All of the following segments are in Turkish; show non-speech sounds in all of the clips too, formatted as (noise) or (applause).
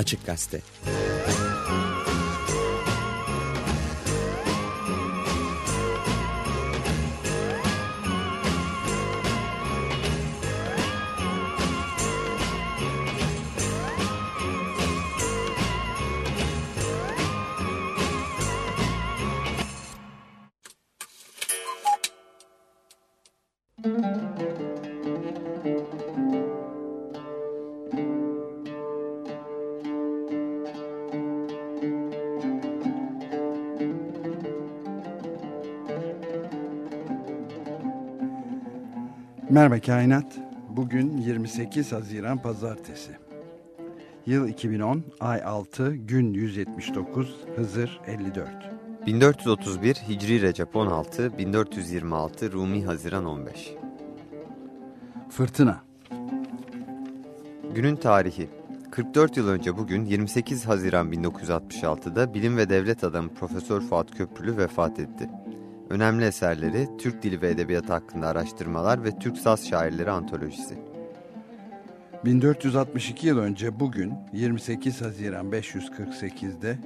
Açık Gazete Merhaba Kainat. Bugün 28 Haziran Pazartesi. Yıl 2010, ay 6, gün 179, Hızır 54. 1431 Hicri Recep 16, 1426 Rumi Haziran 15. Fırtına. Günün tarihi 44 yıl önce bugün 28 Haziran 1966'da bilim ve devlet adamı Profesör Fuat Köprülü vefat etti. Önemli eserleri Türk Dili ve Edebiyatı hakkında araştırmalar ve Türk Saz Şairleri Antolojisi. 1462 yıl önce bugün 28 Haziran 548'de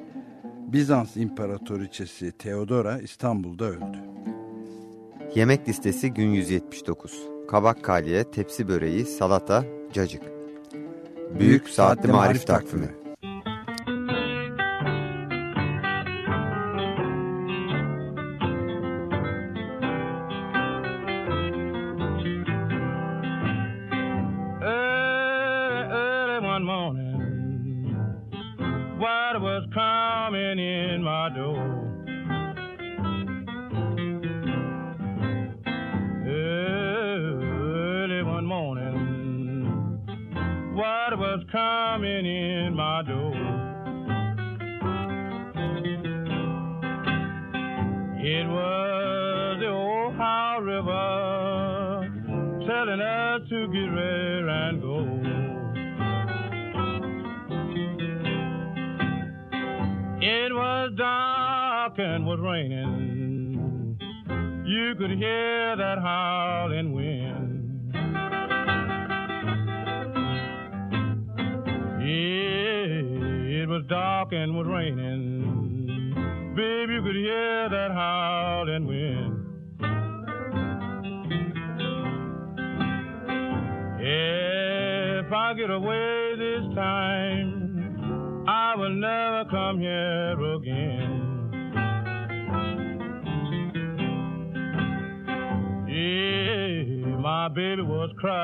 Bizans İmparatoriçesi Theodora İstanbul'da öldü. Yemek listesi gün 179. Kabak kalye, tepsi böreği, salata, cacık. Büyük Saatli Marif Takvimi. Early,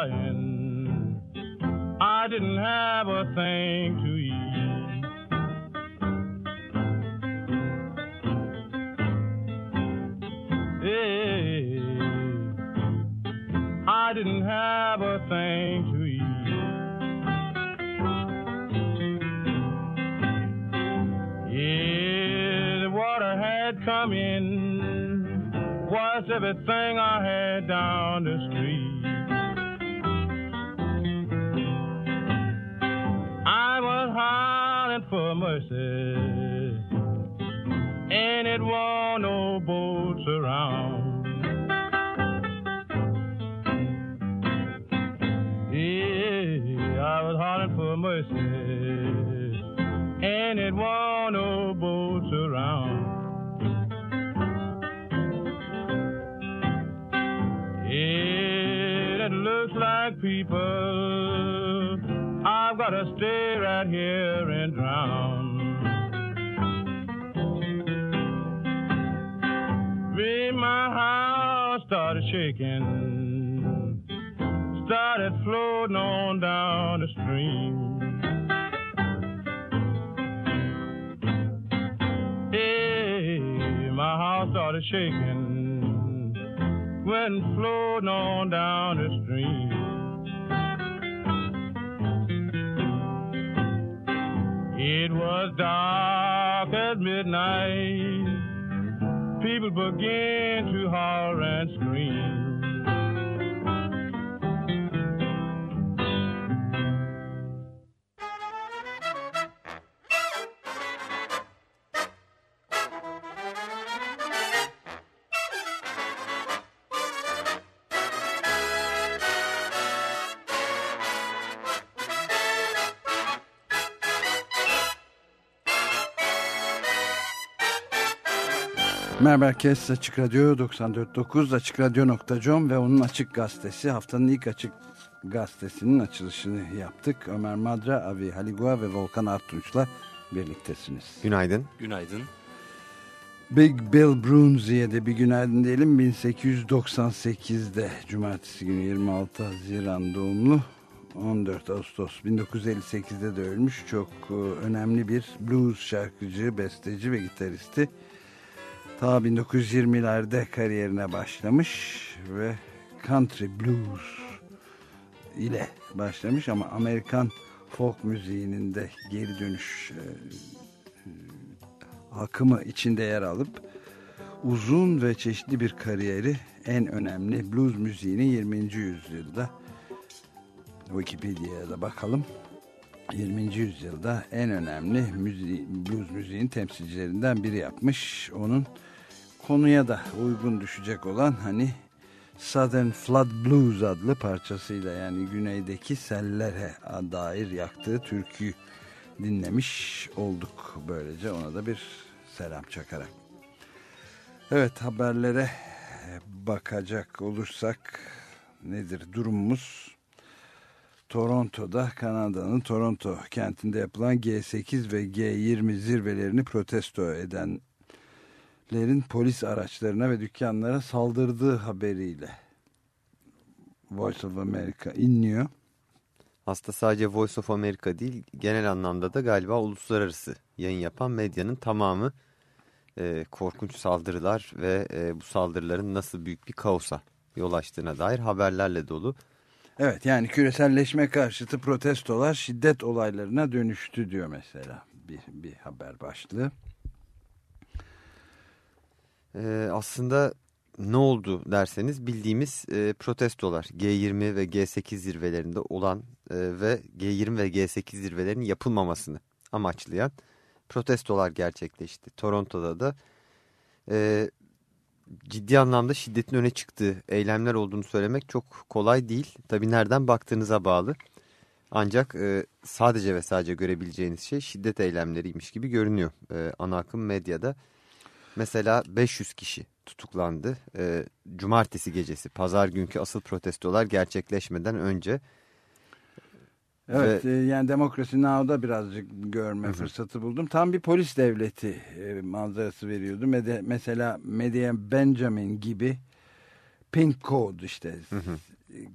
crying. I didn't have a thing to eat. Yeah, I didn't have a thing to eat. Yeah, the water had come in, washed everything I had down the street. For and it was no boats around. Yeah, I was hollering for mercy, and it was no boats around. Yeah, it looks like people. I've got to stay right here and drown. My house started shaking, started floating on down the stream. Hey, my house started shaking, went floating on down the stream. It was dark at midnight. People begin to holler and scream. Merhaba herkes Açık Radyo 94.9 AçıkRadyo.com ve onun Açık Gazetesi haftanın ilk Açık Gazetesi'nin açılışını yaptık. Ömer Madra, Avi Haligua ve Volkan Artunç'la birliktesiniz. Günaydın. Günaydın. Big Bill Brunzi'ye de bir günaydın diyelim. 1898'de Cumartesi günü 26 Haziran doğumlu 14 Ağustos 1958'de de ölmüş. Çok e, önemli bir blues şarkıcı, besteci ve gitaristi. Ta 1920'lerde kariyerine başlamış ve country blues ile başlamış ama Amerikan folk müziğinin de geri dönüş e, akımı içinde yer alıp uzun ve çeşitli bir kariyeri en önemli blues müziğinin 20. yüzyılda Wikipedia'ya da bakalım 20. yüzyılda en önemli müzi blues müziğin temsilcilerinden biri yapmış. Onun konuya da uygun düşecek olan hani Southern Flood Blues adlı parçasıyla yani güneydeki sellere dair yaktığı türküyü dinlemiş olduk böylece ona da bir selam çakarak. Evet haberlere bakacak olursak nedir durumumuz? Toronto'da Kanada'nın Toronto kentinde yapılan G8 ve G20 zirvelerini protesto edenlerin polis araçlarına ve dükkanlara saldırdığı haberiyle Voice of America inliyor. Aslında sadece Voice of America değil genel anlamda da galiba uluslararası yayın yapan medyanın tamamı e, korkunç saldırılar ve e, bu saldırıların nasıl büyük bir kaosa yol açtığına dair haberlerle dolu. Evet yani küreselleşme karşıtı protestolar şiddet olaylarına dönüştü diyor mesela bir, bir haber başlığı. Ee, aslında ne oldu derseniz bildiğimiz e, protestolar G20 ve G8 zirvelerinde olan e, ve G20 ve G8 zirvelerinin yapılmamasını amaçlayan protestolar gerçekleşti. Toronto'da da e, ciddi anlamda şiddetin öne çıktığı eylemler olduğunu söylemek çok kolay değil. Tabi nereden baktığınıza bağlı. Ancak e, sadece ve sadece görebileceğiniz şey şiddet eylemleriymiş gibi görünüyor e, ana akım medyada. Mesela 500 kişi tutuklandı. E, cumartesi gecesi pazar günkü asıl protestolar gerçekleşmeden önce. Evet Ve, yani Demokrasi Now'da birazcık görme hı. fırsatı buldum. Tam bir polis devleti e, manzarası veriyordu. Mede, mesela Medya Benjamin gibi Pink Code işte hı hı.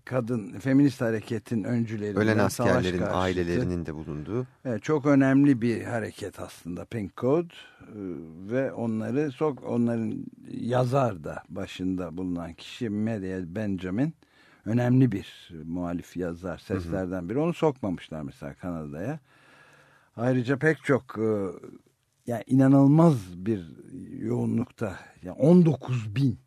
Kadın feminist hareketin öncüleri. Ölen askerlerin ailelerinin de bulunduğu. Evet, çok önemli bir hareket aslında Pink Code ve onları sok onların yazar da başında bulunan kişi Medya Benjamin önemli bir muhalif yazar seslerden biri. Onu sokmamışlar mesela Kanada'ya. Ayrıca pek çok e, yani inanılmaz bir yoğunlukta yani 19 bin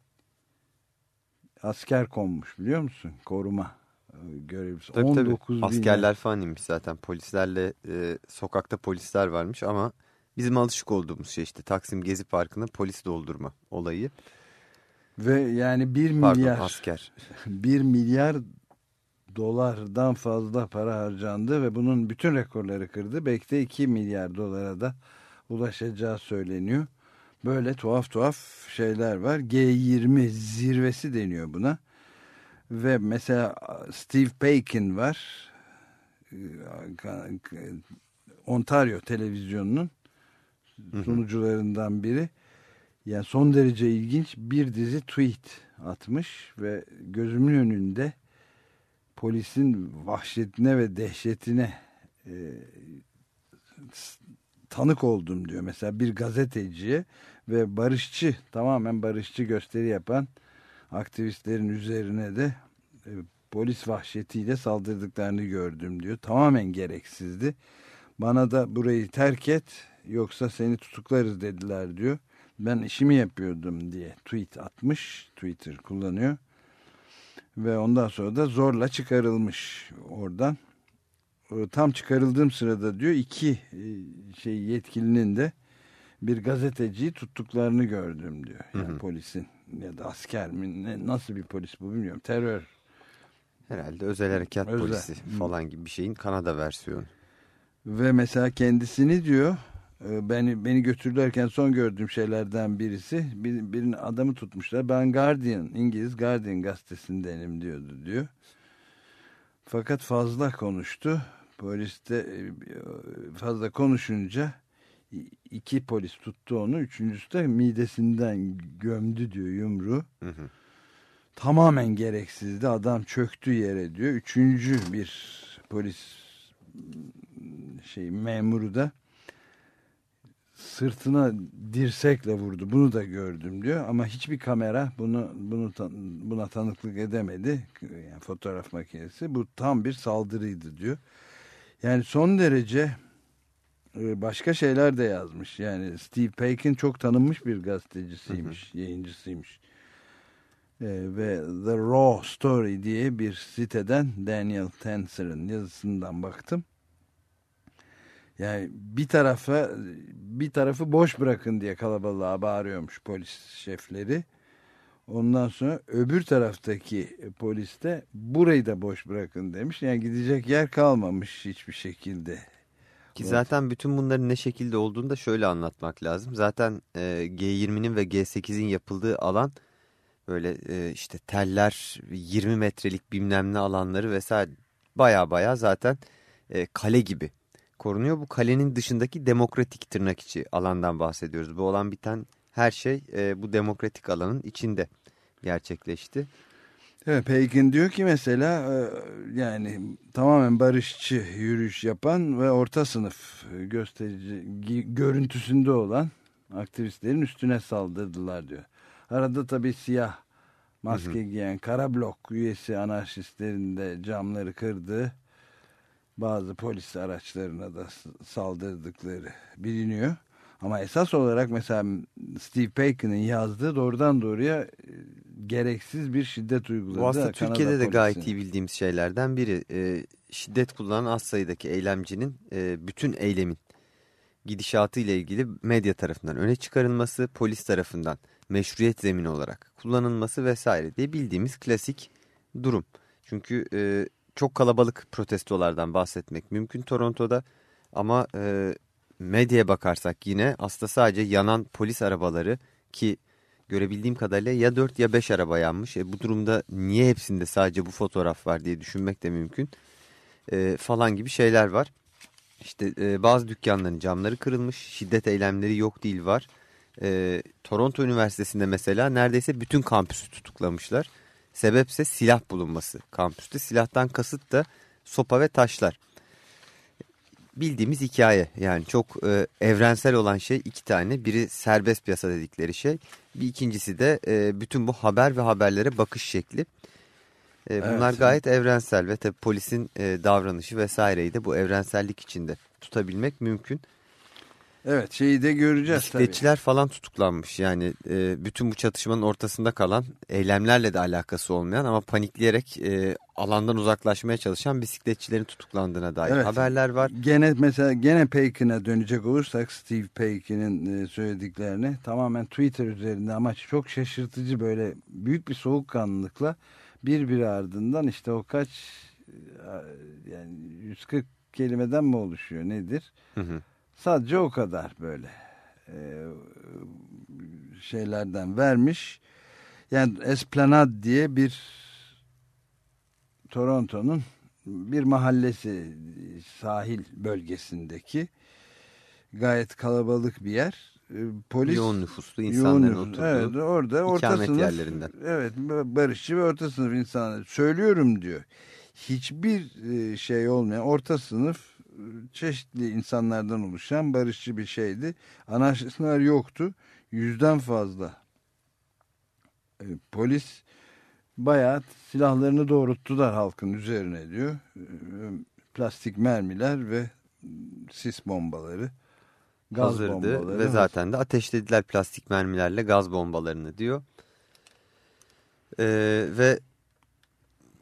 asker konmuş biliyor musun? Koruma e, görevlisi. Tabii, 19 tabii. Askerler falan inmiş zaten. Polislerle e, sokakta polisler varmış ama bizim alışık olduğumuz şey işte Taksim Gezi Parkı'nı polis doldurma olayı. Ve yani bir Pardon, milyar asker. (laughs) bir milyar dolardan fazla para harcandı ve bunun bütün rekorları kırdı. Belki de 2 milyar dolara da ulaşacağı söyleniyor. Böyle tuhaf tuhaf şeyler var. G20 zirvesi deniyor buna. Ve mesela Steve Paikin var. Ontario televizyonunun sunucularından biri. Yani son derece ilginç bir dizi tweet atmış ve gözümün önünde polisin vahşetine ve dehşetine e, tanık oldum diyor. Mesela bir gazeteciye ve barışçı tamamen barışçı gösteri yapan aktivistlerin üzerine de e, polis vahşetiyle saldırdıklarını gördüm diyor. Tamamen gereksizdi. Bana da burayı terk et yoksa seni tutuklarız dediler diyor ben işimi yapıyordum diye tweet atmış. Twitter kullanıyor. Ve ondan sonra da zorla çıkarılmış oradan. Tam çıkarıldığım sırada diyor iki e, şey yetkilinin de bir gazeteciyi tuttuklarını gördüm diyor. Yani hı hı. polisin ya da asker mi ne, nasıl bir polis bu bilmiyorum. Terör. Herhalde özel harekat özel. polisi falan gibi bir şeyin Kanada versiyonu. Ve mesela kendisini diyor Ee, Beni beni götürürlerken son gördüğüm şeylerden birisi bir, birinin adamı tutmuşlar. Ben Guardian, İngiliz Guardian gazetesindenim diyordu diyor. Fakat fazla konuştu. Polis de e, fazla konuşunca iki polis tuttu onu. Üçüncüsü de midesinden gömdü diyor yumruğu. Hı hı. Tamamen gereksizdi. Adam çöktü yere diyor. Üçüncü bir polis şey memuru da sırtına dirsekle vurdu. Bunu da gördüm diyor ama hiçbir kamera bunu bunu buna tanıklık edemedi. Yani fotoğraf makinesi. Bu tam bir saldırıydı diyor. Yani son derece e, başka şeyler de yazmış. Yani Steve Paikin çok tanınmış bir gazetecisiymiş, yayıncısıymış. E, ve The Raw Story diye bir siteden Daniel Tenser'ın yazısından baktım. Yani bir tarafa bir tarafı boş bırakın diye kalabalığa bağırıyormuş polis şefleri. Ondan sonra öbür taraftaki polis de burayı da boş bırakın demiş. Yani gidecek yer kalmamış hiçbir şekilde. Ki zaten bütün bunların ne şekilde olduğunu da şöyle anlatmak lazım. Zaten e, G20'nin ve G8'in yapıldığı alan böyle e, işte teller 20 metrelik bilmem ne alanları vesaire baya baya zaten e, kale gibi korunuyor. Bu kalenin dışındaki demokratik tırnak içi alandan bahsediyoruz. Bu olan biten her şey e, bu demokratik alanın içinde gerçekleşti. Evet, Peykin diyor ki mesela e, yani tamamen barışçı yürüyüş yapan ve orta sınıf gösterici görüntüsünde olan aktivistlerin üstüne saldırdılar diyor. Arada tabii siyah maske giyen kara blok üyesi anarşistlerin de camları kırdı. Bazı polis araçlarına da saldırdıkları biliniyor. Ama esas olarak mesela Steve Paikin'in yazdığı doğrudan doğruya e, gereksiz bir şiddet uyguladı. Bu aslında Kanada Türkiye'de de gayet polisine. iyi bildiğimiz şeylerden biri. E, şiddet kullanan az sayıdaki eylemcinin e, bütün eylemin gidişatı ile ilgili medya tarafından öne çıkarılması, polis tarafından meşruiyet zemini olarak kullanılması vesaire diye bildiğimiz klasik durum. Çünkü e, çok kalabalık protestolardan bahsetmek mümkün Toronto'da ama e, medyaya bakarsak yine aslında sadece yanan polis arabaları ki görebildiğim kadarıyla ya 4 ya 5 araba yanmış. E, bu durumda niye hepsinde sadece bu fotoğraf var diye düşünmek de mümkün. E, falan gibi şeyler var. İşte e, bazı dükkanların camları kırılmış. Şiddet eylemleri yok değil var. E, Toronto Üniversitesi'nde mesela neredeyse bütün kampüsü tutuklamışlar. Sebepse silah bulunması kampüste. Silahtan kasıt da sopa ve taşlar. Bildiğimiz hikaye yani çok e, evrensel olan şey iki tane. Biri serbest piyasa dedikleri şey. Bir ikincisi de e, bütün bu haber ve haberlere bakış şekli. E, bunlar Evet. gayet evrensel ve tabii polisin e, davranışı vesaireyi de bu evrensellik içinde tutabilmek mümkün. Evet şeyi de göreceğiz tabii. Bisikletçiler falan tutuklanmış yani e, bütün bu çatışmanın ortasında kalan eylemlerle de alakası olmayan ama panikleyerek e, alandan uzaklaşmaya çalışan bisikletçilerin tutuklandığına dair Evet. haberler var. Gene mesela gene Paikin'e dönecek olursak Steve Paikin'in e, söylediklerine tamamen Twitter üzerinde ama çok şaşırtıcı böyle büyük bir soğukkanlılıkla bir bir ardından işte o kaç e, yani 140 kelimeden mi oluşuyor nedir? Hı hı. Sadece o kadar böyle e, şeylerden vermiş. Yani Esplanade diye bir Toronto'nun bir mahallesi sahil bölgesindeki gayet kalabalık bir yer. E, Polis Yoğun nüfuslu insanların yoğun nüfus- oturduğu evet, orada orta sınıf yerlerinden. Evet barışçı ve orta sınıf insanlar söylüyorum diyor. Hiçbir e, şey olmayan orta sınıf çeşitli insanlardan oluşan barışçı bir şeydi. Anarşistler yoktu. Yüzden fazla e, polis bayağı silahlarını doğrulttular halkın üzerine diyor. E, Plastik mermiler ve sis bombaları. Gaz hazırdı bombaları. ve zaten de ateşlediler plastik mermilerle gaz bombalarını diyor. Ee, ve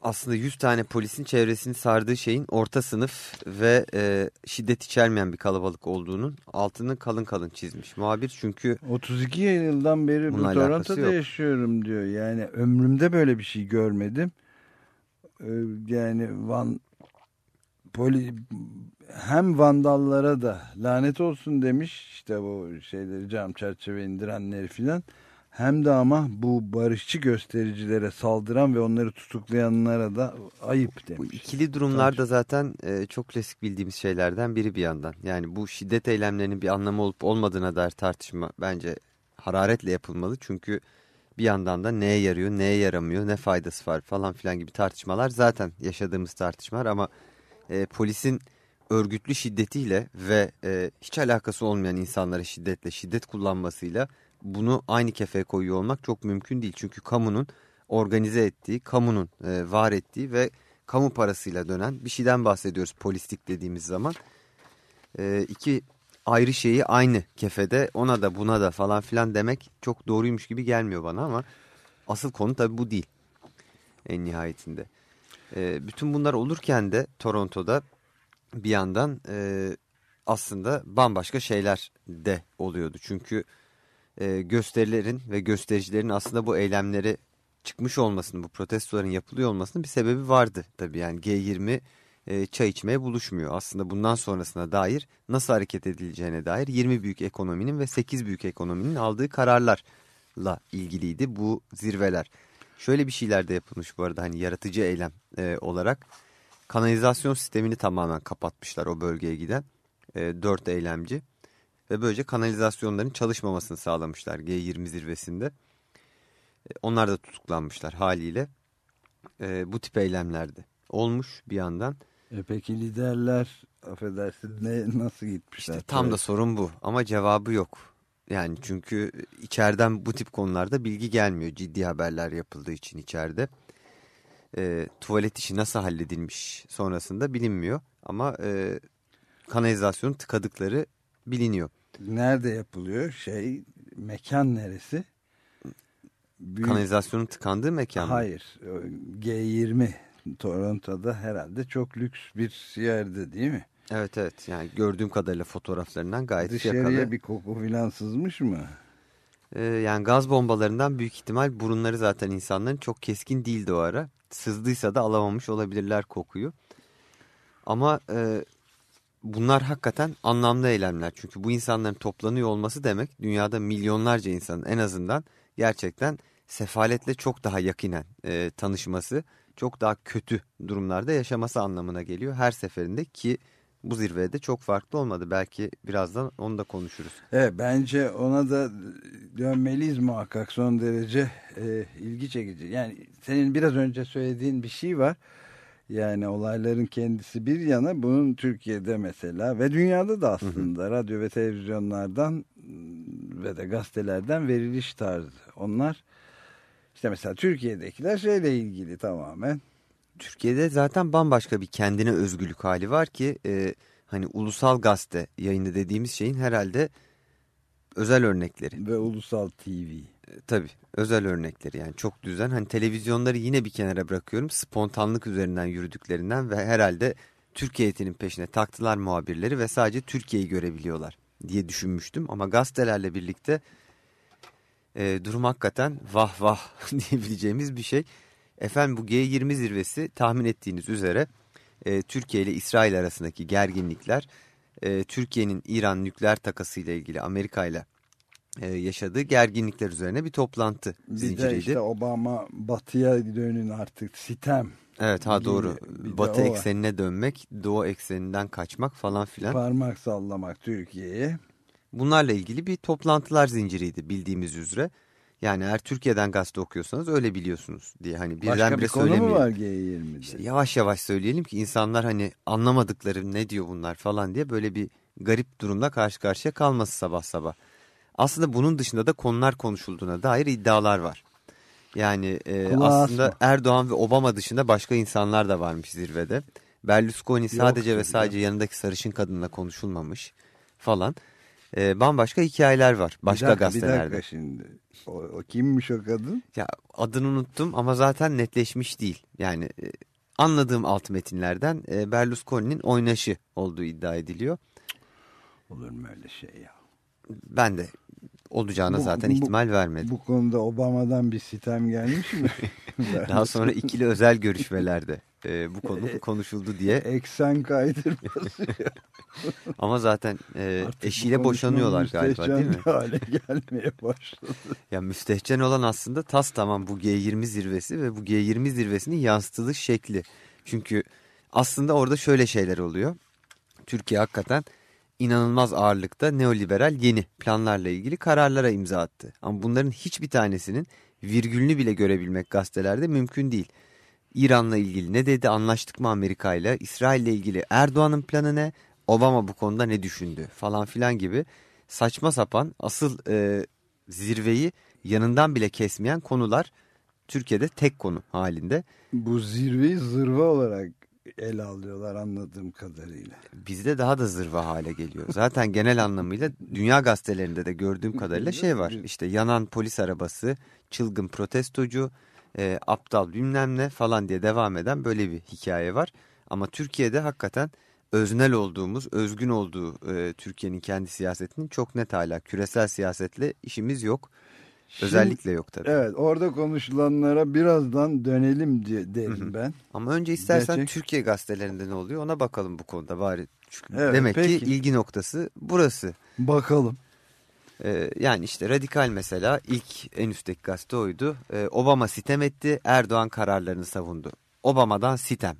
aslında 100 tane polisin çevresini sardığı şeyin orta sınıf ve e, şiddet içermeyen bir kalabalık olduğunun altını kalın kalın çizmiş muhabir. Çünkü 32 yıldan beri bu Toronto'da yok. yaşıyorum diyor. Yani ömrümde böyle bir şey görmedim. Ee, Yani Van poli, hem vandallara da lanet olsun demiş işte bu şeyleri cam çerçeve indirenleri filan hem de ama bu barışçı göstericilere saldıran ve onları tutuklayanlara da ayıp demiş. Bu ikili durumlarda zaten e, çok klasik bildiğimiz şeylerden biri bir yandan. Yani bu şiddet eylemlerinin bir anlamı olup olmadığına dair tartışma bence hararetle yapılmalı. Çünkü bir yandan da neye yarıyor, neye yaramıyor, ne faydası var falan filan gibi tartışmalar zaten yaşadığımız tartışmalar ama e, polisin örgütlü şiddetiyle ve e, hiç alakası olmayan insanlara şiddetle, şiddet kullanmasıyla bunu aynı kefeye koyuyor olmak çok mümkün değil. Çünkü kamunun organize ettiği, kamunun e, var ettiği ve kamu parasıyla dönen bir şeyden bahsediyoruz polislik dediğimiz zaman. E, iki ayrı şeyi aynı kefede ona da buna da falan filan demek çok doğruymuş gibi gelmiyor bana ama asıl konu tabii bu değil en nihayetinde. E, bütün bunlar olurken de Toronto'da bir yandan e, aslında bambaşka şeyler de oluyordu. Çünkü e, gösterilerin ve göstericilerin aslında bu eylemlere çıkmış olmasının, bu protestoların yapılıyor olmasının bir sebebi vardı. Tabii yani G20 e, çay içmeye buluşmuyor. Aslında bundan sonrasına dair nasıl hareket edileceğine dair 20 büyük ekonominin ve 8 büyük ekonominin aldığı kararlarla ilgiliydi bu zirveler. Şöyle bir şeyler de yapılmış bu arada hani yaratıcı eylem e, olarak kanalizasyon sistemini tamamen kapatmışlar o bölgeye giden e, 4 eylemci. Ve böylece kanalizasyonların çalışmamasını sağlamışlar G20 zirvesinde. E, onlar da tutuklanmışlar haliyle e, bu tip eylemlerde. Olmuş bir yandan. E peki liderler affedersin ne, nasıl gitmişler? İşte tam da sorun bu ama cevabı yok. Yani çünkü içeriden bu tip konularda bilgi gelmiyor ciddi haberler yapıldığı için içeride. E, tuvalet işi nasıl halledilmiş sonrasında bilinmiyor ama e, kanalizasyonu tıkadıkları biliniyor. Nerede yapılıyor? Şey mekan neresi? Büyük... Kanalizasyonun tıkandığı mekan mı? Hayır. G20 Toronto'da herhalde çok lüks bir yerde değil mi? Evet evet yani gördüğüm kadarıyla fotoğraflarından gayet Dışarıya yakalı. bir koku filan sızmış mı? Ee, yani gaz bombalarından büyük ihtimal burunları zaten insanların çok keskin değildi o ara. Sızdıysa da alamamış olabilirler kokuyu. Ama e, bunlar hakikaten anlamlı eylemler. Çünkü bu insanların toplanıyor olması demek dünyada milyonlarca insanın en azından gerçekten sefaletle çok daha yakinen e, tanışması, çok daha kötü durumlarda yaşaması anlamına geliyor her seferinde ki bu zirvede çok farklı olmadı. Belki birazdan onu da konuşuruz. Evet bence ona da dönmeliyiz muhakkak son derece e, ilgi çekici. Yani senin biraz önce söylediğin bir şey var. Yani olayların kendisi bir yana bunun Türkiye'de mesela ve dünyada da aslında hı hı. radyo ve televizyonlardan ve de gazetelerden veriliş tarzı. Onlar işte mesela Türkiye'dekiler şeyle ilgili tamamen. Türkiye'de zaten bambaşka bir kendine özgürlük hali var ki e, hani ulusal gazete yayını dediğimiz şeyin herhalde özel örnekleri. Ve ulusal TV. Tabii özel örnekleri yani çok düzen. Hani televizyonları yine bir kenara bırakıyorum. Spontanlık üzerinden yürüdüklerinden ve herhalde Türkiye etinin peşine taktılar muhabirleri ve sadece Türkiye'yi görebiliyorlar diye düşünmüştüm. Ama gazetelerle birlikte e, durum hakikaten vah vah (laughs) diyebileceğimiz bir şey. Efendim bu G20 zirvesi tahmin ettiğiniz üzere e, Türkiye ile İsrail arasındaki gerginlikler, e, Türkiye'nin İran nükleer takası ile ilgili Amerika ile e, yaşadığı gerginlikler üzerine bir toplantı bir zinciriydi. Bir de işte Obama batıya dönün artık sitem. Evet ha doğru. Batı eksenine dönmek, doğu ekseninden kaçmak falan filan. Parmak sallamak Türkiye'ye. Bunlarla ilgili bir toplantılar zinciriydi bildiğimiz üzere. Yani eğer Türkiye'den gazete okuyorsanız öyle biliyorsunuz diye hani birden bir konu mu var G20'de? İşte yavaş yavaş söyleyelim ki insanlar hani anlamadıkları ne diyor bunlar falan diye böyle bir garip durumda karşı karşıya kalması sabah sabah. Aslında bunun dışında da konular konuşulduğuna dair iddialar var. Yani e, aslında asma. Erdoğan ve Obama dışında başka insanlar da varmış zirvede. Berlusconi sadece Yok, ve sadece ya. yanındaki sarışın kadınla konuşulmamış falan. E, bambaşka hikayeler var başka bir dakika, gazetelerde. Bir dakika şimdi. O, o kimmiş o kadın? Ya adını unuttum ama zaten netleşmiş değil. Yani e, anladığım alt metinlerden e, Berlusconi'nin oynaşı olduğu iddia ediliyor. Olur mu öyle şey ya? Ben de olacağına bu, zaten bu, ihtimal vermedim. Bu konuda Obama'dan bir sitem gelmiş mi? (laughs) Daha sonra ikili özel görüşmelerde e, bu konu konuşuldu diye. Eksen kaydırması. (laughs) Ama zaten e, eşiyle boşanıyorlar galiba değil mi? (laughs) hale gelmeye başladı. Ya müstehcen olan aslında tas tamam bu G20 zirvesi ve bu G20 zirvesinin yansıtılı şekli. Çünkü aslında orada şöyle şeyler oluyor. Türkiye hakikaten inanılmaz ağırlıkta neoliberal yeni planlarla ilgili kararlara imza attı. Ama bunların hiçbir tanesinin virgülünü bile görebilmek gazetelerde mümkün değil. İran'la ilgili ne dedi anlaştık mı Amerika ile İsrail'le ilgili Erdoğan'ın planı ne Obama bu konuda ne düşündü falan filan gibi saçma sapan asıl e, zirveyi yanından bile kesmeyen konular Türkiye'de tek konu halinde. Bu zirveyi zırva olarak ele alıyorlar anladığım kadarıyla. Bizde daha da zırva hale geliyor. Zaten genel anlamıyla dünya gazetelerinde de gördüğüm kadarıyla şey var. İşte yanan polis arabası, çılgın protestocu, e, aptal bilmem ne falan diye devam eden böyle bir hikaye var. Ama Türkiye'de hakikaten öznel olduğumuz, özgün olduğu e, Türkiye'nin kendi siyasetinin çok net hala küresel siyasetle işimiz yok. Şimdi, Özellikle yok tabii. Evet orada konuşulanlara birazdan dönelim diye derim ben. Ama önce istersen Gerçek... Türkiye gazetelerinde ne oluyor ona bakalım bu konuda bari. Çünkü evet, demek peki. ki ilgi noktası burası. Bakalım. Ee, yani işte radikal mesela ilk en üstteki gazete oydu. Ee, Obama sitem etti Erdoğan kararlarını savundu. Obama'dan sitem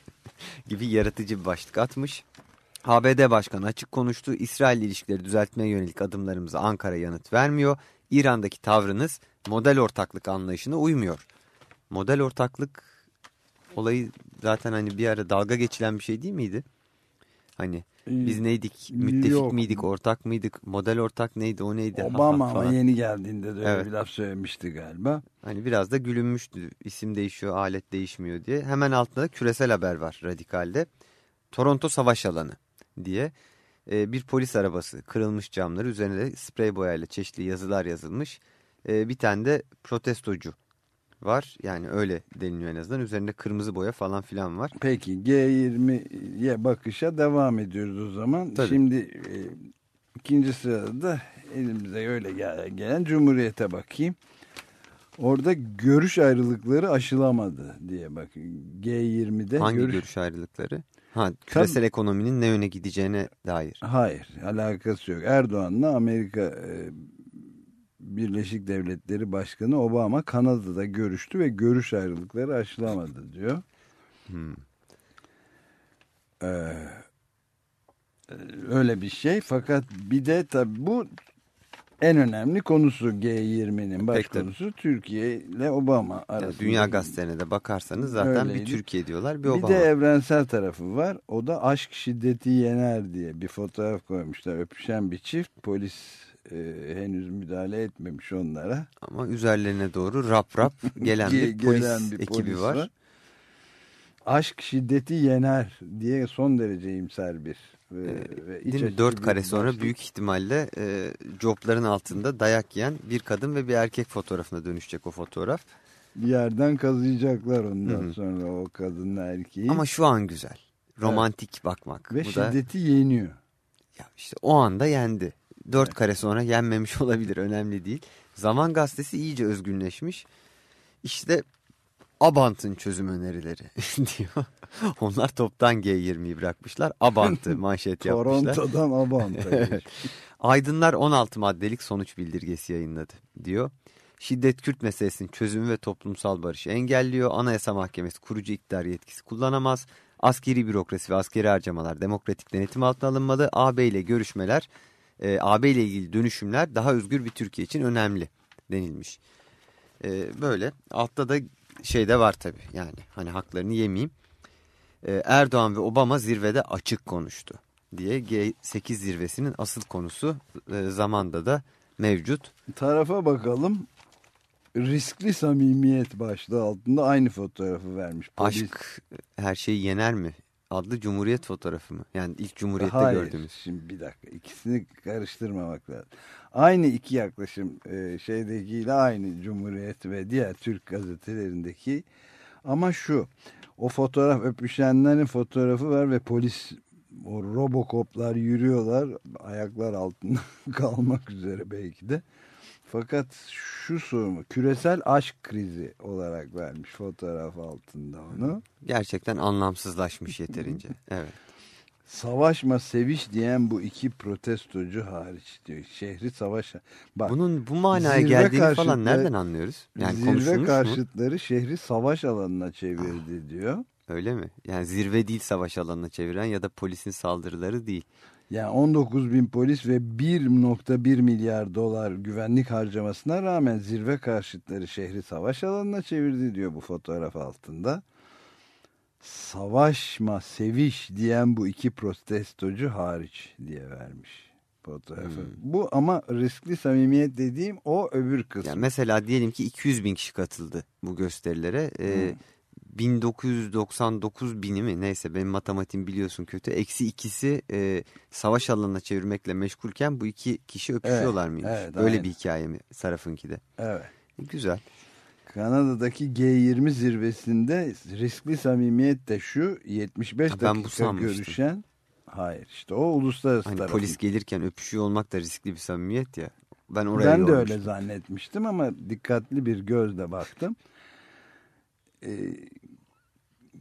(laughs) gibi yaratıcı bir başlık atmış. ABD Başkanı açık konuştu. İsrail ilişkileri düzeltmeye yönelik adımlarımıza Ankara yanıt vermiyor. İran'daki tavrınız model ortaklık anlayışına uymuyor. Model ortaklık olayı zaten hani bir ara dalga geçilen bir şey değil miydi? Hani biz neydik? Müttefik Yok. miydik? Ortak mıydık? Model ortak neydi? O neydi? Obama ama yeni geldiğinde de öyle evet. bir laf söylemişti galiba. Hani biraz da gülünmüştü. İsim değişiyor, alet değişmiyor diye. Hemen altında da küresel haber var Radikal'de. Toronto savaş alanı diye e, bir polis arabası kırılmış camları üzerine de sprey boyayla çeşitli yazılar yazılmış. E, bir tane de protestocu var. Yani öyle deniliyor en azından. Üzerinde kırmızı boya falan filan var. Peki G20'ye bakışa devam ediyoruz o zaman. Tabii. Şimdi e, ikinci sırada elimize öyle gelen Cumhuriyet'e bakayım. Orada görüş ayrılıkları aşılamadı diye bak. G20'de Hangi görüş, görüş ayrılıkları? Ha, küresel Tabii, ekonominin ne yöne gideceğine dair. Hayır, alakası yok. Erdoğan'la Amerika e, Birleşik Devletleri Başkanı Obama Kanada'da görüştü ve görüş ayrılıkları aşılamadı diyor. Hmm. Ee, öyle bir şey fakat bir de tabii bu en önemli konusu G20'nin baş Pek konusu Türkiye ile Obama arasında. Dünya gazetelerine de bakarsanız zaten Öyleydi. bir Türkiye diyorlar bir Obama. Bir de evrensel tarafı var. O da aşk şiddeti yener diye bir fotoğraf koymuşlar. Öpüşen bir çift polis e, henüz müdahale etmemiş onlara. Ama üzerlerine doğru rap rap (laughs) gelen bir polis gelen bir ekibi polis var. var. Aşk şiddeti yener diye son derece imser bir ee, Değil mi? Dört kare sonra başlık. büyük ihtimalle e, copların altında dayak yiyen bir kadın ve bir erkek fotoğrafına dönüşecek o fotoğraf. Bir yerden kazıyacaklar ondan Hı -hı. sonra o kadınla erkeği. Ama şu an güzel. Romantik evet. bakmak. Ve Bu şiddeti da, yeniyor. Ya işte o anda yendi. Dört evet. kare sonra yenmemiş (laughs) olabilir önemli değil. Zaman gazetesi iyice özgünleşmiş. İşte Abant'ın çözüm önerileri (laughs) diyor. Onlar toptan G20'yi bırakmışlar. Abant'ı (laughs) manşet yapmışlar. Toronto'dan Abant'a. (laughs) Aydınlar 16 maddelik sonuç bildirgesi yayınladı diyor. Şiddet Kürt meselesinin çözümü ve toplumsal barışı engelliyor. Anayasa Mahkemesi kurucu iktidar yetkisi kullanamaz. Askeri bürokrasi ve askeri harcamalar demokratik denetim altına alınmalı. AB ile görüşmeler, e, AB ile ilgili dönüşümler daha özgür bir Türkiye için önemli denilmiş. E, böyle altta da şey de var tabii yani hani haklarını yemeyeyim. Ee, Erdoğan ve Obama zirvede açık konuştu diye G8 zirvesinin asıl konusu e, zamanda da mevcut. Tarafa bakalım. Riskli samimiyet başlığı altında aynı fotoğrafı vermiş. Polis. Aşk her şeyi yener mi? Adlı Cumhuriyet fotoğrafı mı? Yani ilk Cumhuriyet'te Hayır, gördüğümüz. şimdi bir dakika ikisini karıştırmamak lazım. Aynı iki yaklaşım e, şeydekiyle aynı Cumhuriyet ve diğer Türk gazetelerindeki ama şu o fotoğraf öpüşenlerin fotoğrafı var ve polis o robokoplar yürüyorlar ayaklar altında (laughs) kalmak üzere belki de Fakat şu sorumu küresel aşk krizi olarak vermiş fotoğraf altında onu. Gerçekten anlamsızlaşmış yeterince. (laughs) Evet. Savaşma seviş diyen bu iki protestocu hariç diyor. Şehri savaşa. Bak, Bunun bu manaya geldiğini falan karşıtları- nereden anlıyoruz? Yani zirve konuşulmuş mu? karşıtları şehri savaş alanına çevirdi diyor. Öyle mi? Yani zirve değil savaş alanına çeviren ya da polisin saldırıları değil. Yani 19 bin polis ve 1.1 milyar dolar güvenlik harcamasına rağmen zirve karşıtları şehri savaş alanına çevirdi diyor bu fotoğraf altında. Savaşma, seviş diyen bu iki protestocu hariç diye vermiş fotoğrafı. Hmm. Bu ama riskli samimiyet dediğim o öbür kısmı. Yani mesela diyelim ki 200 bin kişi katıldı bu gösterilere. Ee, 1999 bini mi neyse benim matematiğim biliyorsun kötü. Eksi ikisi e, savaş alanına çevirmekle meşgulken bu iki kişi öpüşüyorlar Evet, mıymış? evet, Böyle aynen. bir hikaye mi Saraf'ınki de? Evet. E, Güzel. Kanada'daki G20 zirvesinde riskli samimiyet de şu 75 Ha, ben bu dakika sanmıştım. görüşen hayır işte o uluslararası Hani tarafı. polis gelirken öpüşüyor olmak da riskli bir samimiyet ya. Ben oraya Ben de yormuştum. öyle zannetmiştim ama dikkatli bir gözle baktım. Ee,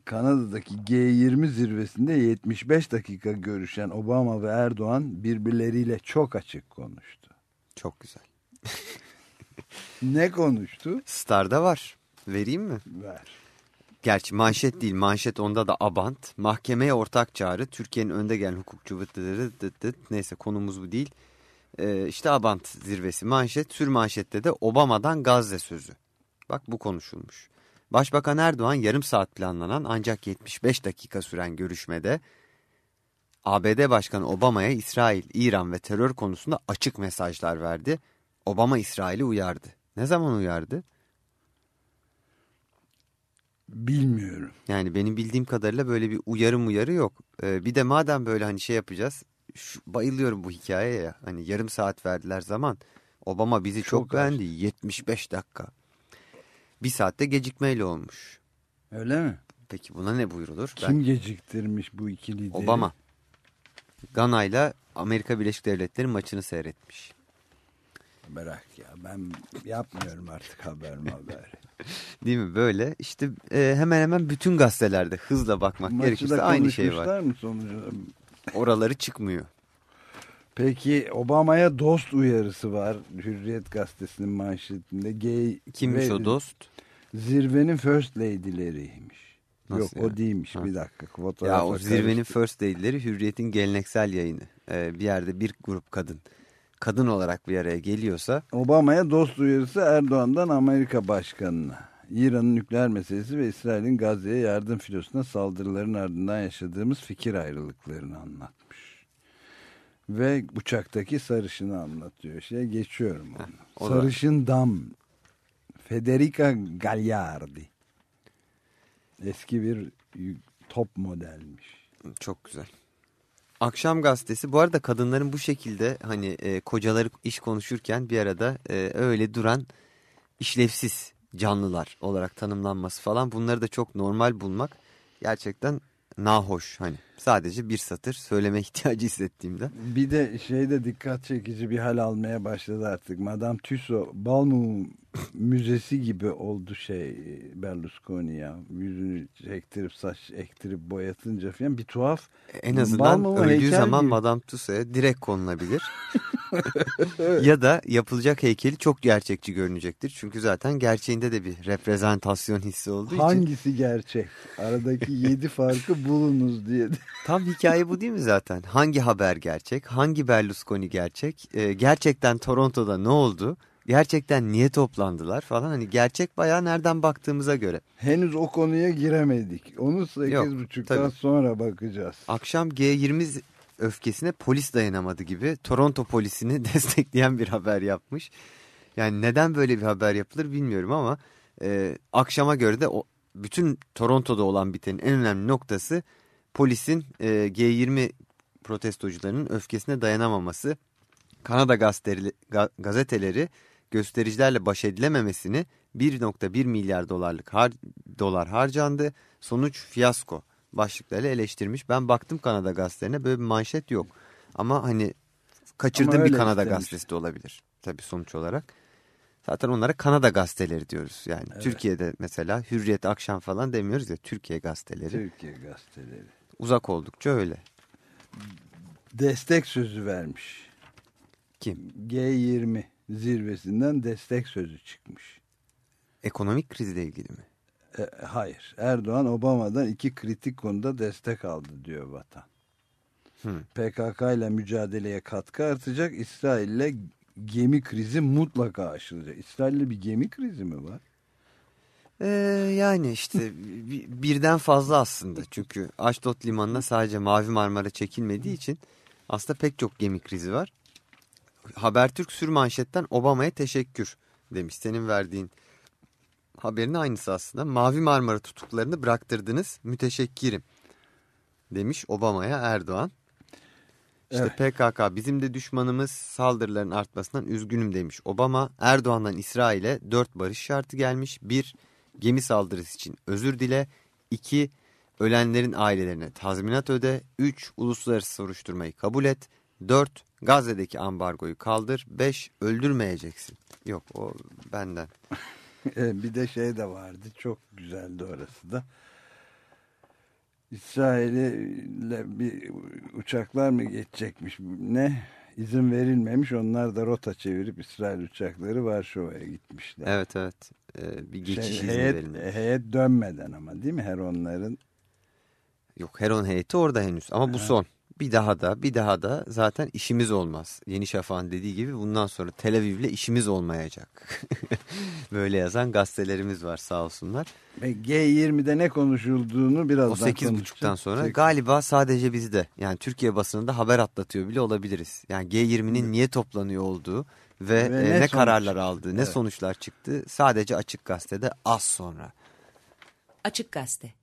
Kanada'daki G20 zirvesinde 75 dakika görüşen Obama ve Erdoğan birbirleriyle çok açık konuştu. Çok güzel. (laughs) Ne konuştu? Star'da var. Vereyim mi? Ver. Gerçi manşet değil. Manşet onda da abant. Mahkemeye ortak çağrı. Türkiye'nin önde gelen hukukçu. Neyse konumuz bu değil. Ee, işte abant zirvesi manşet. Sür manşette de Obama'dan Gazze sözü. Bak bu konuşulmuş. Başbakan Erdoğan yarım saat planlanan ancak 75 dakika süren görüşmede ABD Başkanı Obama'ya İsrail, İran ve terör konusunda açık mesajlar verdi. Obama İsrail'i uyardı. Ne zaman uyardı? Bilmiyorum. Yani benim bildiğim kadarıyla böyle bir uyarı uyarı yok. Ee, bir de madem böyle hani şey yapacağız. Şu, bayılıyorum bu hikayeye ya. Hani yarım saat verdiler zaman. Obama bizi çok, Çok az. beğendi. 75 dakika. Bir saatte gecikmeyle olmuş. Öyle mi? Peki buna ne buyurulur? Ben- Kim geciktirmiş bu iki lideri? Obama. Gana ile Amerika Birleşik Devletleri maçını seyretmiş. Bırak ya ben yapmıyorum artık haber haber. (laughs) Değil mi? Böyle işte e, hemen hemen bütün gazetelerde hızla bakmak Maçı gerekirse aynı şey var. mı sonucu? Oraları çıkmıyor. Peki Obama'ya dost uyarısı var. Hürriyet gazetesinin manşetinde. Gay Kimmiş ve o dost? Zirvenin first lady'leriymiş. Nasıl Yok yani? o değilmiş Ha. bir dakika. Ya Fotoğrafa o zirvenin karıştı. first lady'leri Hürriyet'in geleneksel yayını. Ee, bir yerde bir grup kadın kadın olarak bir araya geliyorsa Obama'ya dost uyarısı Erdoğan'dan Amerika Başkanı'na. İran'ın nükleer meselesi ve İsrail'in Gazze'ye yardım filosuna saldırıların ardından yaşadığımız fikir ayrılıklarını anlatmış. Ve uçaktaki sarışını anlatıyor. Şey geçiyorum onu. da- Sarışın dam. Federica Gagliardi. Eski bir top modelmiş. çok güzel. Akşam gazetesi. Bu arada kadınların bu şekilde hani e, kocaları iş konuşurken bir arada e, öyle duran işlevsiz canlılar olarak tanımlanması falan bunları da çok normal bulmak gerçekten nahoş hani sadece bir satır söyleme (laughs) ihtiyacı hissettiğimde. Bir de şeyde dikkat çekici bir hal almaya başladı artık. Madame Tussauds Balmum Müzesi gibi oldu şey Berlusconi ya. Yüzünü ektirip saç ektirip boyatınca falan bir tuhaf. En azından Balmumu öldüğü zaman gibi. Madame Tussauds'a direkt konulabilir. (laughs) ya da yapılacak heykeli çok gerçekçi görünecektir. Çünkü zaten gerçeğinde de bir reprezentasyon hissi olduğu için. Hangisi gerçek? Aradaki yedi farkı bulunuz diye. Tam hikaye bu değil mi zaten? Hangi haber gerçek? Hangi Berlusconi gerçek? Ee, gerçekten Toronto'da ne oldu? Gerçekten niye toplandılar falan. Hani gerçek bayağı nereden baktığımıza göre. Henüz o konuya giremedik. Onu sekiz buçuktan tabii. sonra bakacağız. Akşam G20 öfkesine polis dayanamadı gibi Toronto polisini (laughs) destekleyen bir haber yapmış. Yani neden böyle bir haber yapılır bilmiyorum ama e, akşama göre de o, bütün Toronto'da olan bitenin en önemli noktası polisin e, G20 protestocularının öfkesine dayanamaması. Kanada gazeteleri, ga- gazeteleri göstericilerle baş edilememesini 1.1 milyar dolarlık har dolar harcandı. Sonuç fiyasko başlıklarıyla eleştirmiş. Ben baktım Kanada gazetelerine böyle bir manşet yok. Ama hani kaçırdığım Ama bir Kanada istemiş. gazetesi de olabilir. Tabii sonuç olarak. Zaten onlara Kanada gazeteleri diyoruz. Yani evet. Türkiye'de mesela Hürriyet Akşam falan demiyoruz ya Türkiye gazeteleri. Türkiye gazeteleri. Uzak oldukça öyle. Destek sözü vermiş. Kim? G20 zirvesinden destek sözü çıkmış. Ekonomik krizle ilgili mi? E, hayır. Erdoğan Obama'dan iki kritik konuda destek aldı diyor vatan. Hmm. PKK ile mücadeleye katkı artacak. İsrail ile gemi krizi mutlaka aşılacak. İsrail'le bir gemi krizi mi var? Ee, yani işte birden fazla aslında. Çünkü Aşdod limanına sadece Mavi Marmara çekilmediği için aslında pek çok gemi krizi var. Habertürk sür manşetten Obama'ya teşekkür demiş. Senin verdiğin haberin aynısı aslında. Mavi Marmara tutuklarını bıraktırdınız müteşekkirim demiş Obama'ya Erdoğan. İşte evet. PKK bizim de düşmanımız saldırıların artmasından üzgünüm demiş. Obama Erdoğan'dan İsrail'e dört barış şartı gelmiş. Bir gemi saldırısı için özür dile. İki ölenlerin ailelerine tazminat öde. Üç uluslararası soruşturmayı kabul et. Dört Gazze'deki ambargoyu kaldır. Beş öldürmeyeceksin. Yok o benden. (laughs) bir de şey de vardı çok güzeldi orası da. İsrail'e bir uçaklar mı geçecekmiş ne izin verilmemiş onlar da rota çevirip İsrail uçakları Varşova'ya gitmişler. Evet evet ee, bir geçiş şey, heyet, izni verilmemiş. Heyet dönmeden ama değil mi Heronların? Yok Heron heyeti orada henüz ama bu ha. son bir daha da bir daha da zaten işimiz olmaz. Yeni Şafak'ın dediği gibi bundan sonra Tel Aviv'le işimiz olmayacak. (laughs) Böyle yazan gazetelerimiz var sağ olsunlar. Ve G20'de ne konuşulduğunu birazdan O 8.30'dan sonra 8. galiba sadece bizde yani Türkiye basınında haber atlatıyor bile olabiliriz. Yani G20'nin niye toplanıyor olduğu ve, ve e, ne, ne kararlar aldığı, ne evet. sonuçlar çıktı sadece Açık Gazete'de az sonra. Açık Gazete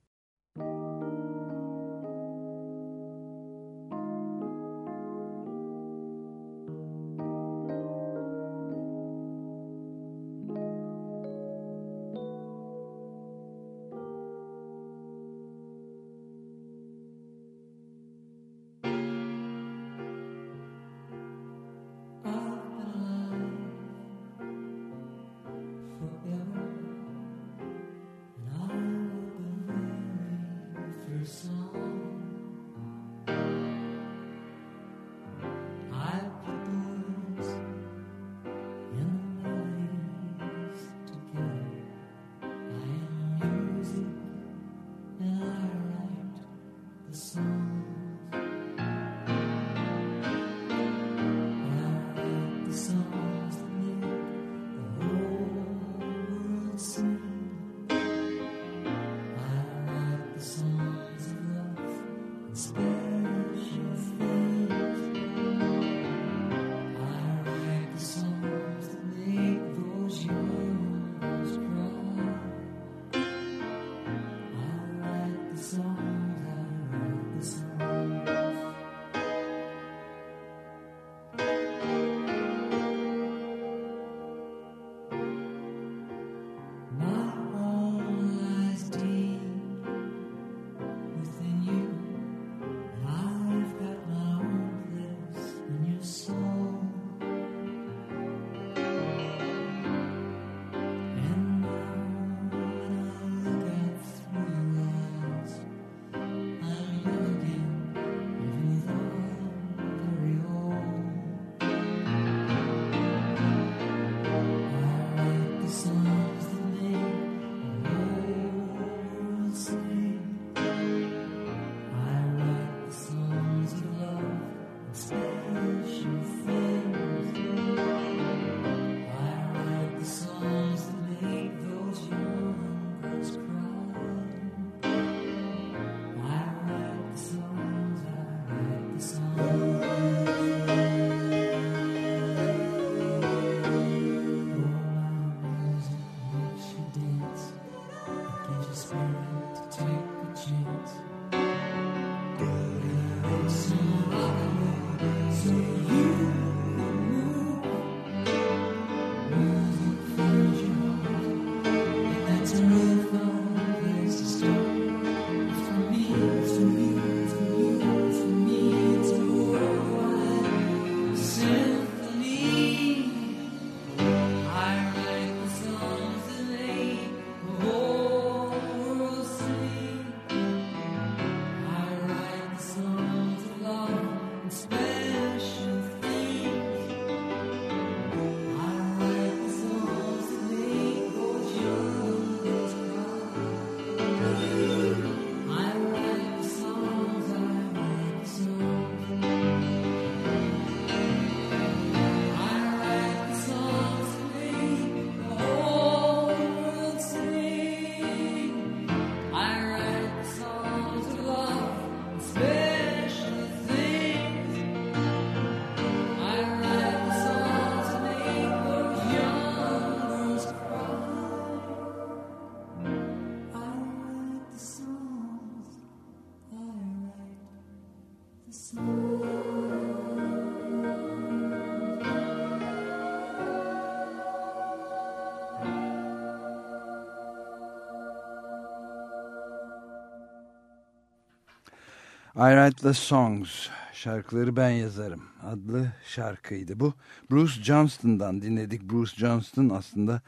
I Write the Songs, şarkıları ben yazarım adlı şarkıydı bu. Bruce Johnston'dan dinledik. Bruce Johnston aslında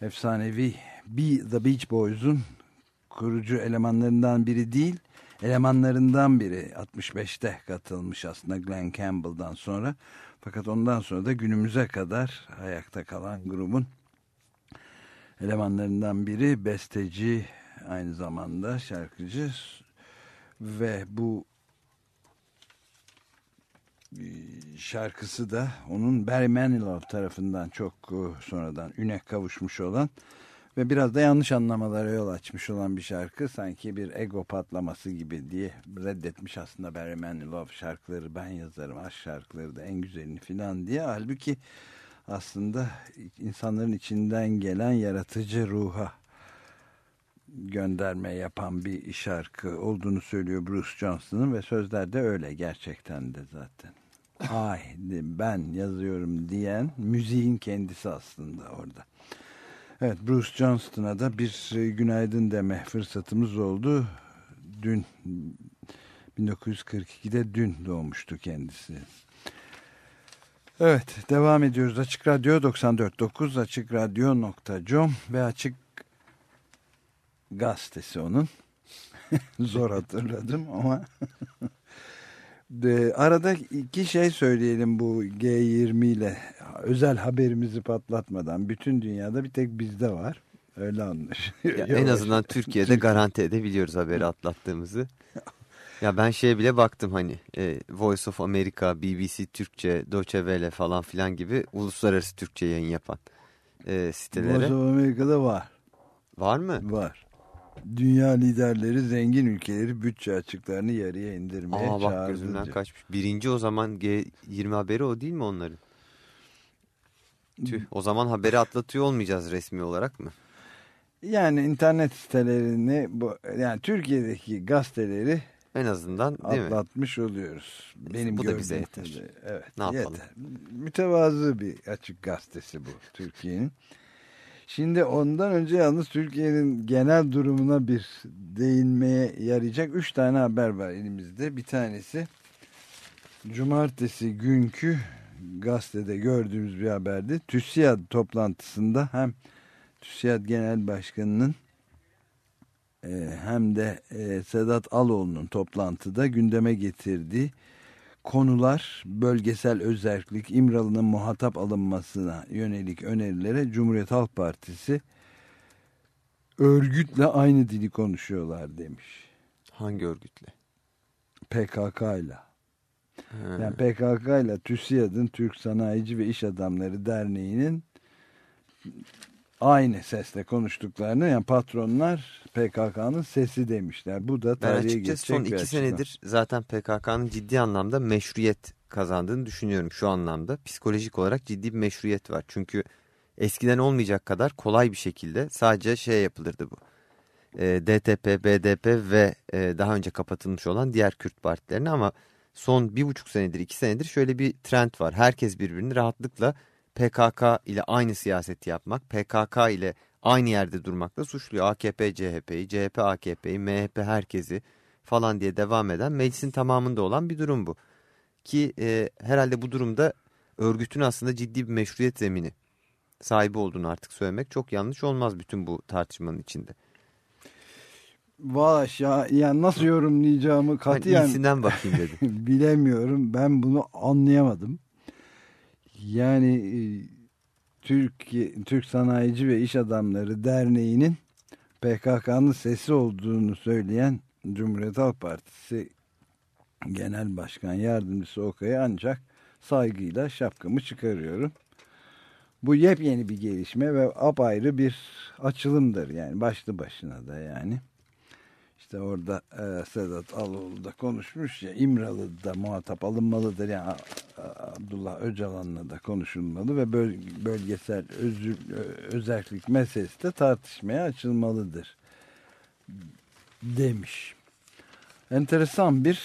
efsanevi Be The Beach Boys'un kurucu elemanlarından biri değil, elemanlarından biri 65'te katılmış aslında Glenn Campbell'dan sonra. Fakat ondan sonra da günümüze kadar ayakta kalan grubun elemanlarından biri besteci aynı zamanda şarkıcı ve bu e, şarkısı da onun Barry Manilow tarafından çok e, sonradan üne kavuşmuş olan ve biraz da yanlış anlamalara yol açmış olan bir şarkı. Sanki bir ego patlaması gibi diye reddetmiş aslında Barry Manilow şarkıları. Ben yazarım aşk şarkıları da en güzelini filan diye. Halbuki aslında insanların içinden gelen yaratıcı ruha gönderme yapan bir şarkı olduğunu söylüyor Bruce Johnston'ın ve sözlerde öyle gerçekten de zaten. Ay ben yazıyorum diyen müziğin kendisi aslında orada. Evet Bruce Johnston'a da bir günaydın deme fırsatımız oldu. Dün 1942'de dün doğmuştu kendisi. Evet devam ediyoruz. Açık Radyo 94.9 açıkradyo.com ve Açık Gazetesi onun. (laughs) Zor hatırladım ama (laughs) de, arada iki şey söyleyelim bu G20 ile özel haberimizi patlatmadan. Bütün dünyada bir tek bizde var. Öyle anlaşılıyor. Ya en azından Türkiye'de garanti edebiliyoruz haberi atlattığımızı. Ya ben şeye bile baktım hani e, Voice of America, BBC Türkçe, Deutsche Welle falan filan gibi uluslararası Türkçe yayın yapan e, sitelere. Voice of America'da var. Var mı? Var. Dünya liderleri zengin ülkeleri bütçe açıklarını yarıya indirmeye Aa, bak çağırdı. gözümden diyor. kaçmış. Birinci o zaman G20 haberi o değil mi onların? Tüh, o zaman haberi atlatıyor olmayacağız resmi olarak mı? Yani internet sitelerini bu yani Türkiye'deki gazeteleri En azından değil mi? atlatmış oluyoruz. Benim Bu da bize yeter. kadarıyla. Evet, Ne yapalım? yeter. Mütevazı bir açık gazetesi bu Türkiye'nin. Şimdi ondan önce yalnız Türkiye'nin genel durumuna bir değinmeye yarayacak üç tane haber var elimizde. Bir tanesi cumartesi günkü gazetede gördüğümüz bir haberdi. TÜSİAD toplantısında hem TÜSİAD Genel Başkanı'nın e, hem de e, Sedat Aloğlu'nun toplantıda gündeme getirdiği konular bölgesel özellik İmralı'nın muhatap alınmasına yönelik önerilere Cumhuriyet Halk Partisi örgütle aynı dili konuşuyorlar demiş. Hangi örgütle? PKK ile. Yani PKK ile TÜSİAD'ın Türk Sanayici ve İş Adamları Derneği'nin aynı sesle konuştuklarını yani patronlar PKK'nın sesi demişler. Bu da Ben tarihe açıkçası geçecek son iki senedir zaten PKK'nın ciddi anlamda meşruiyet kazandığını düşünüyorum şu anlamda. Psikolojik olarak ciddi bir meşruiyet var. Çünkü eskiden olmayacak kadar kolay bir şekilde sadece şey yapılırdı bu. E, DTP, BDP ve e, daha önce kapatılmış olan diğer Kürt partilerine ama son bir buçuk senedir, iki senedir şöyle bir trend var. Herkes birbirini rahatlıkla PKK ile aynı siyaseti yapmak, PKK ile aynı yerde durmakla suçluyor. AKP CHP'yi, CHP AKP'yi, MHP herkesi falan diye devam eden meclisin tamamında olan bir durum bu. Ki e, herhalde bu durumda örgütün aslında ciddi bir meşruiyet zemini sahibi olduğunu artık söylemek çok yanlış olmaz bütün bu tartışmanın içinde. Valla ya, yani nasıl yorumlayacağımı katiyen iyisinden bakayım dedim. (laughs) bilemiyorum. Ben bunu anlayamadım. Yani e, Türkiye Türk Sanayici ve İş Adamları Derneği'nin PKK'nın sesi olduğunu söyleyen Cumhuriyet Halk Partisi Genel Başkan Yardımcısı Okay'a ancak saygıyla şapkamı çıkarıyorum. Bu yepyeni bir gelişme ve apayrı bir açılımdır yani başlı başına da yani. İşte orada e, Sedat Aloğlu da konuşmuş ya İmralı'da muhatap alınmalıdır. Yani Abdullah Öcalan'la da konuşulmalı ve böl bölgesel özür, ö- özellik meselesi de tartışmaya açılmalıdır demiş. Enteresan bir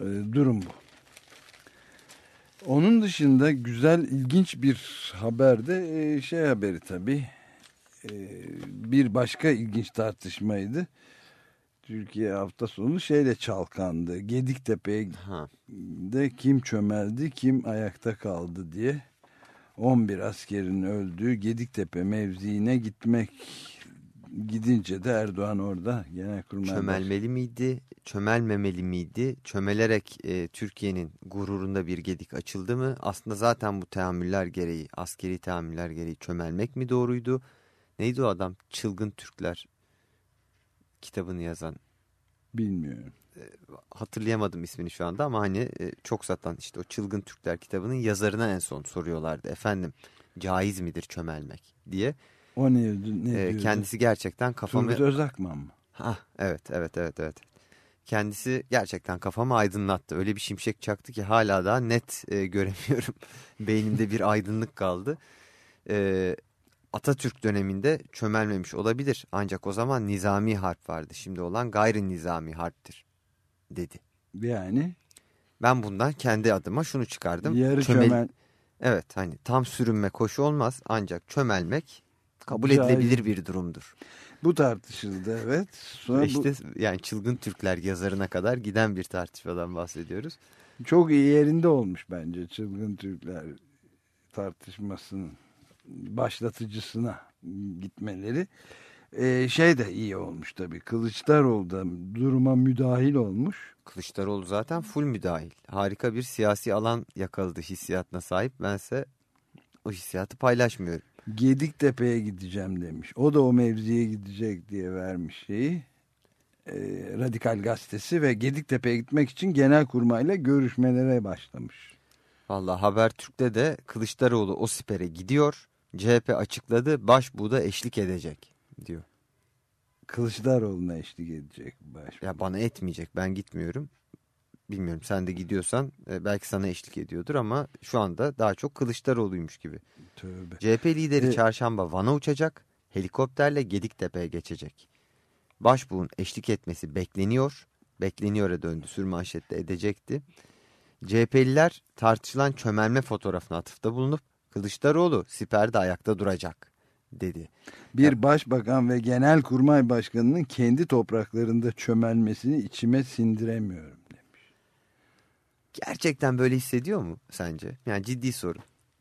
e, durum bu. Onun dışında güzel, ilginç bir haber de e, şey haberi tabii. E, bir başka ilginç tartışmaydı. Türkiye hafta sonu şeyle çalkandı. Gediktepe'de kim çömeldi kim ayakta kaldı diye 11 askerin öldüğü Gediktepe mevziine gitmek gidince de Erdoğan orada genelkurmay Çömelmeli miydi, çömelmemeli miydi? Çömelerek e, Türkiye'nin gururunda bir gedik açıldı mı? Aslında zaten bu teamüller gereği, askeri teamüller gereği çömelmek mi doğruydu? Neydi o adam? Çılgın Türkler kitabını yazan. bilmiyorum. Hatırlayamadım ismini şu anda ama hani e, çok satan işte o Çılgın Türkler kitabının yazarına en son soruyorlardı. Efendim caiz midir çömelmek diye. O ne, ne E, diyordu? kendisi gerçekten kafamı... Turgut Özakman mı? Ha, evet evet evet evet. Kendisi gerçekten kafamı aydınlattı. Öyle bir şimşek çaktı ki hala daha net e, göremiyorum. (laughs) Beynimde bir aydınlık kaldı. E, Atatürk döneminde çömelmemiş olabilir. Ancak o zaman nizami harp vardı. Şimdi olan gayri nizami harptir dedi. Yani Ben bundan kendi adıma şunu çıkardım. yarı Çömel- çömel Evet hani tam sürünme koşu olmaz ancak çömelmek kabul Caiz. edilebilir bir durumdur. bu tartışıldı evet. Sonra bu İşte yani çılgın Türkler yazarına kadar giden bir tartışmadan bahsediyoruz. çok iyi yerinde olmuş bence çılgın Türkler tartışmasının başlatıcısına gitmeleri. Ee, şey de iyi olmuş tabii. Kılıçdaroğlu da duruma müdahil olmuş. Kılıçdaroğlu zaten full müdahil. Harika bir siyasi alan yakaladı hissiyatına sahip. Bense o hissiyatı paylaşmıyorum. Gediktepe'ye gideceğim demiş. O da o mevziye gidecek diye vermiş şeyi. Ee, Radikal Gazetesi ve Gediktepe'ye gitmek için genelkurmayla görüşmelere başlamış. Vallahi Habertürk'te de Kılıçdaroğlu o sipere gidiyor. CHP açıkladı başbuğda eşlik edecek diyor. Kılıçdaroğlu'na eşlik edecek baş. Ya bana etmeyecek ben gitmiyorum. Bilmiyorum sen de gidiyorsan e, belki sana eşlik ediyordur ama şu anda daha çok Kılıçdaroğlu'ymuş gibi. Tövbe. CHP lideri Evet. çarşamba Van'a uçacak, helikopterle Gediktepe'ye geçecek. Başbuğun eşlik etmesi bekleniyor. Bekleniyor'a döndü sürmanşette edecekti. CHP'liler tartışılan çömelme fotoğrafına atıfta bulunup Kılıçdaroğlu siperde ayakta duracak dedi. Bir başbakan ve genelkurmay başkanının kendi topraklarında çömelmesini içime sindiremiyorum. Gerçekten böyle hissediyor mu sence? Yani ciddi soru.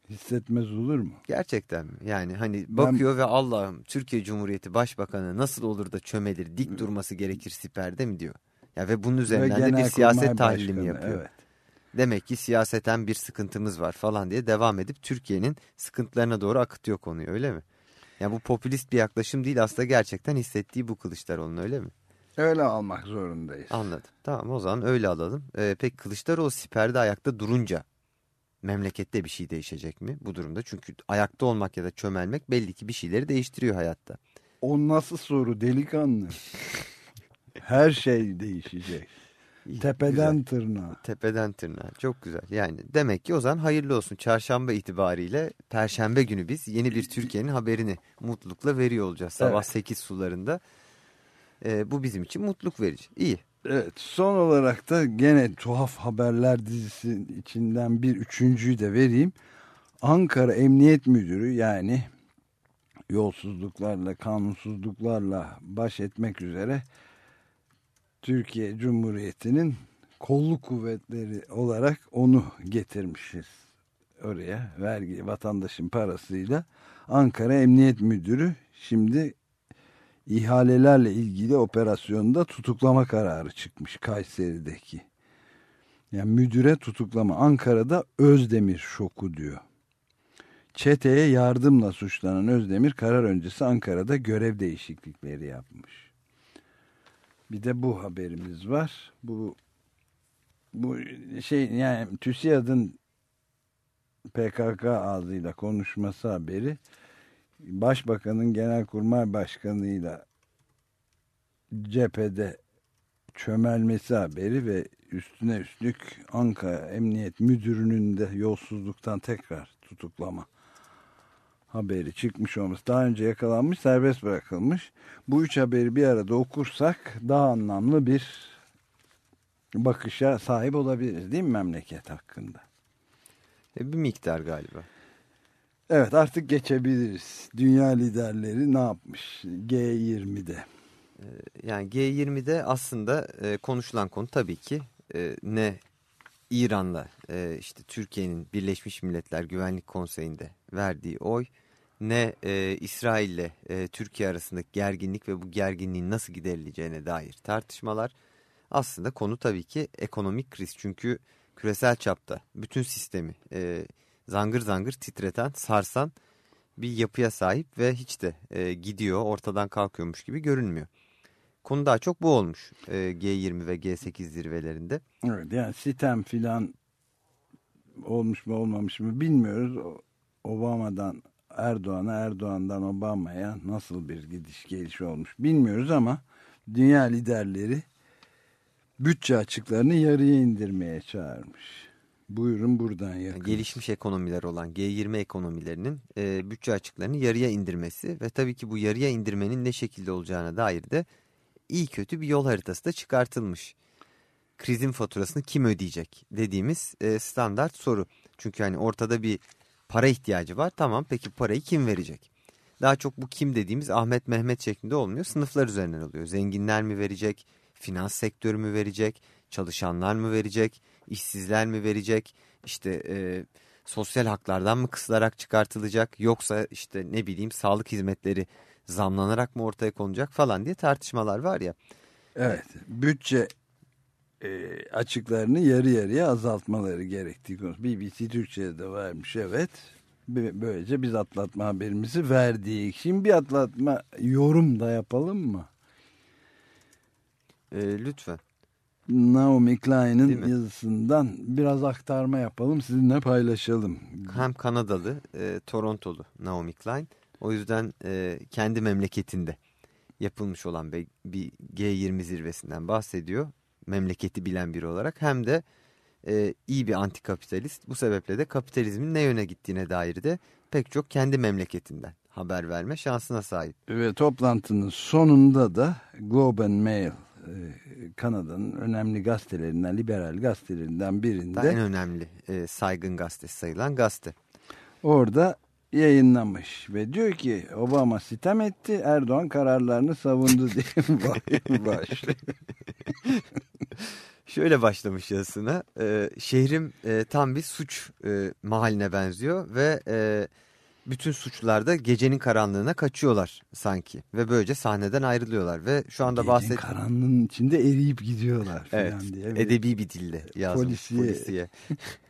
Hissetmez olur mu? Gerçekten mi? Yani hani Ben- bakıyor ve Allah'ım Türkiye Cumhuriyeti Başbakanı nasıl olur da çömelir dik durması gerekir siperde mi diyor. Ya ve bunun üzerinden de bir siyaset tahlili yapıyor? Evet. Demek ki siyaseten bir sıkıntımız var falan diye devam edip Türkiye'nin sıkıntılarına doğru akıtıyor konuyu öyle mi? Ya bu popülist bir yaklaşım değil aslında gerçekten hissettiği bu Kılıçdaroğlu'nun öyle mi? Öyle almak zorundayız. Anladım. Tamam o zaman öyle alalım. Ee, peki Kılıçdaroğlu siperde ayakta durunca memlekette bir şey değişecek mi bu durumda? Çünkü ayakta olmak ya da çömelmek belli ki bir şeyleri değiştiriyor hayatta. O nasıl soru delikanlı? (laughs) Her şey değişecek. Tepeden güzel. tırnağa. Tepeden tırnağa. Çok güzel. Yani demek ki o zaman hayırlı olsun. Çarşamba itibariyle Perşembe günü biz yeni bir Türkiye'nin haberini mutlulukla veriyor olacağız. Sabah Evet. 8 sularında. Ee, bu bizim için mutluluk verici. İyi. Evet son olarak da gene tuhaf haberler dizisi içinden bir üçüncüyü de vereyim. Ankara Emniyet Müdürü yani yolsuzluklarla, kanunsuzluklarla baş etmek üzere Türkiye Cumhuriyeti'nin kolluk kuvvetleri olarak onu getirmişiz oraya vergi vatandaşın parasıyla. Ankara Emniyet Müdürü şimdi ihalelerle ilgili operasyonda tutuklama kararı çıkmış Kayseri'deki. Yani müdüre tutuklama Ankara'da Özdemir şoku diyor. Çeteye yardımla suçlanan Özdemir karar öncesi Ankara'da görev değişiklikleri yapmış. Bir de bu haberimiz var. Bu bu şey yani TÜSİAD'ın PKK ağzıyla konuşması haberi Başbakanın Genelkurmay Başkanı'yla cephede çömelmesi haberi ve üstüne üstlük Ankara Emniyet Müdürü'nün de yolsuzluktan tekrar tutuklama haberi çıkmış olması. Daha önce yakalanmış, serbest bırakılmış. Bu üç haberi bir arada okursak daha anlamlı bir bakışa sahip olabiliriz değil mi memleket hakkında? E, bir miktar galiba. Evet artık geçebiliriz. Dünya liderleri ne yapmış G20'de? Yani G20'de aslında e, konuşulan konu tabii ki e, ne İran'la e, işte Türkiye'nin Birleşmiş Milletler Güvenlik Konseyi'nde verdiği oy ne e, İsrail'le e, Türkiye arasındaki gerginlik ve bu gerginliğin nasıl giderileceğine dair tartışmalar. Aslında konu tabii ki ekonomik kriz çünkü küresel çapta bütün sistemi e, zangır zangır titreten, sarsan bir yapıya sahip ve hiç de e, gidiyor, ortadan kalkıyormuş gibi görünmüyor. Konu daha çok bu olmuş e, G20 ve G8 zirvelerinde. Evet yani sitem filan olmuş mu olmamış mı bilmiyoruz. Obama'dan Erdoğan'a, Erdoğan'dan Obama'ya nasıl bir gidiş geliş olmuş bilmiyoruz ama dünya liderleri bütçe açıklarını yarıya indirmeye çağırmış. Buyurun buradan yakın. Gelişmiş ekonomiler olan G20 ekonomilerinin e, bütçe açıklarını yarıya indirmesi ve tabii ki bu yarıya indirmenin ne şekilde olacağına dair de iyi kötü bir yol haritası da çıkartılmış. Krizin faturasını kim ödeyecek dediğimiz e, standart soru. Çünkü hani ortada bir para ihtiyacı var. Tamam peki parayı kim verecek? Daha çok bu kim dediğimiz Ahmet Mehmet şeklinde olmuyor. Sınıflar üzerinden oluyor. Zenginler mi verecek? Finans sektörü mü verecek? Çalışanlar mı verecek? işsizler mi verecek? İşte e, sosyal haklardan mı kısılarak çıkartılacak? Yoksa işte ne bileyim sağlık hizmetleri zamlanarak mı ortaya konacak falan diye tartışmalar var ya. Evet bütçe e, açıklarını yarı yarıya azaltmaları gerektiği konusu. BBC Türkçe'de de varmış evet. Böylece biz atlatma haberimizi verdik. Şimdi bir atlatma yorum da yapalım mı? E, lütfen. Naomi Klein'in yazısından biraz aktarma yapalım. Sizinle paylaşalım. Hem Kanadalı, e, Torontolu Naomi Klein. O yüzden e, kendi memleketinde yapılmış olan bir G20 zirvesinden bahsediyor. Memleketi bilen biri olarak. Hem de e, iyi bir antikapitalist. Bu sebeple de kapitalizmin ne yöne gittiğine dair de pek çok kendi memleketinden haber verme şansına sahip. Ve toplantının sonunda da Globe and Mail e, Kanada'nın önemli gazetelerinden, liberal gazetelerinden birinde. En önemli e, saygın gazetesi sayılan gazete. Orada yayınlamış ve diyor ki Obama sitem etti Erdoğan kararlarını savundu diye (laughs) başlıyor. (laughs) Şöyle başlamış yazısına e, şehrim e, tam bir suç e, mahaline benziyor ve e, bütün suçlular da gecenin karanlığına kaçıyorlar sanki ve böylece sahneden ayrılıyorlar ve şu anda bahsettiğim karanlığın içinde eriyip gidiyorlar evet, diye. Edebi bir dille yazmış polisiye. polisiye. (laughs)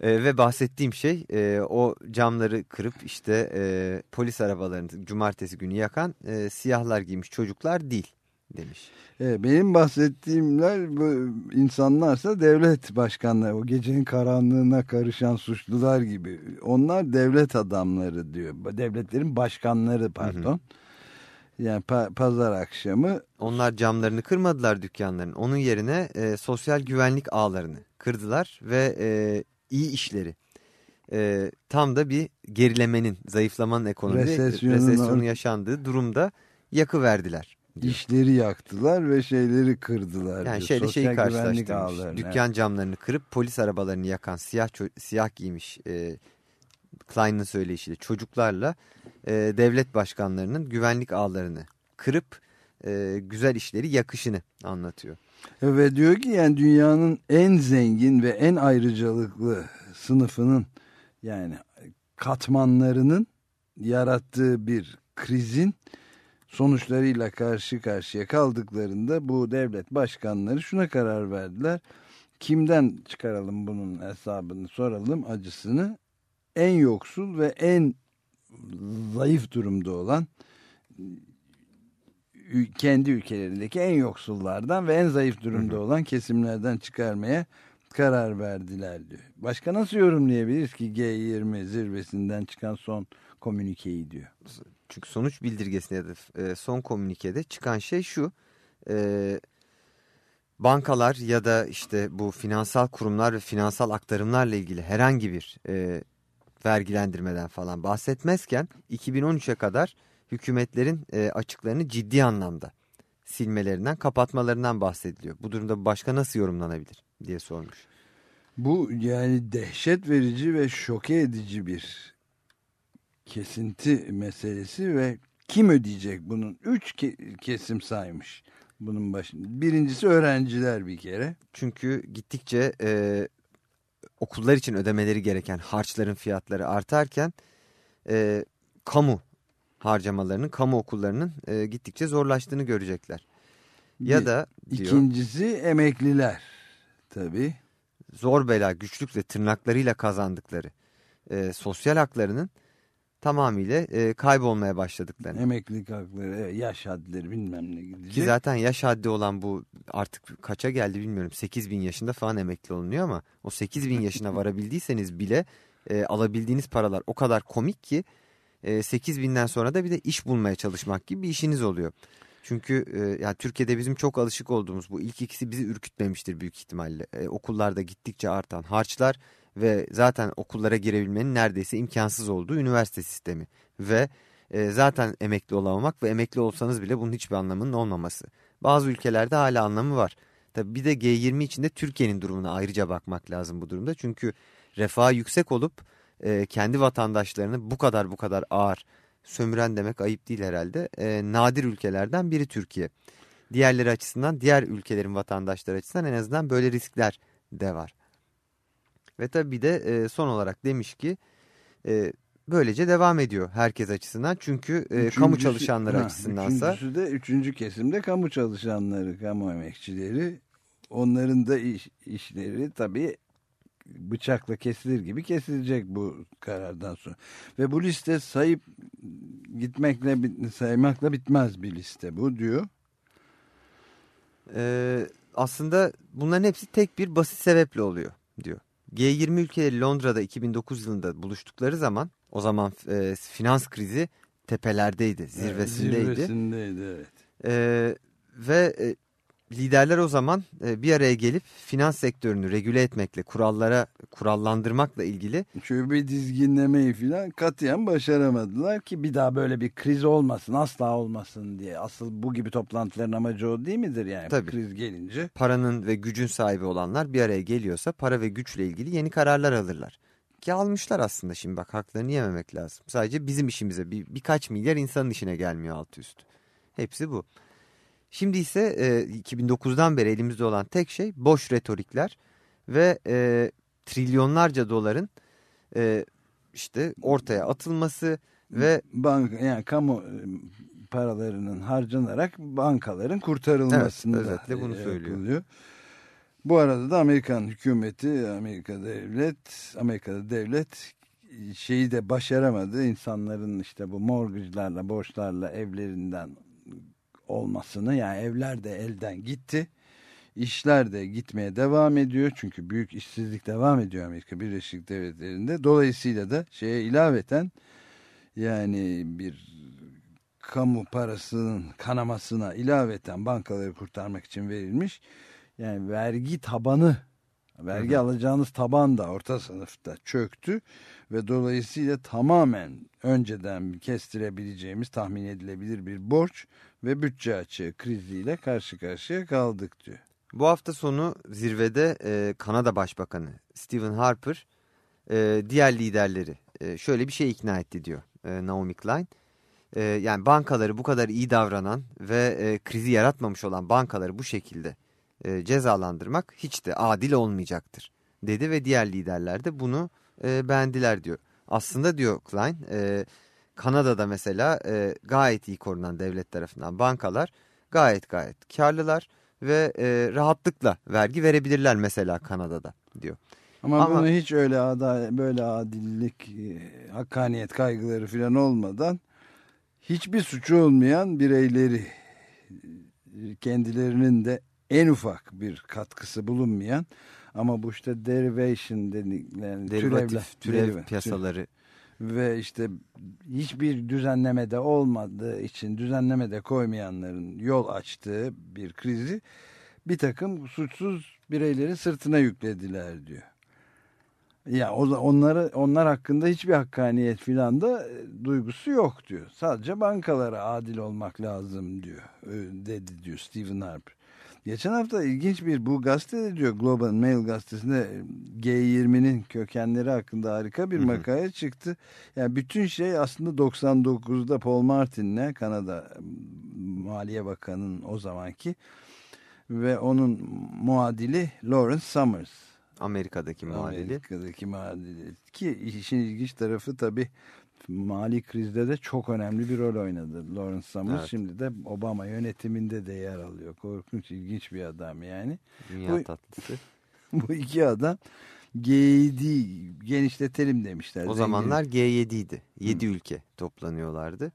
e, ve bahsettiğim şey e, o camları kırıp işte e, polis arabalarını cumartesi günü yakan e, siyahlar giymiş çocuklar değil demiş. Evet, benim bahsettiğimler bu insanlarsa devlet başkanları o gecenin karanlığına karışan suçlular gibi. Onlar devlet adamları diyor. Devletlerin başkanları pardon. Hı hı. Yani pa pazar akşamı. Onlar camlarını kırmadılar dükkanların. Onun yerine e, sosyal güvenlik ağlarını kırdılar ve e, iyi işleri. E, tam da bir gerilemenin, zayıflamanın ekonomide resesyonun yaşandığı durumda yakı verdiler diyor. İşleri yaktılar ve şeyleri kırdılar. Yani şöyle şeyi karşılaştırmış. Dükkan camlarını kırıp polis arabalarını yakan siyah siyah giymiş e, Klein'ın söyleyişiyle çocuklarla e, devlet başkanlarının güvenlik ağlarını kırıp e, güzel işleri yakışını anlatıyor. Ve diyor ki yani dünyanın en zengin ve en ayrıcalıklı sınıfının yani katmanlarının yarattığı bir krizin sonuçlarıyla karşı karşıya kaldıklarında bu devlet başkanları şuna karar verdiler. Kimden çıkaralım bunun hesabını soralım acısını. En yoksul ve en zayıf durumda olan kendi ülkelerindeki en yoksullardan ve en zayıf durumda olan kesimlerden çıkarmaya karar verdiler diyor. Başka nasıl yorumlayabiliriz ki G20 zirvesinden çıkan son komünikeyi diyor. Çünkü sonuç bildirgesinde da e, son komünikede çıkan şey şu. E, bankalar ya da işte bu finansal kurumlar ve finansal aktarımlarla ilgili herhangi bir e, vergilendirmeden falan bahsetmezken 2013'e kadar hükümetlerin e, açıklarını ciddi anlamda silmelerinden, kapatmalarından bahsediliyor. Bu durumda başka nasıl yorumlanabilir diye sormuş. Bu yani dehşet verici ve şoke edici bir kesinti meselesi ve kim ödeyecek bunun? Üç ke kesim saymış bunun başında. Birincisi öğrenciler bir kere. Çünkü gittikçe e, okullar için ödemeleri gereken harçların fiyatları artarken e, kamu harcamalarının, kamu okullarının e, gittikçe zorlaştığını görecekler. Ya Bir- da diyor, İkincisi emekliler tabii. zor bela güçlükle tırnaklarıyla kazandıkları e, sosyal haklarının tamamıyla e, kaybolmaya başladıklarını. Emeklilik hakları, evet, yaş hadleri bilmem ne gidecek. Ki zaten yaş haddi olan bu artık kaça geldi bilmiyorum 8 bin yaşında falan emekli olunuyor ama o 8 bin yaşına varabildiyseniz bile e, alabildiğiniz paralar o kadar komik ki e, 8 binden sonra da bir de iş bulmaya çalışmak gibi bir işiniz oluyor. Çünkü e, yani Türkiye'de bizim çok alışık olduğumuz bu ilk ikisi bizi ürkütmemiştir büyük ihtimalle. E, okullarda gittikçe artan harçlar ve zaten okullara girebilmenin neredeyse imkansız olduğu üniversite sistemi ve e, zaten emekli olamamak ve emekli olsanız bile bunun hiçbir anlamının olmaması. Bazı ülkelerde hala anlamı var. Tabii bir de G20 içinde Türkiye'nin durumuna ayrıca bakmak lazım bu durumda. Çünkü refah yüksek olup e, kendi vatandaşlarını bu kadar bu kadar ağır sömüren demek ayıp değil herhalde. E, nadir ülkelerden biri Türkiye. Diğerleri açısından diğer ülkelerin vatandaşları açısından en azından böyle riskler de var. Ve tabii bir de e, son olarak demiş ki e, böylece devam ediyor herkes açısından. Çünkü e, kamu Üçüncüsü- çalışanları ha, açısındansa Üçüncüsü de üçüncü kesimde kamu çalışanları, kamu emekçileri. Onların da iş, işleri tabii bıçakla kesilir gibi kesilecek bu karardan sonra. Ve bu liste sayıp gitmekle saymakla bitmez bir liste bu diyor. Ee, aslında bunların hepsi tek bir basit sebeple oluyor diyor. G20 ülkeleri Londra'da 2009 yılında buluştukları zaman o zaman e, finans krizi tepelerdeydi, zirvesindeydi. Zirvesindeydi evet. Ee, ve e, liderler o zaman e, bir araya gelip finans sektörünü regüle etmekle, kurallara kurallandırmakla ilgili Şöyle bir dizginlemeyi falan katiyen başaramadılar ki bir daha böyle bir kriz olmasın asla olmasın diye. Asıl bu gibi toplantıların amacı o değil midir yani Tabii. kriz gelince? paranın ve gücün sahibi olanlar bir araya geliyorsa para ve güçle ilgili yeni kararlar alırlar. Ki almışlar aslında şimdi bak haklarını yememek lazım. Sadece bizim işimize bir, birkaç milyar insanın işine gelmiyor altı üstü. Hepsi bu. Şimdi ise e, 2009'dan beri elimizde olan tek şey boş retorikler ve e, trilyonlarca doların e, işte ortaya atılması ve Banka yani kamu e, paralarının harcanarak bankaların kurtarılmasında Evet, özetle bunu e, söylüyor. yapılıyor. Bu arada da Amerikan hükümeti, Amerika devlet, Amerika'da devlet şeyi de başaramadı. İnsanların işte bu mortgage'larla, borçlarla evlerinden olmasını yani evler de elden gitti. İşler de gitmeye devam ediyor. Çünkü büyük işsizlik devam ediyor Amerika Birleşik Devletleri'nde. Dolayısıyla da şeye ilaveten yani bir kamu parasının kanamasına ilaveten bankaları kurtarmak için verilmiş. Yani vergi tabanı, vergi alacağınız taban da orta sınıfta çöktü ve dolayısıyla tamamen önceden kestirebileceğimiz tahmin edilebilir bir borç ve bütçe açığı kriziyle karşı karşıya kaldık diyor. Bu hafta sonu zirvede e, Kanada Başbakanı Stephen Harper e, diğer liderleri e, şöyle bir şey ikna etti diyor e, Naomi Klein. E, yani bankaları bu kadar iyi davranan ve e, krizi yaratmamış olan bankaları bu şekilde e, cezalandırmak hiç de adil olmayacaktır dedi ve diğer liderler de bunu e, beğendiler diyor. Aslında diyor Klein e, Kanada'da mesela e, gayet iyi korunan devlet tarafından bankalar gayet gayet karlılar ve e, rahatlıkla vergi verebilirler mesela Kanada'da diyor. Ama, Ama- bunu hiç öyle ada, böyle adillik, e, hakkaniyet kaygıları falan olmadan hiçbir suçu olmayan bireyleri e, kendilerinin de en ufak bir katkısı bulunmayan ama bu işte derivation dedikleri Derivatif, türev deriva- piyasaları ve işte hiçbir düzenlemede olmadığı için düzenlemede koymayanların yol açtığı bir krizi bir takım suçsuz bireylerin sırtına yüklediler diyor. Ya o da- onları onlar hakkında hiçbir hakkaniyet filan da e, duygusu yok diyor. Sadece bankalara adil olmak lazım diyor. e, dedi diyor Stephen Harper. Geçen hafta ilginç bir bu gazetede diyor Global Mail gazetesinde G20'nin kökenleri hakkında harika bir makale çıktı. Yani bütün şey aslında 99'da Paul Martin'le Kanada Maliye Bakanı'nın o zamanki ve onun muadili Lawrence Summers. Amerika'daki muadili. Amerika'daki muadili. Ki işin ilginç tarafı tabii mali krizde de çok önemli bir rol oynadı Lawrence Summers. Evet. Şimdi de Obama yönetiminde de yer alıyor. Korkunç, ilginç bir adam yani. Dünya bu, tatlısı. (laughs) bu iki adam G7 genişletelim demişler. O zamanlar G7 idi. 7 ülke toplanıyorlardı.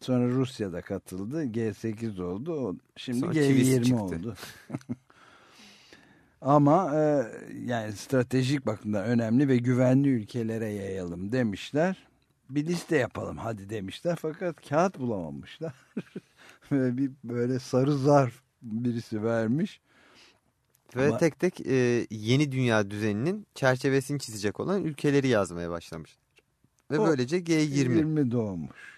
Sonra Rusya da katıldı. G8 oldu. Şimdi Sonra G20 oldu. (laughs) Ama e, yani stratejik bakımdan önemli ve güvenli ülkelere yayalım demişler bir liste yapalım hadi demişler fakat kağıt bulamamışlar. (laughs) Ve bir böyle sarı zarf birisi vermiş. Ve Ama... tek tek e, yeni dünya düzeninin çerçevesini çizecek olan ülkeleri yazmaya başlamışlar. Ve o, böylece G20. 20 doğmuş.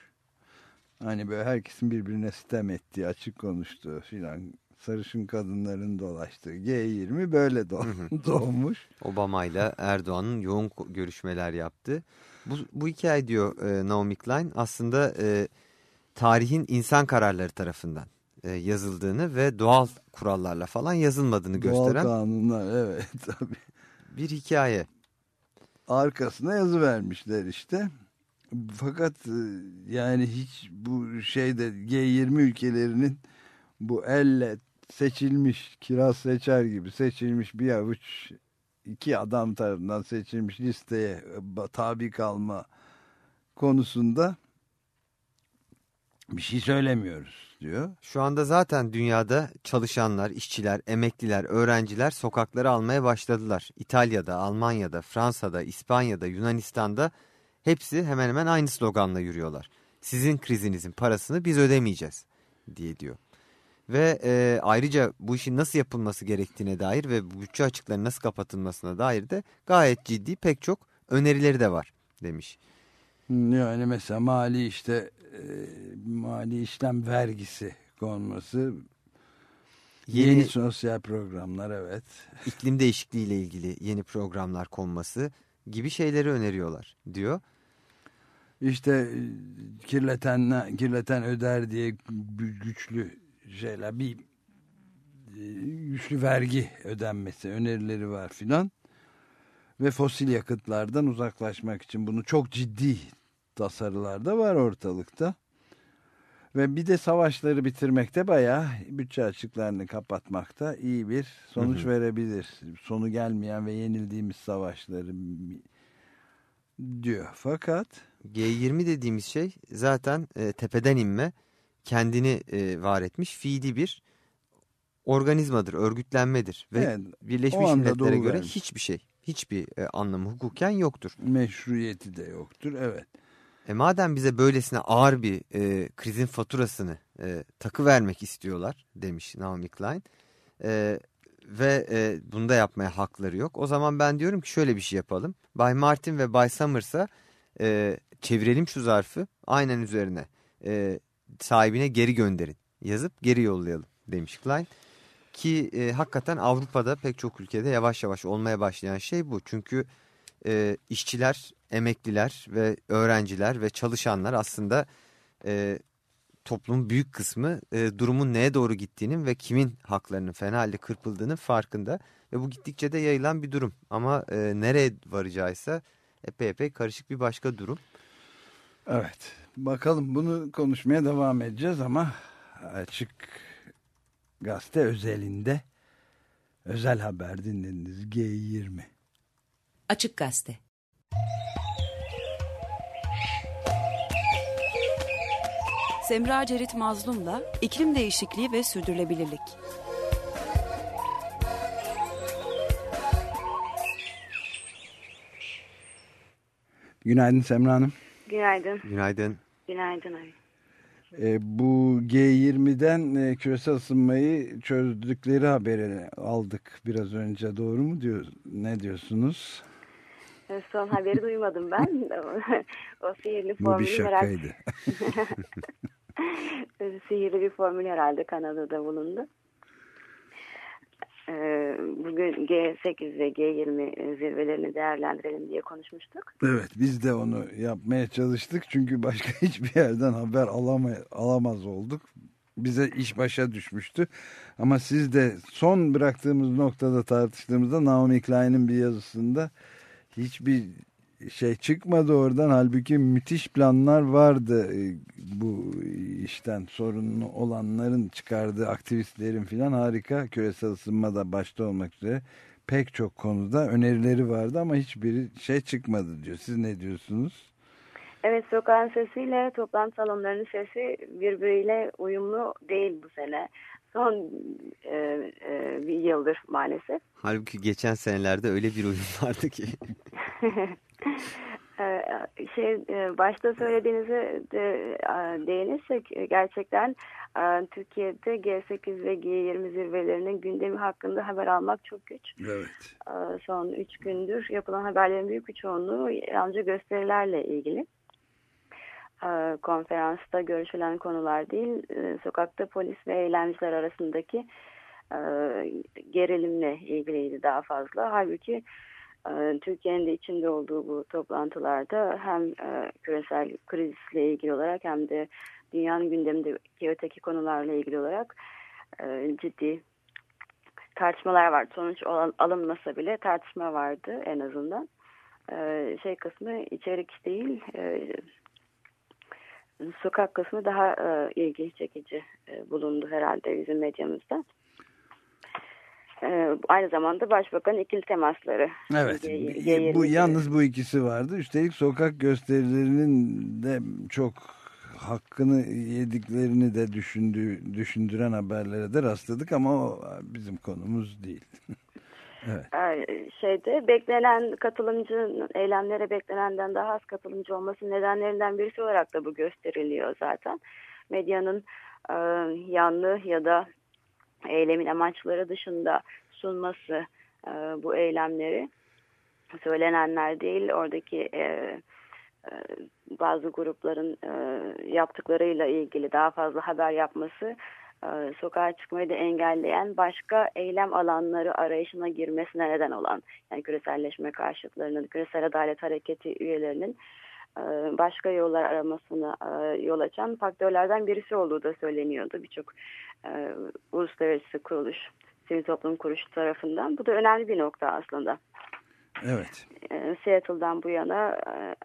Hani böyle herkesin birbirine sitem ettiği, açık konuştuğu filan sarışın kadınların dolaştığı G20 böyle (laughs) doğmuş. Obama ile Erdoğan'ın yoğun görüşmeler yaptı. Bu, bu hikaye diyor e, Naomi Klein aslında e, tarihin insan kararları tarafından e, yazıldığını ve doğal kurallarla falan yazılmadığını doğal gösteren. Doğal kanunlar evet (laughs) tabii. Bir hikaye. Arkasına yazı vermişler işte. Fakat e, yani hiç bu şeyde G20 ülkelerinin bu elle seçilmiş kiraz seçer gibi seçilmiş bir avuç iki adam tarafından seçilmiş listeye e, tabi kalma konusunda bir şey söylemiyoruz diyor. Şu anda zaten dünyada çalışanlar, işçiler, emekliler, öğrenciler sokakları almaya başladılar. İtalya'da, Almanya'da, Fransa'da, İspanya'da, Yunanistan'da hepsi hemen hemen aynı sloganla yürüyorlar. Sizin krizinizin parasını biz ödemeyeceğiz diye diyor. Ve e, ayrıca bu işin nasıl yapılması gerektiğine dair ve bütçe açıklarının nasıl kapatılmasına dair de gayet ciddi pek çok önerileri de var demiş. Yani mesela mali işte e, mali işlem vergisi konması Yeni, yeni sosyal programlar evet. (laughs) İklim değişikliği ile ilgili yeni programlar konması gibi şeyleri öneriyorlar diyor. İşte e, kirleten kirleten öder diye güçlü şeyler bir e, güçlü vergi ödenmesi önerileri var filan. Ve fosil yakıtlardan uzaklaşmak için bunu çok ciddi tasarılar da var ortalıkta. Ve bir de savaşları bitirmekte bayağı bütçe açıklarını kapatmakta iyi bir sonuç hı hı. verebilir. Sonu gelmeyen ve yenildiğimiz savaşları diyor. Fakat G20 dediğimiz şey zaten e, tepeden inme kendini e, var etmiş fiili bir organizmadır, örgütlenmedir. Ve evet, Birleşmiş Milletler'e göre vermiş. hiçbir şey, hiçbir e, anlamı hukuken yoktur. Meşruiyeti de yoktur, evet. E madem bize böylesine ağır bir e, krizin faturasını e, takı vermek istiyorlar demiş Naomi Klein. E, ve e, bunu da yapmaya hakları yok. O zaman ben diyorum ki şöyle bir şey yapalım. Bay Martin ve Bay Summers'a e, çevirelim şu zarfı aynen üzerine. E, sahibine geri gönderin yazıp geri yollayalım demiş Klein. Ki e, hakikaten Avrupa'da pek çok ülkede yavaş yavaş olmaya başlayan şey bu. Çünkü e, işçiler, emekliler ve öğrenciler ve çalışanlar aslında e, toplumun büyük kısmı e, durumun neye doğru gittiğinin ve kimin haklarının fena halde kırpıldığının farkında. Ve bu gittikçe de yayılan bir durum. Ama e, nereye varacağıysa epey epey karışık bir başka durum. Evet. Bakalım bunu konuşmaya devam edeceğiz ama açık gazete özelinde özel haber dinlediniz G20. Açık gazete. Semra Cerit Mazlum'la iklim değişikliği ve sürdürülebilirlik. Günaydın Semra Hanım. Günaydın. Günaydın. Günaydın abi. E, bu G20'den e, küresel ısınmayı çözdükleri haberi aldık biraz önce. Doğru mu diyor? Ne diyorsunuz? E, son haberi (laughs) duymadım ben. o sihirli formülü Bu bir şakaydı. (laughs) (laughs) sihirli bir formül herhalde Kanada'da bulundu. Bugün G8 ve G20 zirvelerini değerlendirelim diye konuşmuştuk. Evet biz de onu yapmaya çalıştık çünkü başka (laughs) hiçbir yerden haber alamay alamaz olduk. Bize iş başa düşmüştü. Ama siz de son bıraktığımız noktada tartıştığımızda Naomi Klein'in bir yazısında hiçbir şey çıkmadı oradan. Halbuki müthiş planlar vardı e, bu işten sorunlu olanların çıkardığı aktivistlerin filan harika küresel ısınmada başta olmak üzere pek çok konuda önerileri vardı ama hiçbiri şey çıkmadı diyor. Siz ne diyorsunuz? Evet sokağın sesiyle toplantı salonlarının sesi birbiriyle uyumlu değil bu sene. Son e, e, bir yıldır maalesef. Halbuki geçen senelerde öyle bir uyum vardı ki. (laughs) Ee, şey e, başta söylediğinize de değinirsek e, gerçekten Türkiye'de G8 ve G20 zirvelerinin gündemi hakkında haber almak çok güç. Evet. Son üç gündür yapılan haberlerin büyük bir çoğunluğu yalnızca gösterilerle ilgili. Konferansta görüşülen konular değil, e, sokakta polis ve eylemciler arasındaki gerilimle ilgiliydi daha fazla. Halbuki ee, Türkiye'nin de içinde olduğu bu toplantılarda hem e, küresel krizle ilgili olarak hem de dünyanın gündemindeki öteki konularla ilgili olarak e, ciddi tartışmalar vardı. Sonuç alınmasa bile tartışma vardı en azından. E, şey kısmı içerik değil, sokak kısmı daha ilgi çekici bulundu herhalde bizim medyamızda. Ee, aynı zamanda başbakan ikili temasları. Evet. bu yalnız bu ikisi vardı. Üstelik sokak gösterilerinin de çok hakkını yediklerini de düşündüğü, düşündüren haberlere de rastladık ama o bizim konumuz değil. (laughs) evet. Ee, şeyde beklenen katılımcı eylemlere beklenenden daha az katılımcı olması nedenlerinden birisi olarak da bu gösteriliyor zaten. Medyanın e, yanlı ya da eylemin amaçları dışında sunması e, bu eylemleri söylenenler değil. Oradaki e, e, bazı grupların e, yaptıklarıyla ilgili daha fazla haber yapması e, sokağa çıkmayı da engelleyen başka eylem alanları arayışına girmesine neden olan yani küreselleşme karşıtlarının küresel adalet hareketi üyelerinin e, başka yollar aramasına e, yol açan faktörlerden birisi olduğu da söyleniyordu birçok e, uluslararası kuruluş, sivil toplum kuruluşu tarafından. Bu da önemli bir nokta aslında. Evet. Seattle'dan bu yana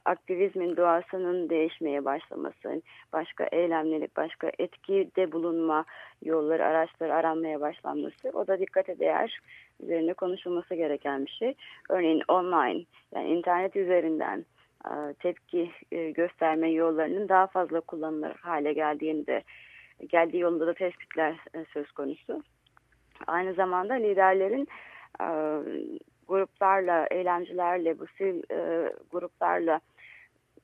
aktivizmin doğasının değişmeye başlaması, başka eylemleri, başka etkide bulunma yolları, araçları aranmaya başlanması o da dikkate değer üzerine konuşulması gereken bir şey. Örneğin online yani internet üzerinden tepki gösterme yollarının daha fazla kullanılır hale geldiğini de geldiği yolunda da tespitler e, söz konusu. Aynı zamanda liderlerin gruplarla, eylemcilerle, bu sivil gruplarla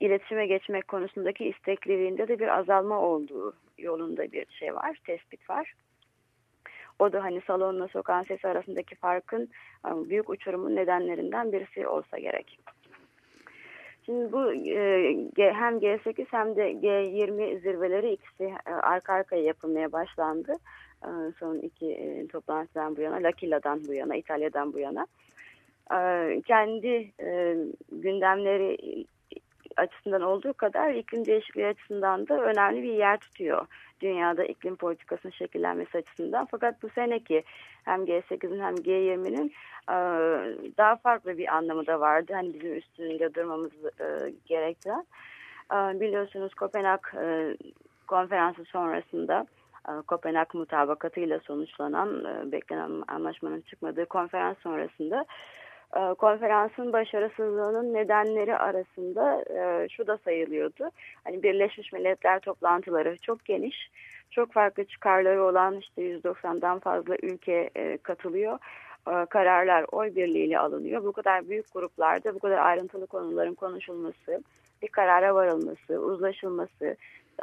iletişime geçmek konusundaki istekliliğinde de bir azalma olduğu yolunda bir şey var, tespit var. O da hani salonla sokağın sesi arasındaki farkın büyük uçurumun nedenlerinden birisi olsa gerek. Şimdi bu e, hem G8 hem de G20 zirveleri ikisi e, arka arkaya yapılmaya başlandı. E, son iki toplantıdan bu yana, L'Aquila'dan bu yana, İtalya'dan bu yana. Kendi gündemleri açısından olduğu kadar iklim değişikliği açısından da önemli bir yer tutuyor. Dünyada iklim politikasının şekillenmesi açısından. Fakat bu seneki hem G8'in hem G20'nin daha farklı bir anlamı da vardı. Hani bizim üstünde durmamız gerektiren. Biliyorsunuz Kopenhag konferansı sonrasında Kopenhag mutabakatıyla sonuçlanan beklenen anlaşmanın çıkmadığı konferans sonrasında e, konferansın başarısızlığının nedenleri arasında e, şu da sayılıyordu. Hani Birleşmiş Milletler toplantıları çok geniş, çok farklı çıkarları olan işte 190'dan fazla ülke e, katılıyor. Kararlar oy birliğiyle alınıyor. Bu kadar büyük gruplarda bu kadar ayrıntılı konuların konuşulması, bir karara varılması, uzlaşılması,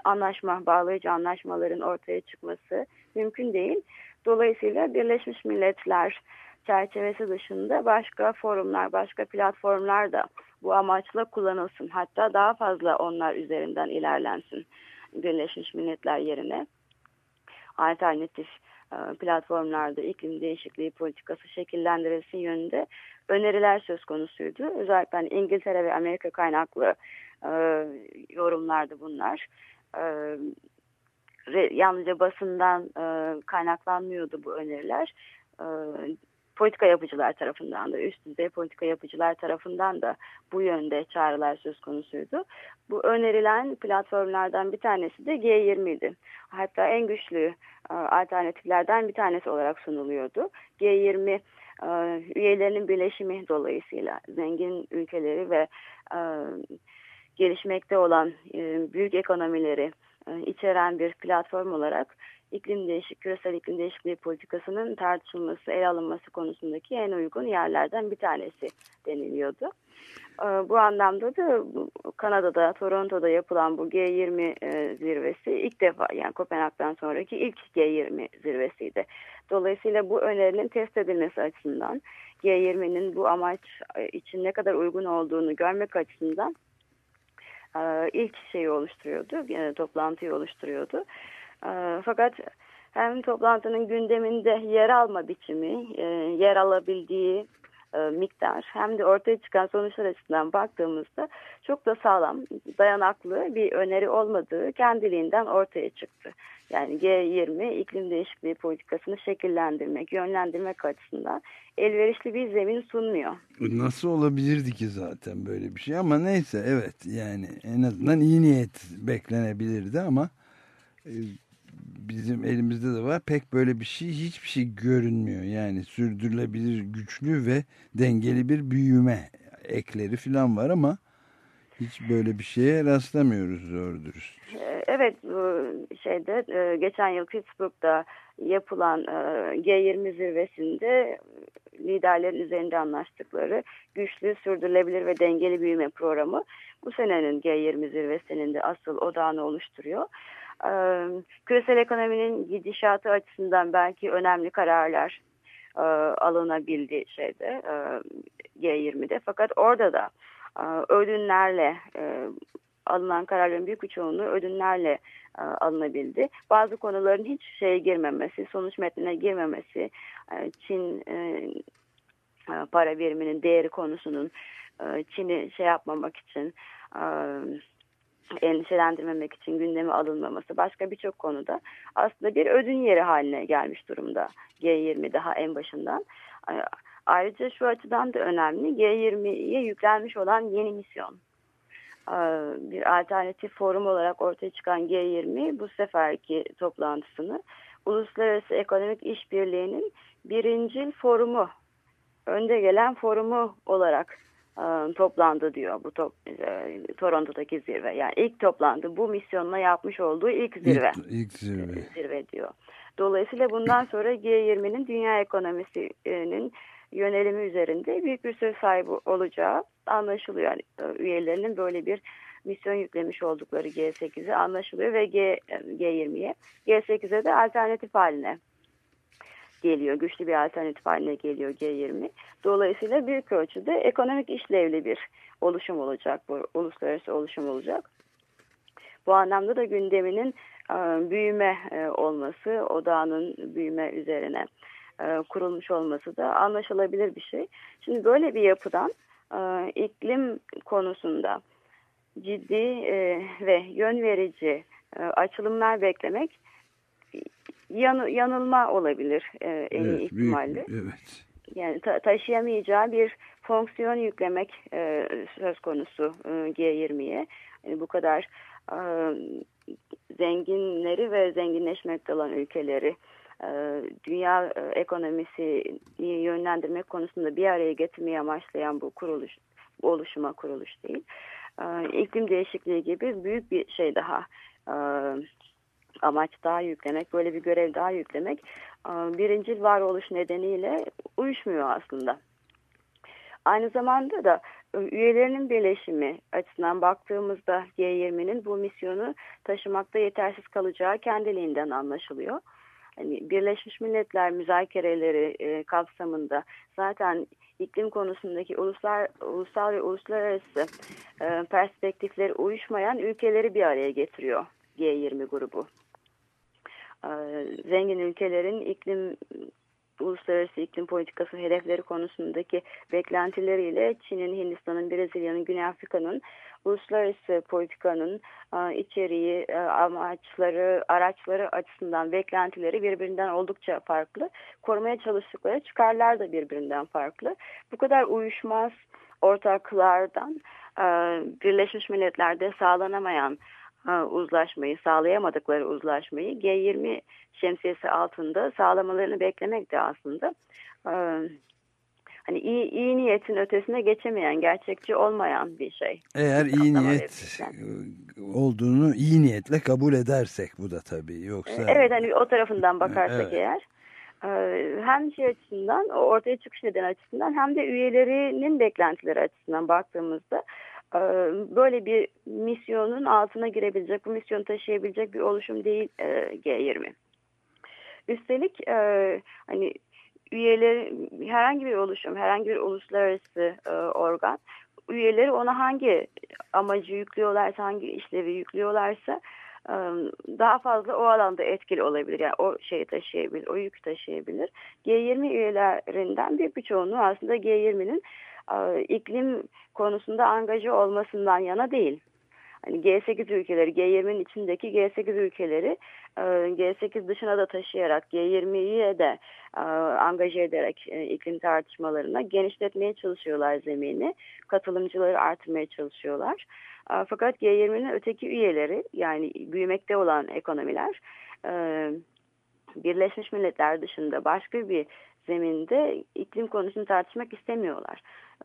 anlaşma, bağlayıcı anlaşmaların ortaya çıkması mümkün değil. Dolayısıyla Birleşmiş Milletler çerçevesi dışında başka forumlar, başka platformlar da bu amaçla kullanılsın. Hatta daha fazla onlar üzerinden ilerlensin Birleşmiş Milletler yerine. Alternatif e, platformlarda iklim değişikliği politikası şekillendirilsin yönünde öneriler söz konusuydu. Özellikle hani İngiltere ve Amerika kaynaklı e, yorumlardı bunlar. E, yalnızca basından e, kaynaklanmıyordu bu öneriler. E, politika yapıcılar tarafından da üst düzey politika yapıcılar tarafından da bu yönde çağrılar söz konusuydu. Bu önerilen platformlardan bir tanesi de G20 idi. Hatta en güçlü e, alternatiflerden bir tanesi olarak sunuluyordu. G20 e, üyelerinin birleşimi dolayısıyla zengin ülkeleri ve e, gelişmekte olan büyük ekonomileri içeren bir platform olarak iklim değişik, küresel iklim değişikliği politikasının tartışılması, ele alınması konusundaki en uygun yerlerden bir tanesi deniliyordu. Ee, bu anlamda da Kanada'da, Toronto'da yapılan bu G20 e, zirvesi ilk defa yani Kopenhag'dan sonraki ilk G20 zirvesiydi. Dolayısıyla bu önerinin test edilmesi açısından G20'nin bu amaç e, için ne kadar uygun olduğunu görmek açısından e, ilk şeyi oluşturuyordu, toplantıyı oluşturuyordu. Ee, fakat hem toplantının gündeminde yer alma biçimi, e, yer alabildiği e, miktar hem de ortaya çıkan sonuçlar açısından baktığımızda çok da sağlam, dayanaklı bir öneri olmadığı kendiliğinden ortaya çıktı. Yani G20 iklim değişikliği politikasını şekillendirmek, yönlendirmek açısından elverişli bir zemin sunmuyor. Nasıl olabilirdi ki zaten böyle bir şey ama neyse evet yani en azından iyi niyet beklenebilirdi ama e, bizim elimizde de var. Pek böyle bir şey hiçbir şey görünmüyor. Yani sürdürülebilir güçlü ve dengeli bir büyüme ekleri falan var ama hiç böyle bir şeye rastlamıyoruz zor dürüst. Ee, evet şeyde e, geçen yıl Pittsburgh'da yapılan e, G20 zirvesinde liderlerin üzerinde anlaştıkları güçlü, sürdürülebilir ve dengeli büyüme programı bu senenin G20 zirvesinin de asıl odağını oluşturuyor küresel ekonominin gidişatı açısından belki önemli kararlar alınabildi şeyde e, G20'de. Fakat orada da ödünlerle alınan kararların büyük bir çoğunluğu ödünlerle alınabildi. Bazı konuların hiç şeye girmemesi, sonuç metnine girmemesi, Çin para biriminin değeri konusunun Çin'i şey yapmamak için endişelendirmemek için gündeme alınmaması başka birçok konuda aslında bir ödün yeri haline gelmiş durumda G20 daha en başından. Ayrıca şu açıdan da önemli G20'ye yüklenmiş olan yeni misyon. Bir alternatif forum olarak ortaya çıkan G20 bu seferki toplantısını Uluslararası Ekonomik İşbirliği'nin birincil forumu, önde gelen forumu olarak toplandı diyor bu top, e, Toronto'daki zirve. Yani ilk toplandı. Bu misyonla yapmış olduğu ilk zirve. İlk, ilk zirve. Zirve diyor. Dolayısıyla bundan sonra G20'nin dünya ekonomisinin yönelimi üzerinde büyük bir söz sahibi olacağı anlaşılıyor. Yani e, üyelerinin böyle bir misyon yüklemiş oldukları G8'e anlaşılıyor ve G, G20'ye. G8'e de alternatif haline geliyor. Güçlü bir alternatif haline geliyor G20. Dolayısıyla büyük ölçüde ekonomik işlevli bir oluşum olacak. Bu uluslararası oluşum olacak. Bu anlamda da gündeminin e, büyüme e, olması, odağının büyüme üzerine e, kurulmuş olması da anlaşılabilir bir şey. Şimdi böyle bir yapıdan iklim konusunda ciddi ve yön verici açılımlar beklemek yan, yanılma olabilir e, en evet, iyi ihtimalle. Büyük, evet. Yani ta taşıyamayacağı bir fonksiyon yüklemek e, söz konusu e, G20'ye. Yani bu kadar e, zenginleri ve zenginleşmekte olan ülkeleri e, dünya e, ekonomisini yönlendirmek konusunda bir araya getirmeyi amaçlayan bu kuruluş oluşuma kuruluş değil. E, iklim değişikliği gibi büyük bir şey daha e, amaç daha yüklemek, böyle bir görev daha yüklemek birincil varoluş nedeniyle uyuşmuyor aslında. Aynı zamanda da üyelerinin birleşimi açısından baktığımızda G20'nin bu misyonu taşımakta yetersiz kalacağı kendiliğinden anlaşılıyor. Hani Birleşmiş Milletler müzakereleri e, kapsamında zaten iklim konusundaki uluslar, ulusal ve uluslararası e, perspektifleri uyuşmayan ülkeleri bir araya getiriyor G20 grubu. E, zengin ülkelerin iklim uluslararası iklim politikası hedefleri konusundaki beklentileriyle Çin'in, Hindistan'ın, Brezilya'nın, Güney Afrika'nın uluslararası politikanın e, içeriği, e, amaçları, araçları açısından beklentileri birbirinden oldukça farklı. Korumaya çalıştıkları çıkarlar da birbirinden farklı. Bu kadar uyuşmaz ortaklardan e, Birleşmiş Milletler'de sağlanamayan uzlaşmayı, sağlayamadıkları uzlaşmayı G20 şemsiyesi altında sağlamalarını beklemek de aslında hani iyi, iyi niyetin ötesine geçemeyen, gerçekçi olmayan bir şey. Eğer iyi niyet olduğunu iyi niyetle kabul edersek bu da tabii yoksa... Evet hani o tarafından (laughs) bakarsak evet. eğer hem şey açısından ortaya çıkış neden açısından hem de üyelerinin beklentileri açısından baktığımızda böyle bir misyonun altına girebilecek, bu misyonu taşıyabilecek bir oluşum değil G20. Üstelik hani üyeleri herhangi bir oluşum, herhangi bir uluslararası e, organ üyeleri ona hangi amacı yüklüyorlarsa, hangi işlevi yüklüyorlarsa e, daha fazla o alanda etkili olabilir. Yani o şeyi taşıyabilir, o yükü taşıyabilir. G20 üyelerinden bir birçoğunluğu aslında G20'nin e, iklim konusunda angaja olmasından yana değil hani G8 ülkeleri, G20'nin içindeki G8 ülkeleri e, G8 dışına da taşıyarak G20'yi de e, angaje ederek e, iklim tartışmalarına genişletmeye çalışıyorlar zemini. Katılımcıları artırmaya çalışıyorlar. Fakat G20'nin öteki üyeleri yani büyümekte olan ekonomiler Birleşmiş Milletler dışında başka bir zeminde iklim konusunu tartışmak istemiyorlar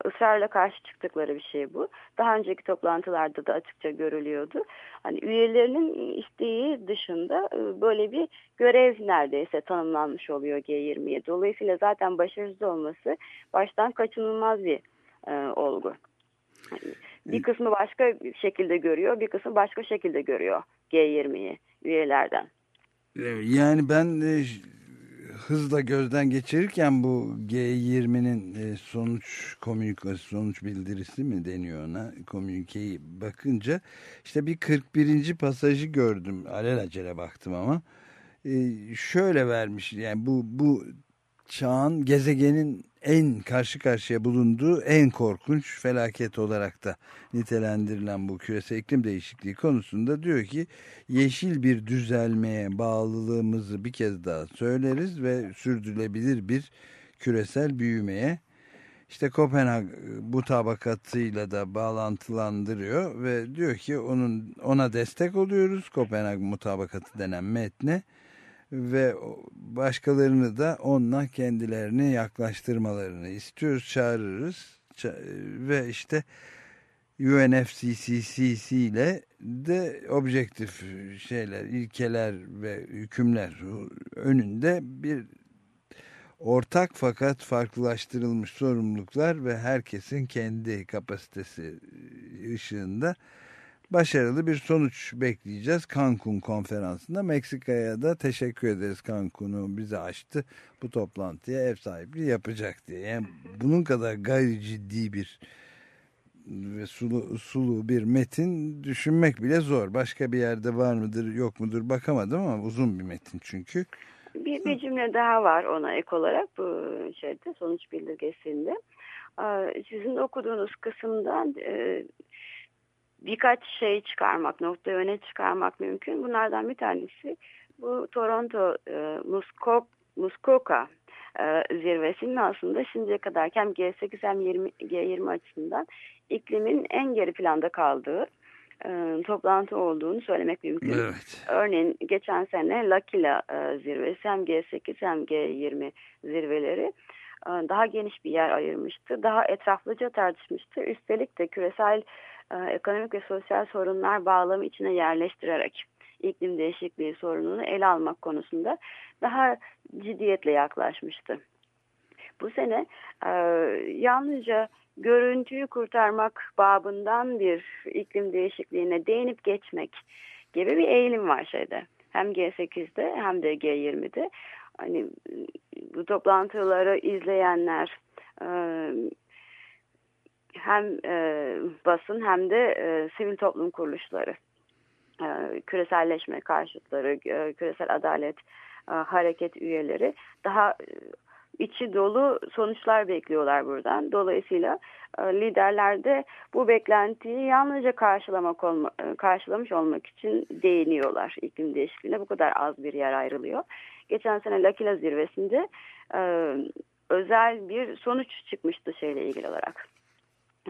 ısrarla karşı çıktıkları bir şey bu. Daha önceki toplantılarda da açıkça görülüyordu. Hani üyelerinin isteği dışında e, böyle bir görev neredeyse tanımlanmış oluyor G20'ye. Dolayısıyla zaten başarısız olması baştan kaçınılmaz bir e, olgu. Hani bir kısmı başka şekilde görüyor, bir kısmı başka şekilde görüyor G20'yi üyelerden. Yani ben hızla gözden geçirirken bu G20'nin e, sonuç komünikası, sonuç bildirisi mi deniyor ona? Komünikeyi bakınca işte bir 41. pasajı gördüm. Alelacele baktım ama. Ee, şöyle vermiş yani bu bu çağın gezegenin en karşı karşıya bulunduğu en korkunç felaket olarak da nitelendirilen bu küresel iklim değişikliği konusunda diyor ki yeşil bir düzelmeye bağlılığımızı bir kez daha söyleriz ve sürdürülebilir bir küresel büyümeye işte Kopenhag bu tabakatıyla da bağlantılandırıyor ve diyor ki onun ona destek oluyoruz. Kopenhag mutabakatı denen metne ve başkalarını da onunla kendilerini yaklaştırmalarını istiyoruz, çağırırız. Ve işte UNFCCC ile de objektif şeyler, ilkeler ve hükümler önünde bir ortak fakat farklılaştırılmış sorumluluklar ve herkesin kendi kapasitesi ışığında başarılı bir sonuç bekleyeceğiz Cancun konferansında. Meksika'ya da teşekkür ederiz Cancun'u bize açtı. Bu toplantıya ev sahipliği yapacak diye. Yani bunun kadar gayri ciddi bir ve sulu, sulu bir metin düşünmek bile zor. Başka bir yerde var mıdır yok mudur bakamadım ama uzun bir metin çünkü. Bir, bir cümle daha var ona ek olarak bu şeyde sonuç bildirgesinde. Sizin okuduğunuz kısımdan e, birkaç şey çıkarmak, nokta öne çıkarmak mümkün. Bunlardan bir tanesi bu Toronto e, Muskok, Muskoka e, zirvesinin aslında şimdiye kadar hem G8 hem 20, G20 açısından iklimin en geri planda kaldığı e, toplantı olduğunu söylemek mümkün. Evet. Örneğin geçen sene Lakila e, zirvesi hem G8 hem G20 zirveleri e, daha geniş bir yer ayırmıştı. Daha etraflıca tartışmıştı. Üstelik de küresel ekonomik ve sosyal sorunlar bağlamı içine yerleştirerek iklim değişikliği sorununu ele almak konusunda daha ciddiyetle yaklaşmıştı. Bu sene e, yalnızca görüntüyü kurtarmak babından bir iklim değişikliğine değinip geçmek gibi bir eğilim var şeyde. Hem G8'de hem de G20'de. Hani bu toplantıları izleyenler, e, hem e, basın hem de e, sivil toplum kuruluşları e, küreselleşme karşıtları, e, küresel adalet e, hareket üyeleri daha e, içi dolu sonuçlar bekliyorlar buradan. Dolayısıyla e, liderler de bu beklentiyi yalnızca karşılamak olma, e, karşılamış olmak için değiniyorlar iklim değişikliğine. Bu kadar az bir yer ayrılıyor. Geçen sene Lakila zirvesinde e, özel bir sonuç çıkmıştı şeyle ilgili olarak.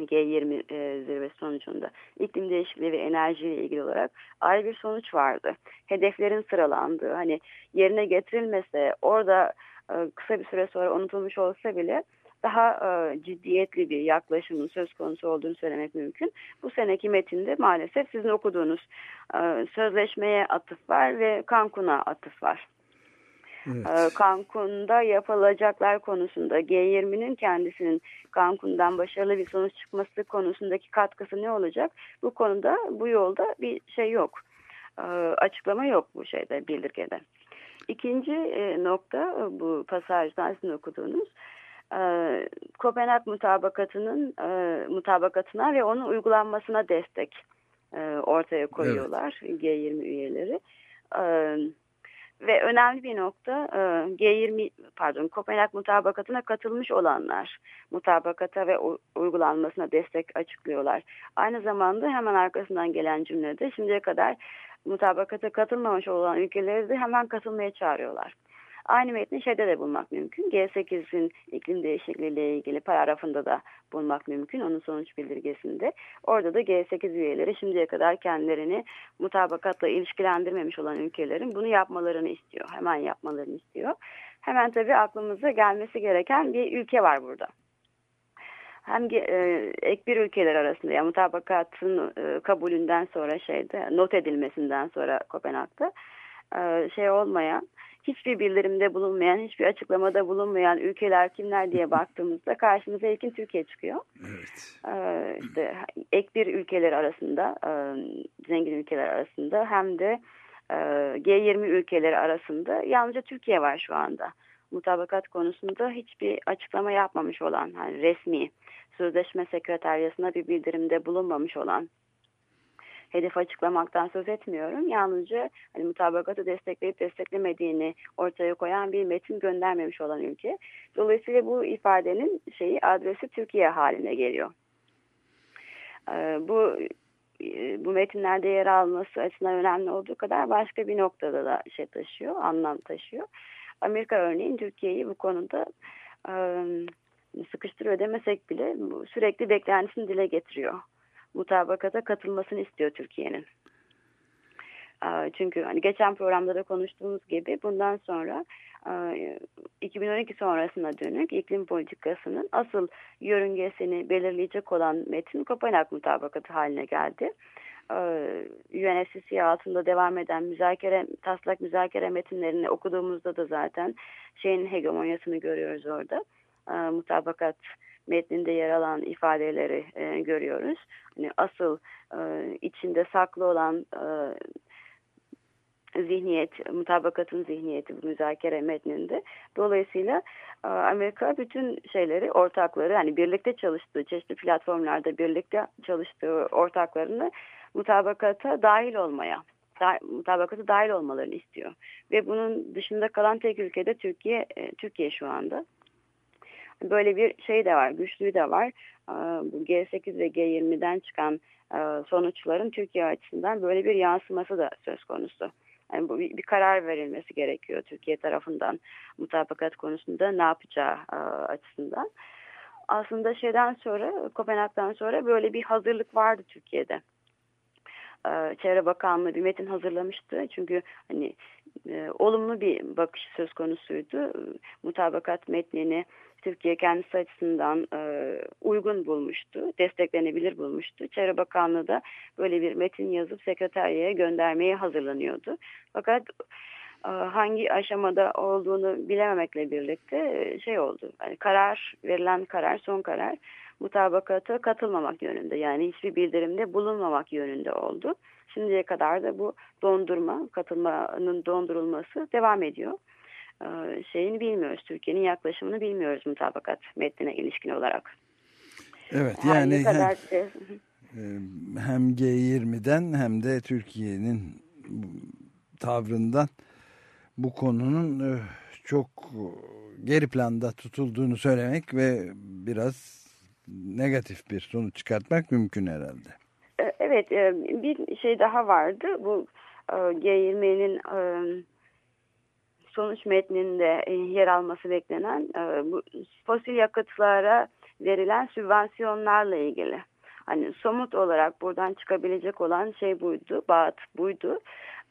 G20 e, zirvesi sonucunda iklim değişikliği ve enerji ile ilgili olarak ayrı bir sonuç vardı. Hedeflerin sıralandığı hani yerine getirilmese orada e, kısa bir süre sonra unutulmuş olsa bile daha e, ciddiyetli bir yaklaşımın söz konusu olduğunu söylemek mümkün. Bu seneki metinde maalesef sizin okuduğunuz e, sözleşmeye atıf var ve Cancun'a atıf var. Evet. E, Cancun'da yapılacaklar konusunda G20'nin kendisinin Cancun'dan başarılı bir sonuç çıkması konusundaki katkısı ne olacak? Bu konuda bu yolda bir şey yok. E, açıklama yok bu şeyde bildirgede. İkinci e, nokta e, bu pasajdan sizin okuduğunuz e, Kopenhag mutabakatının mutabakatına ve onun uygulanmasına destek ortaya koyuyorlar evet. G20 üyeleri. E, ve önemli bir nokta e, G20 pardon Kopenhag mutabakatına katılmış olanlar mutabakata ve uygulanmasına destek açıklıyorlar. Aynı zamanda hemen arkasından gelen cümlede şimdiye kadar mutabakata katılmamış olan ülkeleri de hemen katılmaya çağırıyorlar. Aynı metni şeyde de bulmak mümkün. G8'in iklim değişikliği ile ilgili paragrafında da bulmak mümkün. Onun sonuç bildirgesinde. Orada da G8 üyeleri şimdiye kadar kendilerini mutabakatla ilişkilendirmemiş olan ülkelerin bunu yapmalarını istiyor. Hemen yapmalarını istiyor. Hemen tabii aklımıza gelmesi gereken bir ülke var burada hem e, ek bir ülkeler arasında yani mutabakatın e, kabulünden sonra şeyde not edilmesinden sonra Kopenhag'da e, şey olmayan hiçbir bildirimde bulunmayan hiçbir açıklamada bulunmayan ülkeler kimler diye (laughs) baktığımızda karşımıza ilkin Türkiye çıkıyor. Evet. E, işte ek bir ülkeler arasında e, zengin ülkeler arasında hem de e, G20 ülkeleri arasında yalnızca Türkiye var şu anda mutabakat konusunda hiçbir açıklama yapmamış olan hani resmi sözleşme sekreteryasına bir bildirimde bulunmamış olan hedef açıklamaktan söz etmiyorum. Yalnızca hani mutabakatı destekleyip desteklemediğini ortaya koyan bir metin göndermemiş olan ülke. Dolayısıyla bu ifadenin şeyi adresi Türkiye haline geliyor. Ee, bu e, bu metinlerde yer alması açısından önemli olduğu kadar başka bir noktada da şey taşıyor, anlam taşıyor. Amerika örneğin Türkiye'yi bu konuda sıkıştırıyor demesek bile sürekli beklentisini dile getiriyor. Mutabakata katılmasını istiyor Türkiye'nin. Çünkü hani geçen programda da konuştuğumuz gibi bundan sonra 2012 sonrasına dönük iklim politikasının asıl yörüngesini belirleyecek olan metin Kopenhag mutabakatı haline geldi. UNFCCC altında devam eden müzakere, taslak müzakere metinlerini okuduğumuzda da zaten şeyin hegemonyasını görüyoruz orada. Mutabakat metninde yer alan ifadeleri e, görüyoruz. Hani asıl e, içinde saklı olan e, zihniyet, mutabakatın zihniyeti bu müzakere metninde. Dolayısıyla Amerika bütün şeyleri, ortakları, hani birlikte çalıştığı, çeşitli platformlarda birlikte çalıştığı ortaklarını mutabakata dahil olmaya, da, dahil olmalarını istiyor. Ve bunun dışında kalan tek ülkede Türkiye, e, Türkiye şu anda. Böyle bir şey de var, güçlüğü de var. Bu G8 ve G20'den çıkan sonuçların Türkiye açısından böyle bir yansıması da söz konusu. Yani bu bir, karar verilmesi gerekiyor Türkiye tarafından mutabakat konusunda ne yapacağı açısından. Aslında şeyden sonra, Kopenhag'dan sonra böyle bir hazırlık vardı Türkiye'de. Çevre Bakanlığı bir metin hazırlamıştı. Çünkü hani e, olumlu bir bakış söz konusuydu. Mutabakat metnini Türkiye kendisi açısından e, uygun bulmuştu, desteklenebilir bulmuştu. Çevre Bakanlığı da böyle bir metin yazıp sekreteriyeye göndermeye hazırlanıyordu. Fakat e, hangi aşamada olduğunu bilememekle birlikte şey oldu. Yani karar, verilen karar, son karar mutabakata katılmamak yönünde yani hiçbir bildirimde bulunmamak yönünde oldu. Şimdiye kadar da bu dondurma, katılmanın dondurulması devam ediyor. Ee, şeyini bilmiyoruz, Türkiye'nin yaklaşımını bilmiyoruz mutabakat metnine ilişkin olarak. Evet yani kadar Ee, hem G20'den hem de Türkiye'nin tavrından bu konunun e, çok geri planda tutulduğunu söylemek ve biraz negatif bir sonuç çıkartmak mümkün herhalde. E, evet e, bir şey daha vardı bu G20'nin sonuç metninde yer alması beklenen bu fosil yakıtlara verilen sübvansiyonlarla ilgili. Hani somut olarak buradan çıkabilecek olan şey buydu, bağıt buydu.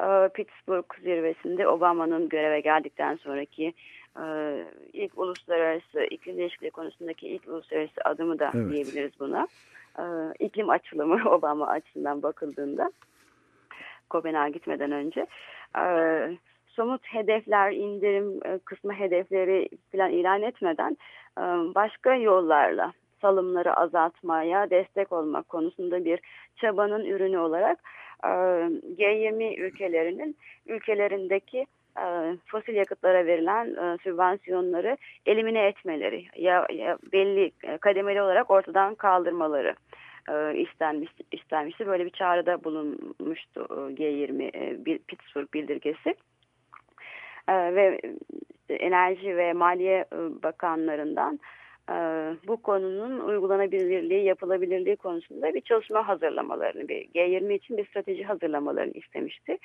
Ee, Pittsburgh zirvesinde Obama'nın göreve geldikten sonraki e, ilk uluslararası iklim değişikliği konusundaki ilk uluslararası adımı da evet. diyebiliriz buna. İklim açılımı (laughs) Obama açısından bakıldığında Kopenhag'a gitmeden önce. Ee, somut hedefler, indirim e, kısmı hedefleri falan ilan etmeden e, başka yollarla salımları azaltmaya destek olmak konusunda bir çabanın ürünü olarak e, G20 ülkelerinin ülkelerindeki fosil yakıtlara verilen sübvansiyonları elimine etmeleri ya, ya belli kademeli olarak ortadan kaldırmaları istenmiş, istenmişti. Böyle bir çağrıda bulunmuştu G20 Pittsburgh bildirgesi. Ve Enerji ve Maliye Bakanlarından ee, bu konunun uygulanabilirliği, yapılabilirliği konusunda bir çalışma hazırlamalarını, bir G20 için bir strateji hazırlamalarını istemişti.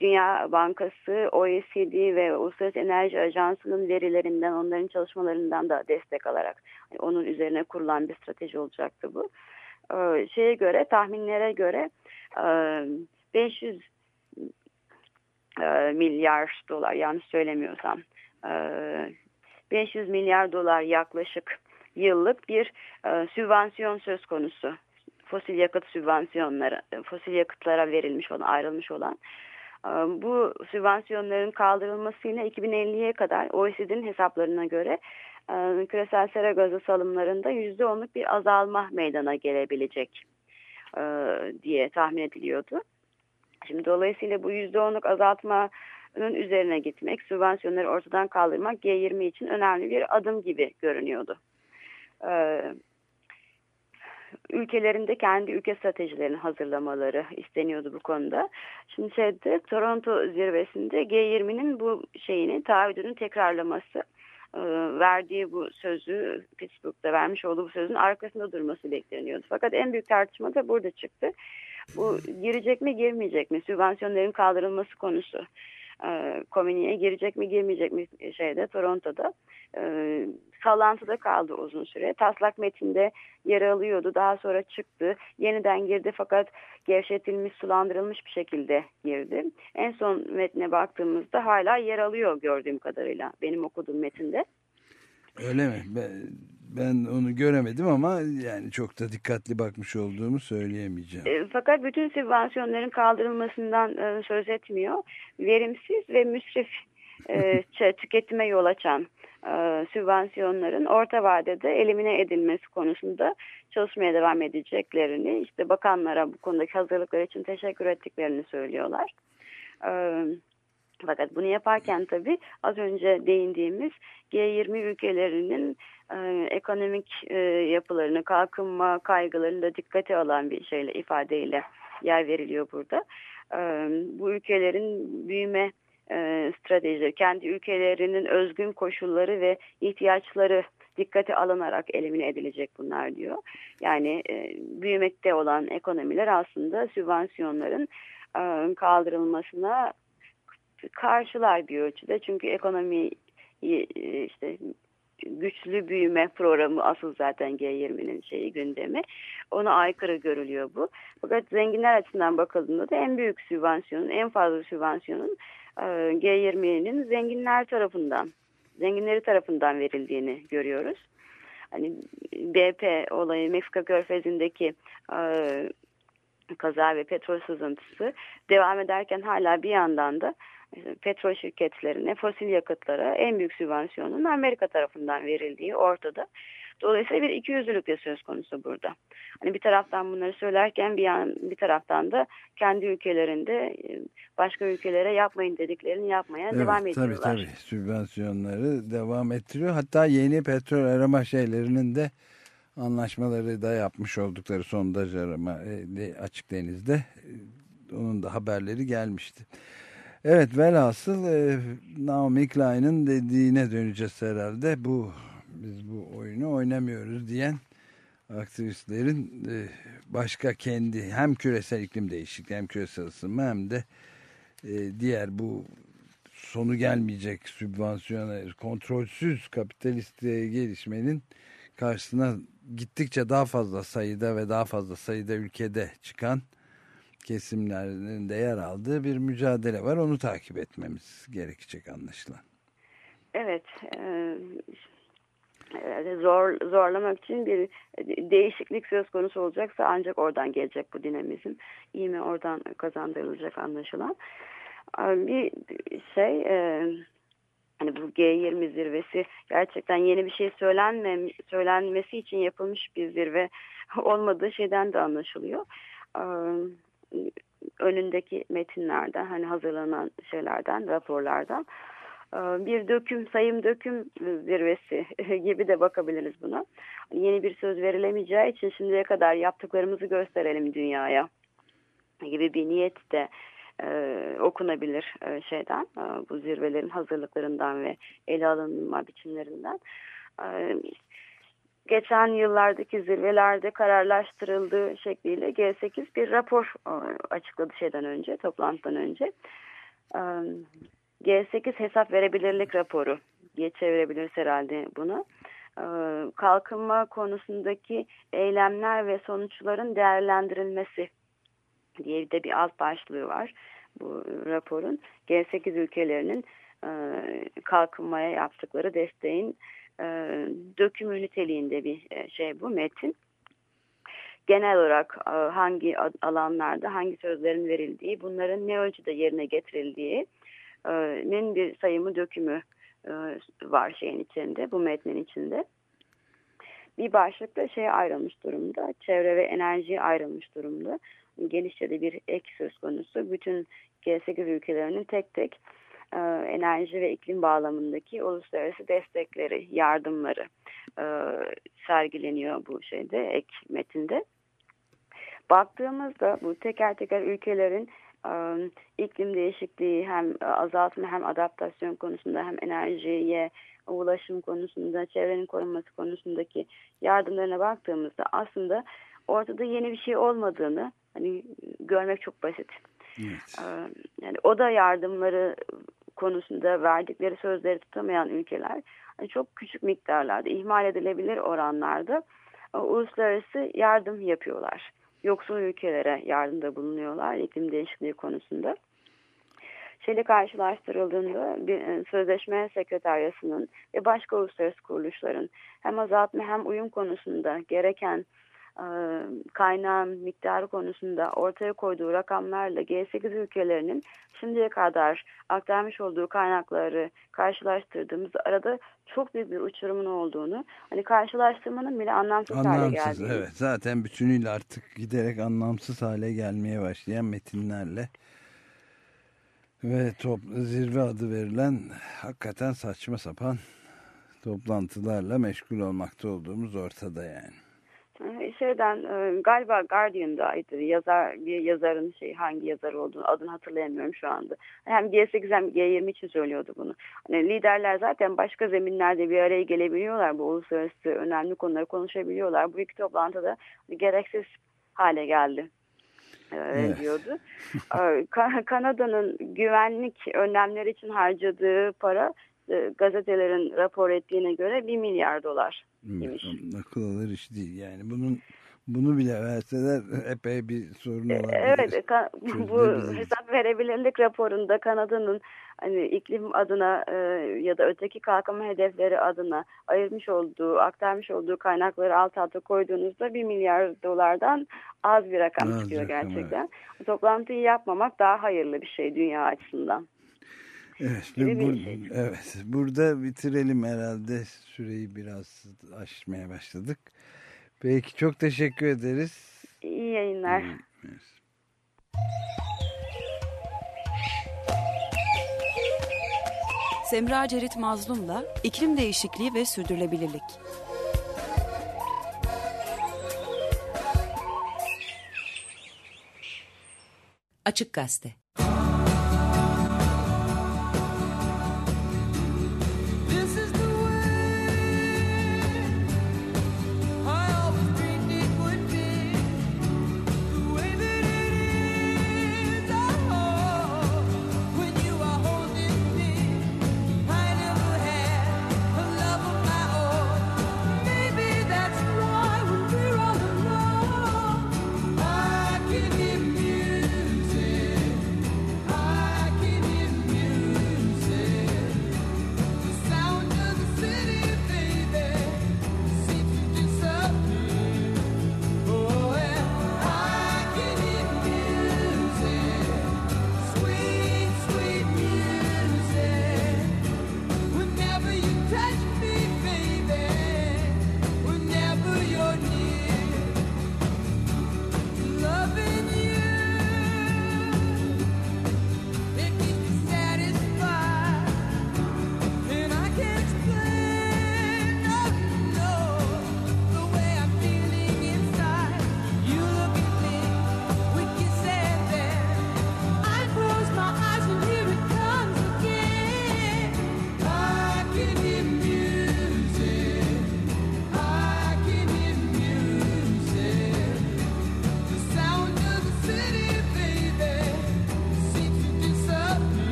Dünya Bankası, OECD ve Uluslararası Enerji Ajansı'nın verilerinden, onların çalışmalarından da destek alarak hani onun üzerine kurulan bir strateji olacaktı bu. Şeye göre, tahminlere göre 500 e, e, milyar dolar yanlış söylemiyorsam 500 milyar dolar yaklaşık yıllık bir e, sübvansiyon söz konusu. Fosil yakıt sübvansiyonları, e, fosil yakıtlara verilmiş olan, ayrılmış olan. E, bu sübvansiyonların kaldırılmasıyla 2050'ye kadar OECD'nin hesaplarına göre e, küresel sera gazı salımlarında %10'luk bir azalma meydana gelebilecek e, diye tahmin ediliyordu. Şimdi dolayısıyla bu %10'luk azaltma üzerine gitmek, sübvansiyonları ortadan kaldırmak G20 için önemli bir adım gibi görünüyordu. Ee, ülkelerinde kendi ülke stratejilerini hazırlamaları isteniyordu bu konuda. Şimdi şeyde Toronto zirvesinde G20'nin bu şeyini taahhüdünün tekrarlaması e, verdiği bu sözü Pittsburgh'da vermiş olduğu bu sözün arkasında durması bekleniyordu. Fakat en büyük tartışma da burada çıktı. Bu girecek mi girmeyecek mi? Sübvansiyonların kaldırılması konusu e, komüneye girecek mi girmeyecek mi şeyde Toronto'da e, sallantıda kaldı uzun süre. Taslak metinde yer alıyordu. Daha sonra çıktı. Yeniden girdi fakat gevşetilmiş, sulandırılmış bir şekilde girdi. En son metne baktığımızda hala yer alıyor gördüğüm kadarıyla benim okuduğum metinde. Öyle mi? Ben, ben onu göremedim ama yani çok da dikkatli bakmış olduğumu söyleyemeyeceğim. E, fakat bütün sübvansiyonların kaldırılmasından e, söz etmiyor. Verimsiz ve müsrif e, (laughs) tüketime yol açan e, sübvansiyonların orta vadede elimine edilmesi konusunda çalışmaya devam edeceklerini, işte bakanlara bu konudaki hazırlıklar için teşekkür ettiklerini söylüyorlar. Evet. Fakat bunu yaparken tabii az önce değindiğimiz G20 ülkelerinin e, ekonomik e, yapılarını, kalkınma kaygılarını da dikkate alan bir şeyle, ifadeyle yer veriliyor burada. E, bu ülkelerin büyüme e, stratejileri, kendi ülkelerinin özgün koşulları ve ihtiyaçları dikkate alınarak elimine edilecek bunlar diyor. Yani e, büyümekte olan ekonomiler aslında sübvansiyonların e, kaldırılmasına karşılar bir ölçüde. Çünkü ekonomi işte güçlü büyüme programı asıl zaten G20'nin şeyi gündemi. Ona aykırı görülüyor bu. Fakat zenginler açısından bakıldığında da en büyük sübvansiyonun, en fazla sübvansiyonun e, G20'nin zenginler tarafından, zenginleri tarafından verildiğini görüyoruz. Hani BP olayı Meksika Körfezi'ndeki e, kaza ve petrol sızıntısı devam ederken hala bir yandan da petrol şirketlerine, fosil yakıtlara en büyük sübvansiyonun Amerika tarafından verildiği ortada. Dolayısıyla bir ikiyüzlülük de söz konusu burada. Hani bir taraftan bunları söylerken bir, yan, bir taraftan da kendi ülkelerinde e, başka ülkelere yapmayın dediklerini yapmaya evet, devam ediyorlar. Tabii tabii sübvansiyonları devam ettiriyor. Hatta yeni petrol arama şeylerinin de anlaşmaları da yapmış oldukları sondaj arama e, açık denizde e, onun da haberleri gelmişti. Evet velhasıl e, Naomi Klein'in dediğine döneceğiz herhalde. Bu biz bu oyunu oynamıyoruz diyen aktivistlerin e, başka kendi hem küresel iklim değişikliği hem küresel ısınma hem de e, diğer bu sonu gelmeyecek sübvansiyoner, kontrolsüz kapitalist gelişmenin karşısına gittikçe daha fazla sayıda ve daha fazla sayıda ülkede çıkan kesimlerin de yer aldığı bir mücadele var. Onu takip etmemiz gerekecek anlaşılan. Evet. E, zor zorlamak için bir değişiklik söz konusu olacaksa ancak oradan gelecek bu dinamizm. İyi mi oradan kazandırılacak anlaşılan. Bir şey e, hani bu G20 zirvesi gerçekten yeni bir şey söylenme, söylenmesi için yapılmış bir zirve (laughs) olmadığı şeyden de anlaşılıyor. Önündeki metinlerden hani hazırlanan şeylerden raporlardan bir döküm sayım döküm zirvesi (laughs) gibi de bakabiliriz buna. Yeni bir söz verilemeyeceği için şimdiye kadar yaptıklarımızı gösterelim dünyaya gibi bir niyet de e, okunabilir e, şeyden e, bu zirvelerin hazırlıklarından ve ele alınma biçimlerinden. E, geçen yıllardaki zirvelerde kararlaştırıldığı şekliyle G8 bir rapor e, açıkladı şeyden önce, toplantıdan önce. E, G8 hesap verebilirlik raporu diye çevirebiliriz herhalde bunu. E, kalkınma konusundaki eylemler ve sonuçların değerlendirilmesi diye de bir alt başlığı var bu raporun. G8 ülkelerinin kalkınmaya yaptıkları desteğin e, dökümü niteliğinde bir e, şey bu metin. Genel olarak e, hangi alanlarda hangi sözlerin verildiği, bunların ne ölçüde yerine getirildiğinin bir sayımı dökümü e, var şeyin içinde, bu metnin içinde. Bir başlıkta şey ayrılmış durumda, çevre ve enerji ayrılmış durumda genişçe de bir ek söz konusu. Bütün G8 ülkelerinin tek tek e, enerji ve iklim bağlamındaki uluslararası destekleri, yardımları e, sergileniyor bu şeyde ek metinde. Baktığımızda bu teker teker ülkelerin e, iklim değişikliği hem azaltma hem adaptasyon konusunda hem enerjiye ulaşım konusunda, çevrenin korunması konusundaki yardımlarına baktığımızda aslında ortada yeni bir şey olmadığını hani görmek çok basit. Evet. Yani o da yardımları konusunda verdikleri sözleri tutamayan ülkeler hani çok küçük miktarlarda ihmal edilebilir oranlarda uluslararası yardım yapıyorlar. Yoksul ülkelere yardımda bulunuyorlar iklim değişikliği konusunda. Şeyle karşılaştırıldığında bir sözleşme sekreteryasının ve başka uluslararası kuruluşların hem azaltma hem uyum konusunda gereken e, kaynağın miktarı konusunda ortaya koyduğu rakamlarla G8 ülkelerinin şimdiye kadar aktarmış olduğu kaynakları karşılaştırdığımızda arada çok büyük bir uçurumun olduğunu hani karşılaştırmanın bile anlamsız, anlamsız hale geldiğini. Evet zaten bütünüyle artık giderek anlamsız hale gelmeye başlayan metinlerle ve top, zirve adı verilen hakikaten saçma sapan toplantılarla meşgul olmakta olduğumuz ortada yani. Ee, şeyden e, galiba Guardian'daydı yazar bir yazarın şey hangi yazar olduğunu adını hatırlayamıyorum şu anda. Hem G8 hem G20 için söylüyordu bunu. Hani liderler zaten başka zeminlerde bir araya gelebiliyorlar. Bu uluslararası önemli konuları konuşabiliyorlar. Bu iki toplantıda gereksiz hale geldi e, evet. diyordu. Ee, Kanada'nın güvenlik önlemleri için harcadığı para e, gazetelerin rapor ettiğine göre 1 milyar dolar demiş. Akıl alır iş değil yani bunun bunu bile verseler epey bir sorun e, olabilir. Evet (laughs) bu hesap verebilirlik raporunda Kanada'nın hani iklim adına e, ya da öteki kalkınma hedefleri adına ayırmış olduğu, aktarmış olduğu kaynakları alt alta koyduğunuzda 1 milyar dolardan az bir rakam az çıkıyor gerçekten. Evet. Toplantıyı yapmamak daha hayırlı bir şey dünya açısından. Evet, (laughs) bur şey. evet, burada bitirelim herhalde. Süreyi biraz aşmaya başladık. Peki çok teşekkür ederiz. İyi yayınlar. Evet. Semra Cerit Mazlum'la iklim değişikliği ve sürdürülebilirlik. Açık Gazete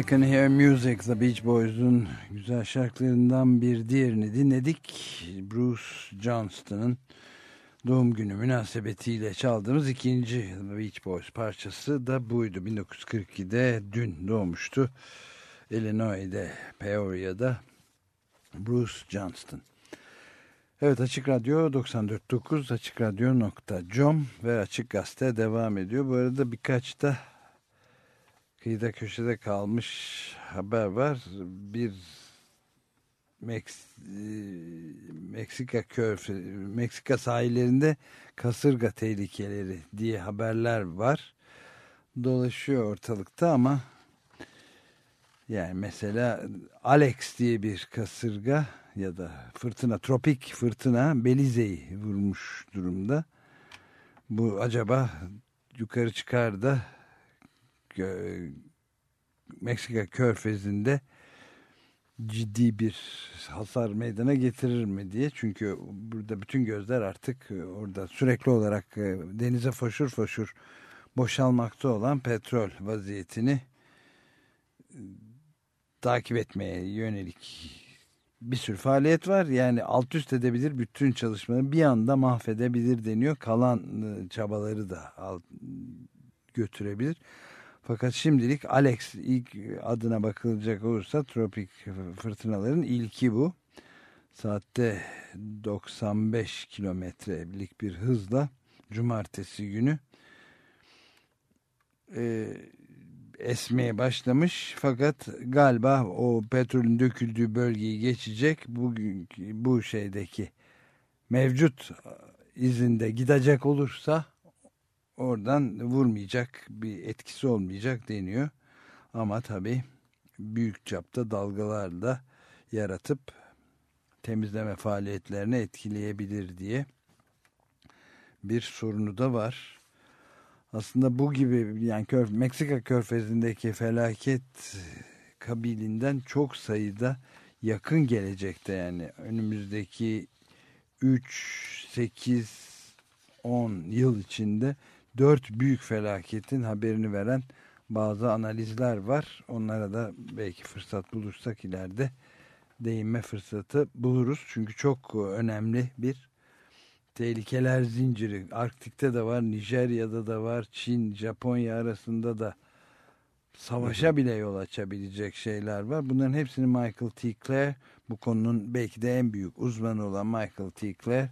I Can Hear Music, The Beach Boys'un güzel şarkılarından bir diğerini dinledik. Bruce Johnston'ın doğum günü münasebetiyle çaldığımız ikinci The Beach Boys parçası da buydu. 1942'de dün doğmuştu. Illinois'de, Peoria'da Bruce Johnston. Evet Açık Radyo 94.9 AçıkRadyo.com ve Açık Gazete devam ediyor. Bu arada birkaç da kıyıda köşede kalmış haber var. Bir Meks Meksika körfe Meksika sahillerinde kasırga tehlikeleri diye haberler var. Dolaşıyor ortalıkta ama yani mesela Alex diye bir kasırga ya da fırtına, tropik fırtına Belize'yi vurmuş durumda. Bu acaba yukarı çıkar da Meksika körfezinde ciddi bir hasar meydana getirir mi diye. Çünkü burada bütün gözler artık orada sürekli olarak e, denize foşur foşur boşalmakta olan petrol vaziyetini e, takip etmeye yönelik bir sürü faaliyet var. Yani alt üst edebilir bütün çalışmaları bir anda mahvedebilir deniyor. Kalan e, çabaları da alt, götürebilir. Fakat şimdilik Alex ilk adına bakılacak olursa tropik fırtınaların ilki bu. Saatte 95 kilometrelik bir hızla cumartesi günü e, esmeye başlamış. Fakat galiba o petrolün döküldüğü bölgeyi geçecek. Bugün bu şeydeki mevcut izinde gidecek olursa oradan vurmayacak bir etkisi olmayacak deniyor. Ama tabii büyük çapta dalgalarla yaratıp temizleme faaliyetlerini etkileyebilir diye bir sorunu da var. Aslında bu gibi yani Kör, Meksika körfezindeki felaket kabilinden çok sayıda yakın gelecekte yani önümüzdeki 3, 8, 10 yıl içinde dört büyük felaketin haberini veren bazı analizler var. Onlara da belki fırsat bulursak ileride değinme fırsatı buluruz. Çünkü çok önemli bir tehlikeler zinciri. Arktik'te de var, Nijerya'da da var, Çin, Japonya arasında da savaşa bile yol açabilecek şeyler var. Bunların hepsini Michael T. Clare, bu konunun belki de en büyük uzmanı olan Michael T. Clare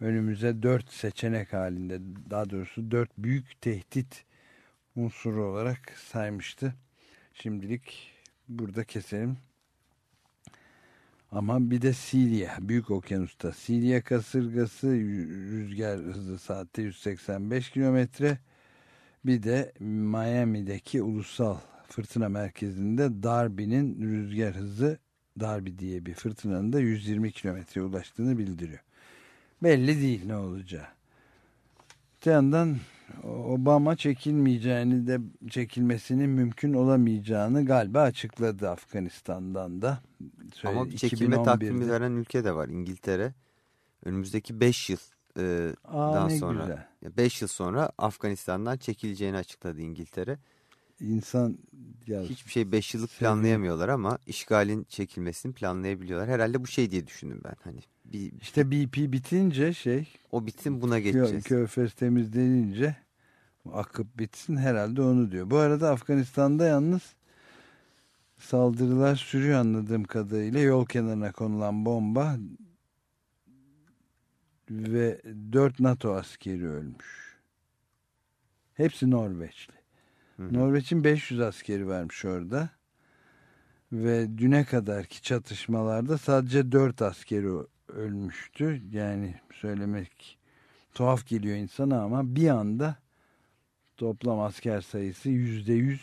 önümüze dört seçenek halinde, daha doğrusu dört büyük tehdit unsuru olarak saymıştı. Şimdilik burada keselim. Ama bir de Silya, Büyük Okyanus'ta. Silya kasırgası rüzgar hızı saatte 185 kilometre. Bir de Miami'deki ulusal fırtına merkezinde Darby'nin rüzgar hızı Darby diye bir fırtınanın da 120 kilometreye ulaştığını bildiriyor. Belli değil ne olacağı. Öte yandan Obama çekilmeyeceğini de çekilmesinin mümkün olamayacağını galiba açıkladı Afganistan'dan da. Ama bir çekilme 2011'de. takvimi veren ülke de var İngiltere. Önümüzdeki 5 yıldan Aa, ne sonra güzel. 5 yıl sonra Afganistan'dan çekileceğini açıkladı İngiltere. İnsan ya, Hiçbir şey 5 yıllık planlayamıyorlar ama işgalin çekilmesini planlayabiliyorlar. Herhalde bu şey diye düşündüm ben. Hani bir, işte BP bitince şey o bitsin buna geçeceğiz. Körfez temizlenince akıp bitsin herhalde onu diyor. Bu arada Afganistan'da yalnız saldırılar sürüyor anladığım kadarıyla. Yol kenarına konulan bomba ve 4 NATO askeri ölmüş. Hepsi Norveçli. Norveç'in 500 askeri vermiş orada. Ve düne kadarki çatışmalarda sadece 4 askeri ölmüştü. Yani söylemek tuhaf geliyor insana ama bir anda toplam asker sayısı %100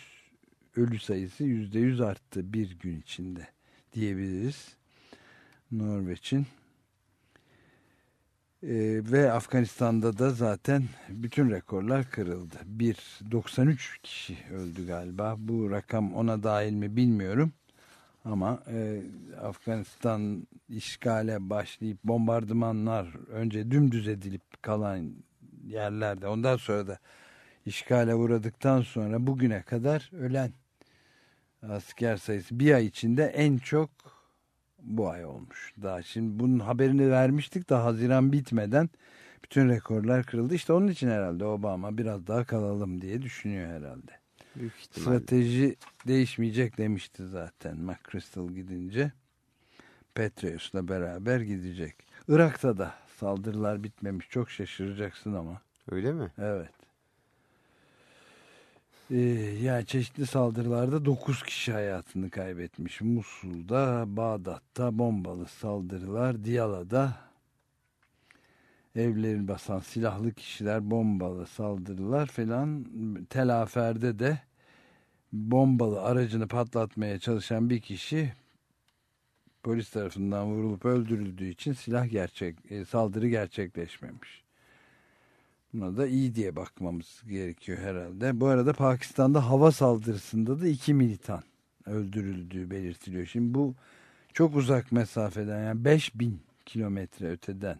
ölü sayısı %100 arttı bir gün içinde diyebiliriz. Norveç'in ee, ve Afganistan'da da zaten bütün rekorlar kırıldı. Bir 93 kişi öldü galiba. Bu rakam ona dahil mi bilmiyorum. Ama e, Afganistan işgale başlayıp bombardımanlar önce dümdüz edilip kalan yerlerde ondan sonra da işgale uğradıktan sonra bugüne kadar ölen asker sayısı bir ay içinde en çok bu ay olmuş. Daha şimdi bunun haberini vermiştik de Haziran bitmeden bütün rekorlar kırıldı. İşte onun için herhalde Obama biraz daha kalalım diye düşünüyor herhalde. Büyük ihtimalle. Strateji değişmeyecek demişti zaten McChrystal gidince. Petraeus'la beraber gidecek. Irak'ta da saldırılar bitmemiş. Çok şaşıracaksın ama. Öyle mi? Evet. Ee, yani çeşitli saldırılarda 9 kişi hayatını kaybetmiş. Musul'da, Bağdat'ta bombalı saldırılar, Diyala'da evlerin basan silahlı kişiler, bombalı saldırılar falan. Tel Afer'de de bombalı aracını patlatmaya çalışan bir kişi polis tarafından vurulup öldürüldüğü için silah gerçek e, saldırı gerçekleşmemiş. Buna da iyi diye bakmamız gerekiyor herhalde. Bu arada Pakistan'da hava saldırısında da iki militan öldürüldüğü belirtiliyor. Şimdi bu çok uzak mesafeden yani 5000 kilometre öteden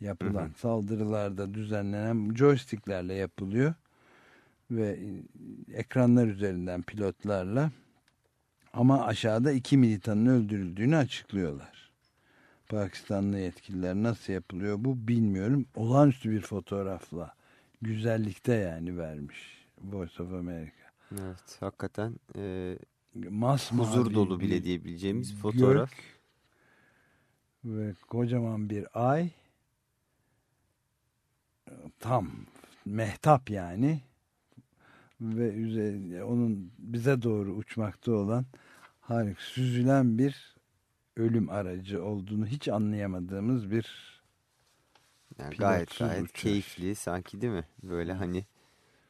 yapılan Hı hı. saldırılarda düzenlenen joysticklerle yapılıyor ve ekranlar üzerinden pilotlarla ama aşağıda iki militanın öldürüldüğünü açıklıyorlar. Pakistanlı yetkililer nasıl yapılıyor bu bilmiyorum. Olağanüstü bir fotoğrafla güzellikte yani vermiş Voice of America. Evet hakikaten e, Masmavi huzur dolu bile diyebileceğimiz fotoğraf. gök ve kocaman bir ay tam mehtap yani ve üzerinde onun bize doğru uçmakta olan harika süzülen bir ölüm aracı olduğunu hiç anlayamadığımız bir Yani gayet gayet uçuş. keyifli sanki değil mi? Böyle hani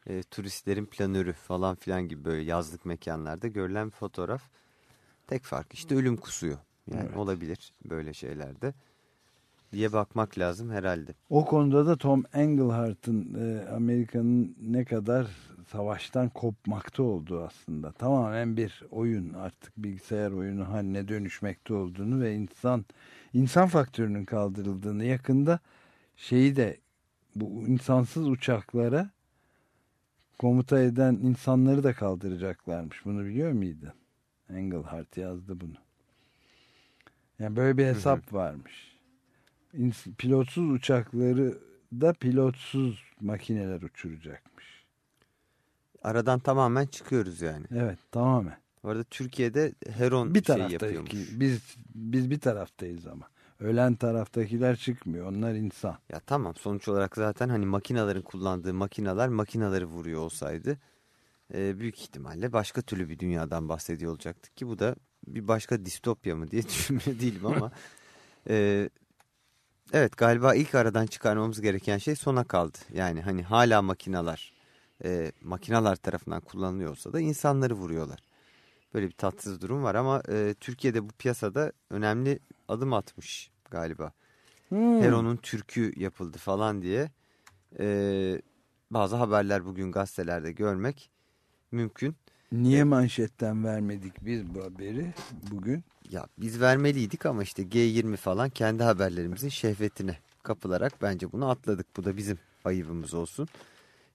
e, turistlerin planörü falan filan gibi böyle yazlık mekanlarda görülen bir fotoğraf. Tek fark işte ölüm kusuyor. Yani Evet. olabilir böyle şeylerde diye bakmak lazım herhalde. O konuda da Tom Englehart'ın e, Amerika'nın ne kadar savaştan kopmakta olduğu aslında. Tamamen bir oyun artık bilgisayar oyunu haline dönüşmekte olduğunu ve insan insan faktörünün kaldırıldığını yakında şeyi de bu insansız uçaklara komuta eden insanları da kaldıracaklarmış. Bunu biliyor muydun? Engelhardt yazdı bunu. Yani böyle bir hesap varmış. Pilotsuz uçakları da pilotsuz makineler uçuracakmış. Aradan tamamen çıkıyoruz yani. Evet tamamen. Bu arada Türkiye'de Heron Bir şey yapıyormuş. biz biz bir taraftayız ama. Ölen taraftakiler çıkmıyor. Onlar insan. Ya tamam sonuç olarak zaten hani makinaların kullandığı makinalar makinaları vuruyor olsaydı e, büyük ihtimalle başka türlü bir dünyadan bahsediyor olacaktık ki bu da bir başka distopya mı diye (laughs) düşünmüyor değilim ama (laughs) e, evet galiba ilk aradan çıkarmamız gereken şey sona kaldı. Yani hani hala makinalar e, makinalar tarafından kullanılıyor olsa da insanları vuruyorlar. Böyle bir tatsız durum var ama e, Türkiye'de bu piyasada önemli adım atmış galiba. Hmm. Heron'un türkü yapıldı falan diye e, bazı haberler bugün gazetelerde görmek mümkün. Niye manşetten vermedik biz bu haberi bugün? Ya biz vermeliydik ama işte G20 falan kendi haberlerimizin şehvetine kapılarak bence bunu atladık. Bu da bizim ayıbımız olsun.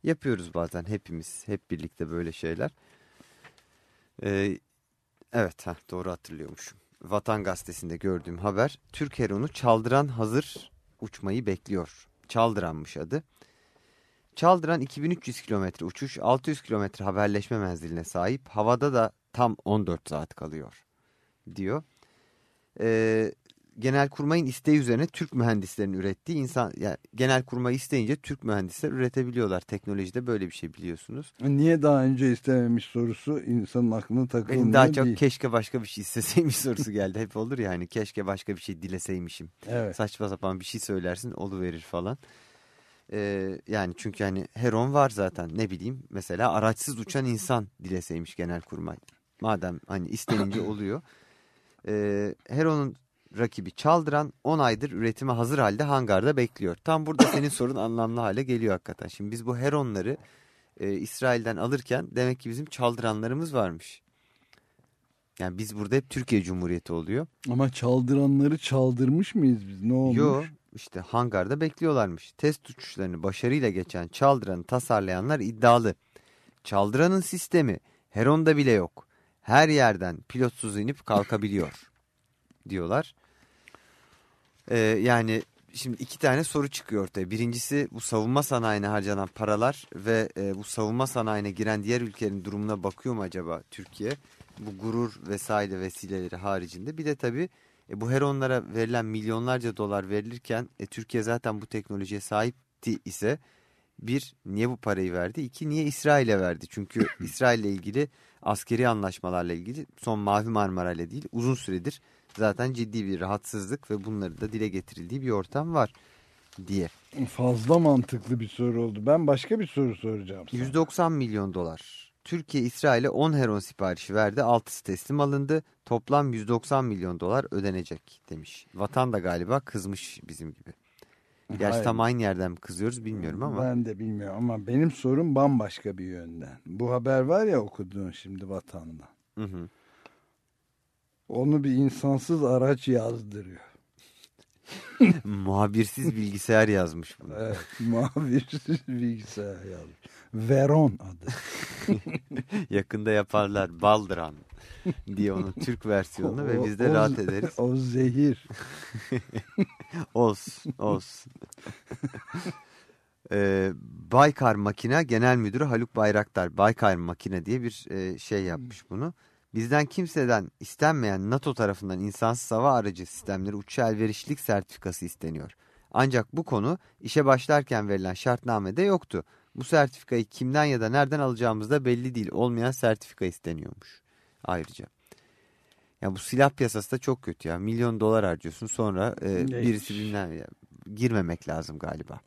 Yapıyoruz bazen hepimiz hep birlikte böyle şeyler. Ee, evet heh, doğru hatırlıyormuşum. Vatan Gazetesi'nde gördüğüm haber Türk Heron'u Çaldıran hazır uçmayı bekliyor. Çaldıranmış adı. Çaldıran 2300 kilometre uçuş 600 kilometre haberleşme menziline sahip havada da tam 14 saat kalıyor diyor. Ee, Genelkurmay'ın isteği üzerine Türk mühendislerinin ürettiği insan yani Genelkurmay isteyince Türk mühendisler üretebiliyorlar. Teknolojide böyle bir şey biliyorsunuz. Niye daha önce istememiş sorusu insanın aklına takılmıyor Benim daha çok değil. keşke başka bir şey isteseymiş sorusu geldi. Hep olur ya hani keşke başka bir şey dileseymişim. Evet. Saçma sapan bir şey söylersin oluverir falan. Ee, yani çünkü hani Heron var zaten ne bileyim mesela araçsız uçan insan dileseymiş Genelkurmay. Madem hani istenince (coughs) oluyor. Ee, Heron'un rakibi Çaldıran 10 aydır üretime hazır halde hangarda bekliyor. Tam burada senin (coughs) sorun anlamlı hale geliyor hakikaten. Şimdi biz bu Heron'ları e, İsrail'den alırken demek ki bizim Çaldıranlarımız varmış. Yani biz burada hep Türkiye Cumhuriyeti oluyor. Ama çaldıranları çaldırmış mıyız biz? Ne olmuş? Yo işte hangarda bekliyorlarmış. Test uçuşlarını başarıyla geçen Çaldıran'ı tasarlayanlar iddialı. Çaldıran'ın sistemi Heron'da bile yok. Her yerden pilotsuz inip kalkabiliyor (laughs) diyorlar. Ee, yani şimdi iki tane soru çıkıyor ortaya. Birincisi bu savunma sanayine harcanan paralar ve e, bu savunma sanayine giren diğer ülkelerin durumuna bakıyor mu acaba Türkiye? Bu gurur vesaire vesileleri haricinde. Bir de tabii e, bu Heron'lara verilen milyonlarca dolar verilirken e, Türkiye zaten bu teknolojiye sahipti ise bir niye bu parayı verdi? İki niye İsrail'e verdi? Çünkü (clears throat) İsrail'le ilgili askeri anlaşmalarla ilgili son Mavi Marmara ile değil uzun süredir zaten ciddi bir rahatsızlık ve bunları da dile getirildiği bir ortam var diye. Fazla mantıklı bir soru oldu. Ben başka bir soru soracağım sana. 190 milyon dolar. Türkiye İsrail'e 10 Heron siparişi verdi. 6'sı teslim alındı. Toplam 190 milyon dolar ödenecek demiş. Vatan da galiba kızmış bizim gibi. Gerçi Hayır. tam aynı yerden mi kızıyoruz bilmiyorum ama. Ben de bilmiyorum ama benim sorum bambaşka bir yönden. Bu haber var ya okuduğun şimdi vatanda. Hı hı. Onu bir insansız araç yazdırıyor. (laughs) Muhabirsiz bilgisayar yazmış bunu. Evet, mavirsiz bilgisayar yazmış. Veron adı. (laughs) Yakında yaparlar Baldıran diye onun Türk versiyonunu ve biz de o- rahat ederiz. O zehir. (laughs) Olsun, olsun. Ee, Baykar Makine Genel Müdürü Haluk Bayraktar Baykar Makine diye bir e, şey yapmış bunu. Bizden kimseden istenmeyen NATO tarafından insansız hava aracı sistemleri uçuşa elverişlilik sertifikası isteniyor. Ancak bu konu işe başlarken verilen şartnamede yoktu. Bu sertifikayı kimden ya da nereden alacağımız da belli değil. Olmayan sertifika isteniyormuş ayrıca. Ya bu silah piyasası da çok kötü ya. Milyon dolar harcıyorsun sonra e, Neymiş? birisi bilmem girmemek lazım galiba.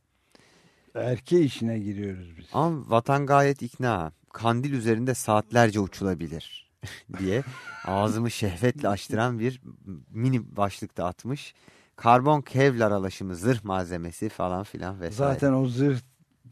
Erke işine giriyoruz biz. Ama vatan gayet ikna. Kandil üzerinde saatlerce uçulabilir (laughs) diye ağzımı şehvetle açtıran bir mini başlıkta atmış. Karbon kevlar alaşımı zırh malzemesi falan filan vesaire. Zaten o zırh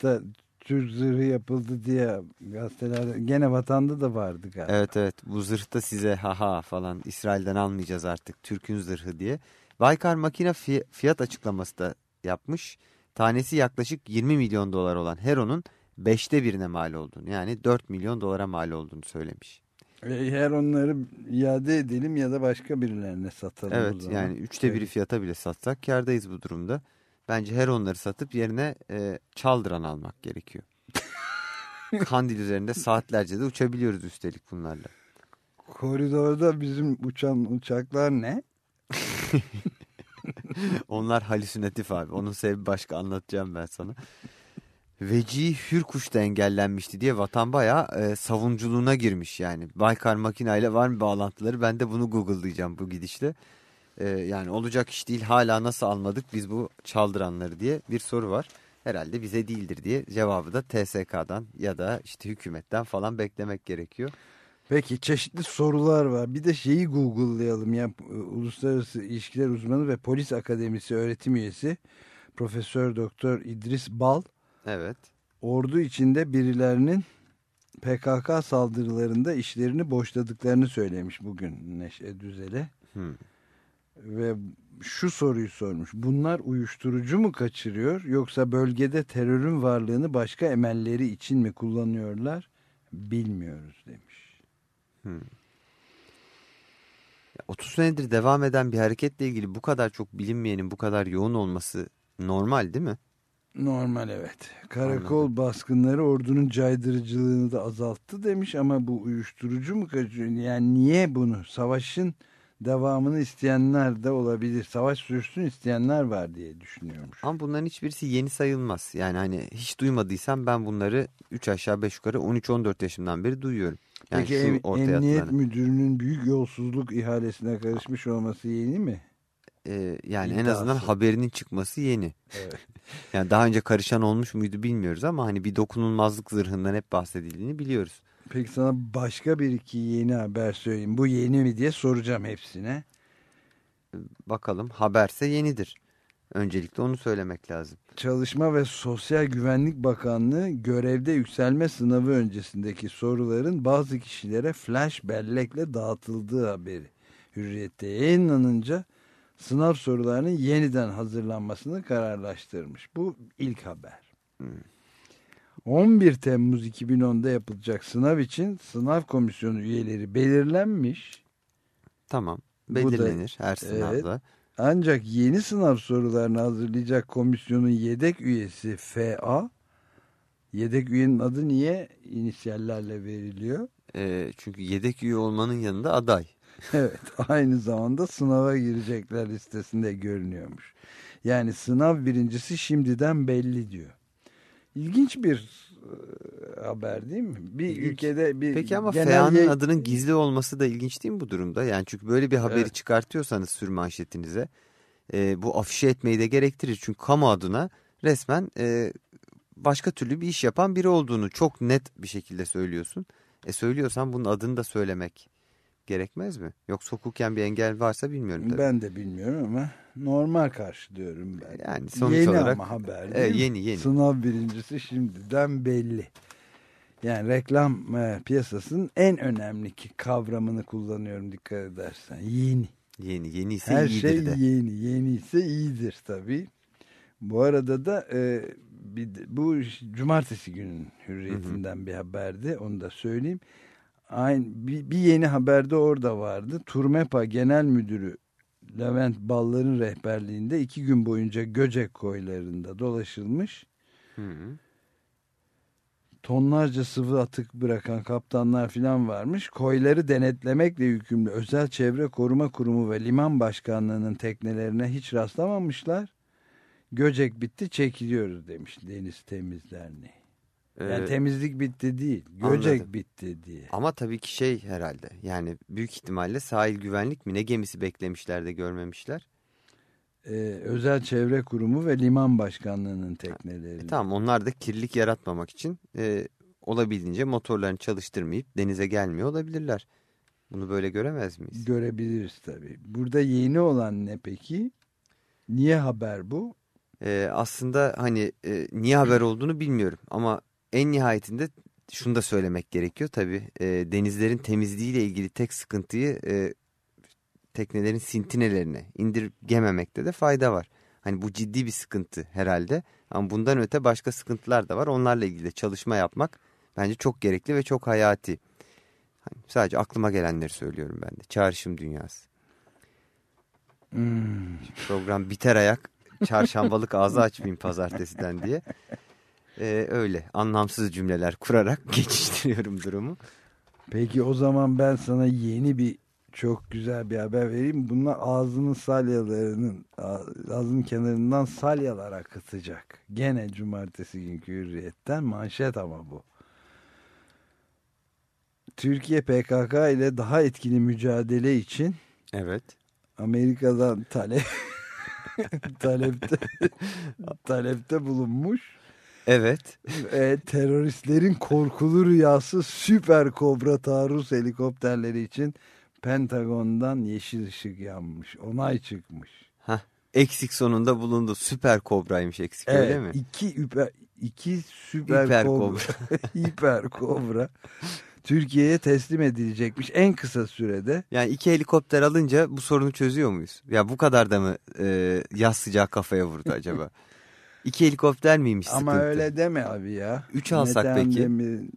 da Türk zırhı yapıldı diye gazetelerde gene vatanda da vardı galiba. Evet evet bu zırhta size haha falan İsrail'den almayacağız artık Türk'ün zırhı diye. Baykar makine fi- fiyat açıklaması da yapmış. Tanesi yaklaşık 20 milyon dolar olan Heron'un beşte birine mal olduğunu yani 4 milyon dolara mal olduğunu söylemiş. Ve her onları iade edelim ya da başka birilerine satalım Evet yani üçte biri fiyata bile satsak kârdayız bu durumda. Bence her onları satıp yerine e, çaldıran almak gerekiyor. (laughs) Kandil üzerinde saatlerce de uçabiliyoruz üstelik bunlarla. Koridorda bizim uçan uçaklar ne? (laughs) Onlar halüsinatif abi. Onun sebebi başka anlatacağım ben sana. Veci Hürkuş da engellenmişti diye vatan bayağı e, savunculuğuna girmiş yani. Baykar makinayla var mı bağlantıları? Ben de bunu google'layacağım bu gidişle. E, yani olacak iş değil hala nasıl almadık biz bu çaldıranları diye bir soru var. Herhalde bize değildir diye cevabı da TSK'dan ya da işte hükümetten falan beklemek gerekiyor. Peki çeşitli sorular var. Bir de şeyi Google'layalım ya. Uluslararası İlişkiler Uzmanı ve Polis Akademisi öğretim üyesi Profesör Doktor İdris Bal Evet. ordu içinde birilerinin PKK saldırılarında işlerini boşladıklarını söylemiş bugün Neşe Düzel'e. Hmm. Ve şu soruyu sormuş. Bunlar uyuşturucu mu kaçırıyor yoksa bölgede terörün varlığını başka emelleri için mi kullanıyorlar? Bilmiyoruz demiş. Ya 30 senedir devam eden bir hareketle ilgili bu kadar çok bilinmeyenin bu kadar yoğun olması normal değil mi? Normal evet. Karakol baskınları ordunun caydırıcılığını da azalttı demiş ama bu uyuşturucu mu kaçıyor? Yani niye bunu? Savaşın devamını isteyenler de olabilir. Savaş sürsün isteyenler var diye düşünüyormuş. Ama bunların hiçbirisi yeni sayılmaz. Yani hani hiç duymadıysam ben bunları 3 aşağı 5 yukarı 13-14 yaşımdan beri duyuyorum. Yani Peki em- emniyet atılanı. müdürünün büyük yolsuzluk ihalesine karışmış olması yeni mi? Ee, yani en İddiası. azından haberinin çıkması yeni. Evet. Yani daha önce karışan olmuş muydu bilmiyoruz ama hani bir dokunulmazlık zırhından hep bahsedildiğini biliyoruz. Peki sana başka bir iki yeni haber söyleyeyim. Bu yeni mi diye soracağım hepsine. Bakalım haberse yenidir. Öncelikle onu söylemek lazım. Çalışma ve Sosyal Güvenlik Bakanlığı görevde yükselme sınavı öncesindeki soruların bazı kişilere flash bellekle dağıtıldığı haberi. Hürriyette yayınlanınca sınav sorularının yeniden hazırlanmasını kararlaştırmış. Bu ilk haber. 11 Temmuz 2010'da yapılacak sınav için sınav komisyonu üyeleri belirlenmiş. Tamam Bu da- belirlenir her Evet. sınavda. Ancak yeni sınav sorularını hazırlayacak komisyonun yedek üyesi FA, yedek üyenin adı niye inisyallerle veriliyor? Ee, çünkü yedek üye olmanın yanında aday. (laughs) Evet, aynı zamanda sınava girecekler listesinde görünüyormuş. Yani sınav birincisi şimdiden belli diyor. İlginç bir e, haber değil mi? Bir İlginç. ülkede bir Peki ama genel FEA'nın adının gizli olması da ilginç değil mi bu durumda? Yani çünkü böyle bir haberi Evet. çıkartıyorsanız sür manşetinize e, bu afişe etmeyi de gerektirir. Çünkü kamu adına resmen e, başka türlü bir iş yapan biri olduğunu çok net bir şekilde söylüyorsun. E söylüyorsan bunun adını da söylemek gerekmez mi? Yoksa hukuken bir engel varsa bilmiyorum tabii. Ben de bilmiyorum ama normal karşılıyorum ben. Yani sonuç yeni olarak ama haber mi? yeni yeni. Sınav birincisi şimdiden belli. Yani reklam e, piyasasının en önemli ki kavramını kullanıyorum dikkat edersen. Yeni. Yeni yeni ise Her iyidir şey de. yeni. Yeni ise iyidir tabii. Bu arada da e, bir, bu cumartesi günün hürriyetinden bir haberdi. Onu da söyleyeyim. Aynı, bir, bir yeni haberde orada vardı. Turmepa Genel Müdürü Levent Ballar'ın rehberliğinde iki gün boyunca Göcek koylarında dolaşılmış. Hı hı. Tonlarca sıvı atık bırakan kaptanlar filan varmış. Koyları denetlemekle yükümlü Özel Çevre Koruma Kurumu ve Liman Başkanlığı'nın teknelerine hiç rastlamamışlar. Göcek bitti çekiliyoruz demiş Deniz Temiz Derneği. Yani Ee, temizlik bitti değil. Göcek anladım. bitti diye. Ama tabii ki şey herhalde yani büyük ihtimalle sahil güvenlik mi ne gemisi beklemişler de görmemişler. Ee, Özel Çevre Kurumu ve Liman Başkanlığı'nın tekneleri. E tamam onlar da kirlilik yaratmamak için e, olabildiğince motorlarını çalıştırmayıp denize gelmiyor olabilirler. Bunu böyle göremez miyiz? Görebiliriz tabii. Burada yeni olan ne peki? Niye haber bu? E, aslında hani e, niye haber olduğunu bilmiyorum ama en nihayetinde şunu da söylemek gerekiyor. Tabii e, denizlerin temizliğiyle ilgili tek sıkıntıyı e, teknelerin sintinelerine indirgememekte de fayda var. Hani bu ciddi bir sıkıntı herhalde Ama bundan öte başka sıkıntılar da var. Onlarla ilgili de çalışma yapmak bence çok gerekli ve çok hayati. Hani sadece aklıma gelenleri söylüyorum ben de. Çağrışım dünyası. Hmm. Program biter ayak çarşambalık ağzı açmayayım pazartesiden diye. Ee, öyle anlamsız cümleler kurarak (laughs) geçiştiriyorum durumu. Peki o zaman ben sana yeni bir çok güzel bir haber vereyim. Bunlar ağzının salyalarının ağzının kenarından salyalar akıtacak. Gene cumartesi günkü hürriyetten manşet ama bu. Türkiye PKK ile daha etkili mücadele için Evet. Amerika'dan talep (laughs) talepte (laughs) talepte bulunmuş. Evet. E, teröristlerin korkulu rüyası süper kobra taarruz helikopterleri için Pentagon'dan yeşil ışık yanmış. Onay çıkmış. Hah, eksik sonunda bulundu. Süper kobraymış eksik öyle mi? iki, üper, iki süper Hiper kobra, (laughs) hiper kobra Türkiye'ye teslim edilecekmiş en kısa sürede. Yani iki helikopter alınca bu sorunu çözüyor muyuz? Ya bu kadar da mı e, yaz sıcağı kafaya vurdu acaba? (laughs) iki helikopter miymiş Ama sıkıntı? öyle deme abi ya. Üç alsak Neden peki? demi-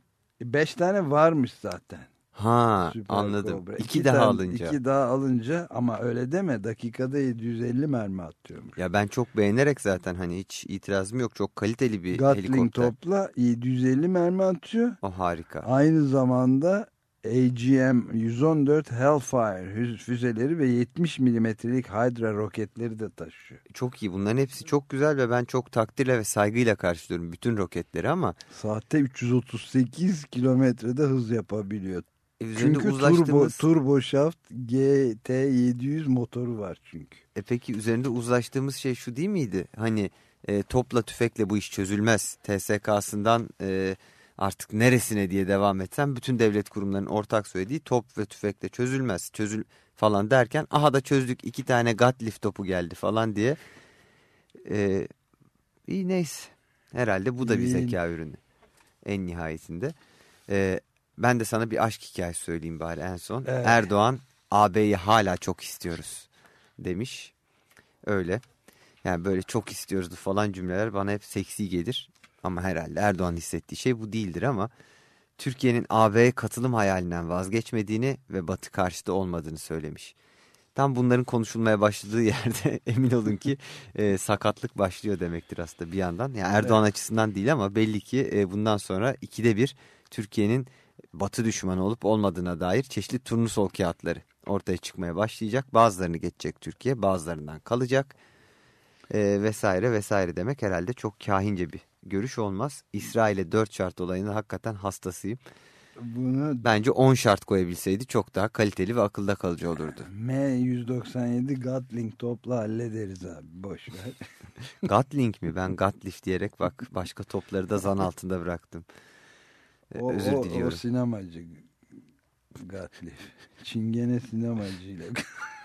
Beş tane varmış zaten. Ha Süper anladım. Cobra. İki, daha tane- alınca. İki daha alınca ama öyle deme dakikada 750 mermi atıyormuş. Ya ben çok beğenerek zaten hani hiç itirazım yok. Çok kaliteli bir Gatling helikopter. topla 750 mermi atıyor. O harika. Aynı zamanda AGM 114 Hellfire füzeleri ve 70 milimetrelik Hydra roketleri de taşıyor. Çok iyi. Bunların hepsi çok güzel ve ben çok takdirle ve saygıyla karşılıyorum bütün roketleri ama Saatte 338 kilometrede hız yapabiliyor. e, üzerinde Çünkü turbo, uzlaştığımız turbo shaft GT700 motoru var çünkü. e peki üzerinde uzlaştığımız şey şu değil miydi? Hani e, topla tüfekle bu iş çözülmez. TSK'sından e, artık neresine diye devam etsem bütün devlet kurumlarının ortak söylediği top ve tüfekle çözülmez. Çözül falan derken aha da çözdük iki tane Gatliff topu geldi falan diye. E, iyi neyse. Herhalde bu da bir İyi. zeka ürünü. En nihayetinde. E, ben de sana bir aşk hikayesi söyleyeyim bari en son. Evet. Erdoğan AB'yi hala çok istiyoruz demiş. Öyle. Yani böyle çok istiyoruz falan cümleler bana hep seksi gelir. Ama herhalde Erdoğan hissettiği şey bu değildir ama Türkiye'nin AB'ye katılım hayalinden vazgeçmediğini ve Batı karşıtı olmadığını söylemiş. Tam bunların konuşulmaya başladığı (laughs) yerde emin olun ki e, sakatlık başlıyor demektir aslında bir yandan. Yani Erdoğan açısından değil ama belli ki e, bundan sonra ikide bir Türkiye'nin Batı düşmanı olup olmadığına dair çeşitli turnusol kağıtları ortaya çıkmaya başlayacak. Bazılarını geçecek Türkiye, bazılarından kalacak e, vesaire vesaire demek herhalde çok kahince bir görüş olmaz. İsrail'e 4 şart olayının hakikaten hastasıyım. Bunu Bence 10 şart koyabilseydi çok daha kaliteli ve akılda kalıcı olurdu. M197 Gatling topla hallederiz abi boş ver. (laughs) Gatling mi? Ben Gatliff diyerek bak başka topları da zan altında bıraktım. O, Özür o, diliyorum. o sinemacı Gatling. Çingene sinemacıyla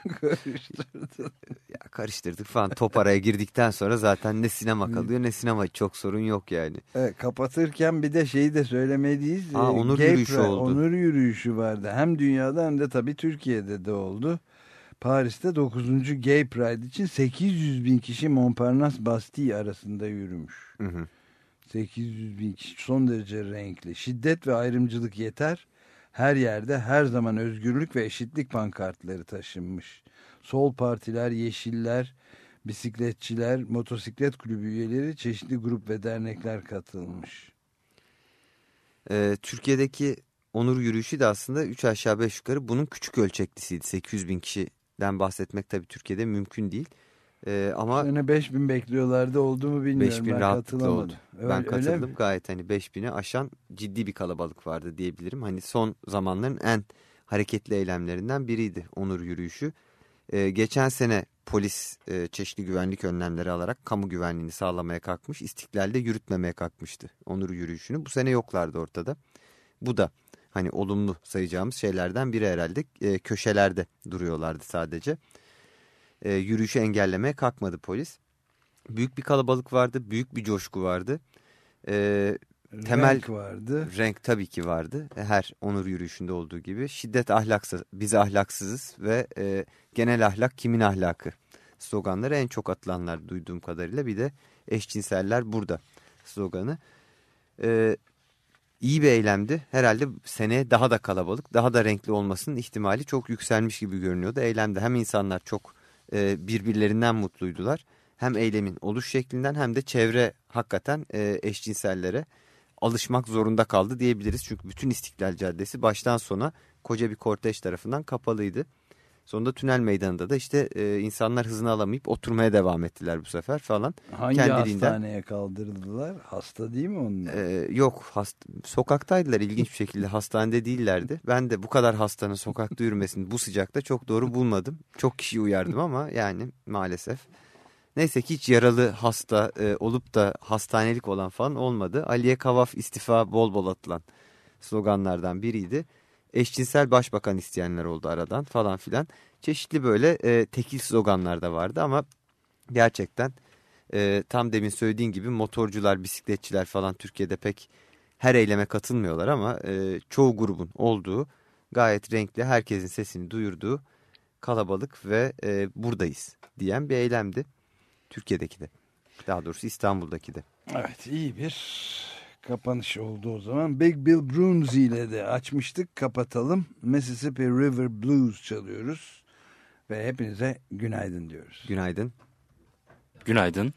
(laughs) Ya karıştırdık falan. Top araya girdikten sonra zaten ne sinema kalıyor ne sinema çok sorun yok yani. Evet, kapatırken bir de şeyi de söylemeliyiz. Aa, Ee, onur Gay yürüyüşü Pride, oldu. Onur yürüyüşü vardı. Hem dünyada hem de tabii Türkiye'de de oldu. Paris'te 9. Gay Pride için 800 bin kişi Montparnasse Bastille arasında yürümüş. Hı hı. 800 bin kişi son derece renkli. Şiddet ve ayrımcılık yeter. Her yerde her zaman özgürlük ve eşitlik pankartları taşınmış. Sol partiler, yeşiller, bisikletçiler, motosiklet kulübü üyeleri, çeşitli grup ve dernekler katılmış. Ee, Türkiye'deki onur yürüyüşü de aslında 3 aşağı 5 yukarı bunun küçük ölçeklisiydi. 800 bin kişiden bahsetmek tabii Türkiye'de mümkün değil. Ee, ama Sene 5000 bekliyorlardı oldu mu bilmiyorum. 5000 ben rahatlıkla oldu. Öyle- ben katıldım gayet hani 5000'i aşan ciddi bir kalabalık vardı diyebilirim. Hani son zamanların en hareketli eylemlerinden biriydi onur yürüyüşü. Ee, geçen sene polis e, çeşitli güvenlik önlemleri alarak kamu güvenliğini sağlamaya kalkmış. İstiklal'de yürütmemeye kalkmıştı onur yürüyüşünü. Bu sene yoklardı ortada. Bu da hani olumlu sayacağımız şeylerden biri herhalde. E, köşelerde duruyorlardı sadece. E, yürüyüşü engellemeye kalkmadı polis. Büyük bir kalabalık vardı, büyük bir coşku vardı. E, temel- Renk vardı. renk tabii ki vardı. Her onur yürüyüşünde olduğu gibi. Şiddet ahlaksız, biz ahlaksızız ve e, genel ahlak kimin ahlakı sloganları en çok atılanlar duyduğum kadarıyla. Bir de eşcinseller burada sloganı. E, iyi bir eylemdi. Herhalde seneye daha da kalabalık, daha da renkli olmasının ihtimali çok yükselmiş gibi görünüyordu. Eylemde hem insanlar çok e, birbirlerinden mutluydular. Hem eylemin oluş şeklinden hem de çevre hakikaten e, eşcinsellere alışmak zorunda kaldı diyebiliriz. Çünkü bütün İstiklal Caddesi baştan sona koca bir kortej tarafından kapalıydı. Sonunda tünel meydanında da işte e, insanlar hızını alamayıp oturmaya devam ettiler bu sefer falan. Hangi Kendiliğinden- hastaneye kaldırdılar? Hasta değil mi onlar? Ee, yok hast sokaktaydılar ilginç bir şekilde hastanede değillerdi. Ben de bu kadar hastanın sokakta yürümesini bu sıcakta çok doğru bulmadım. Çok kişiyi uyardım ama yani maalesef. Neyse ki hiç yaralı hasta e, olup da hastanelik olan falan olmadı. Aliye Kavaf istifa bol bol atılan sloganlardan biriydi. Eşcinsel başbakan isteyenler oldu aradan falan filan. Çeşitli böyle e, tekil sloganlar da vardı ama gerçekten e, tam demin söylediğin gibi motorcular, bisikletçiler falan Türkiye'de pek her eyleme katılmıyorlar ama e, çoğu grubun olduğu gayet renkli herkesin sesini duyurduğu kalabalık ve e, buradayız diyen bir eylemdi. Türkiye'deki de daha doğrusu İstanbul'daki de. Evet iyi bir kapanış oldu o zaman. Big Bill Brunsey ile de açmıştık. Kapatalım. Mississippi River Blues çalıyoruz. Ve hepinize günaydın diyoruz. Günaydın. Günaydın.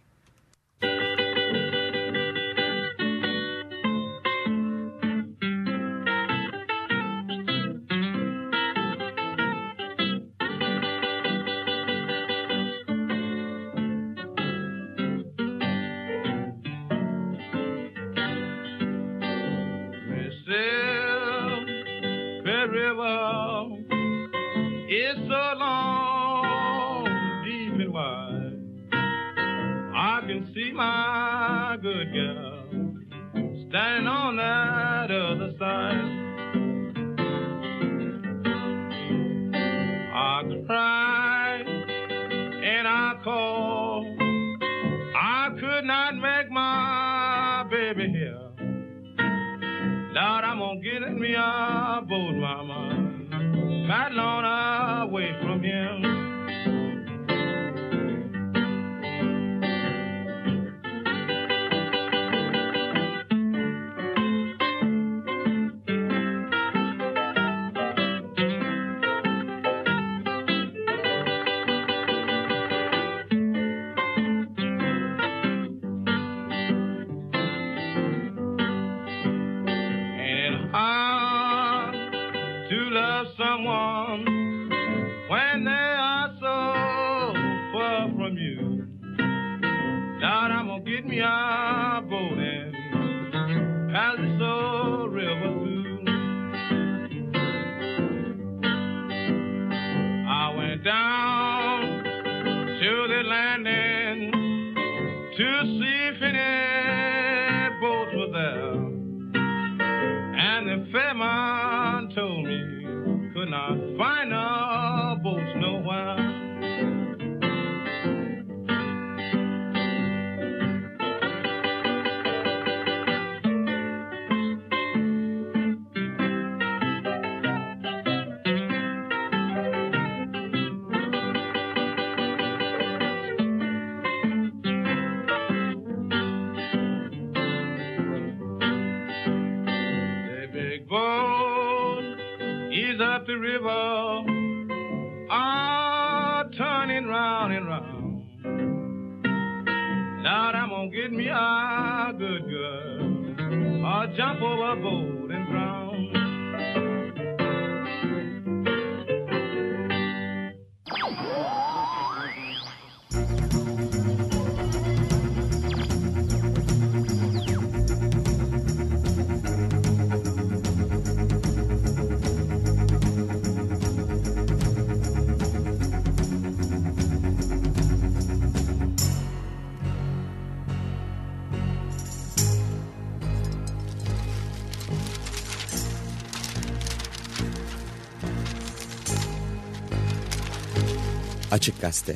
Açık Gazete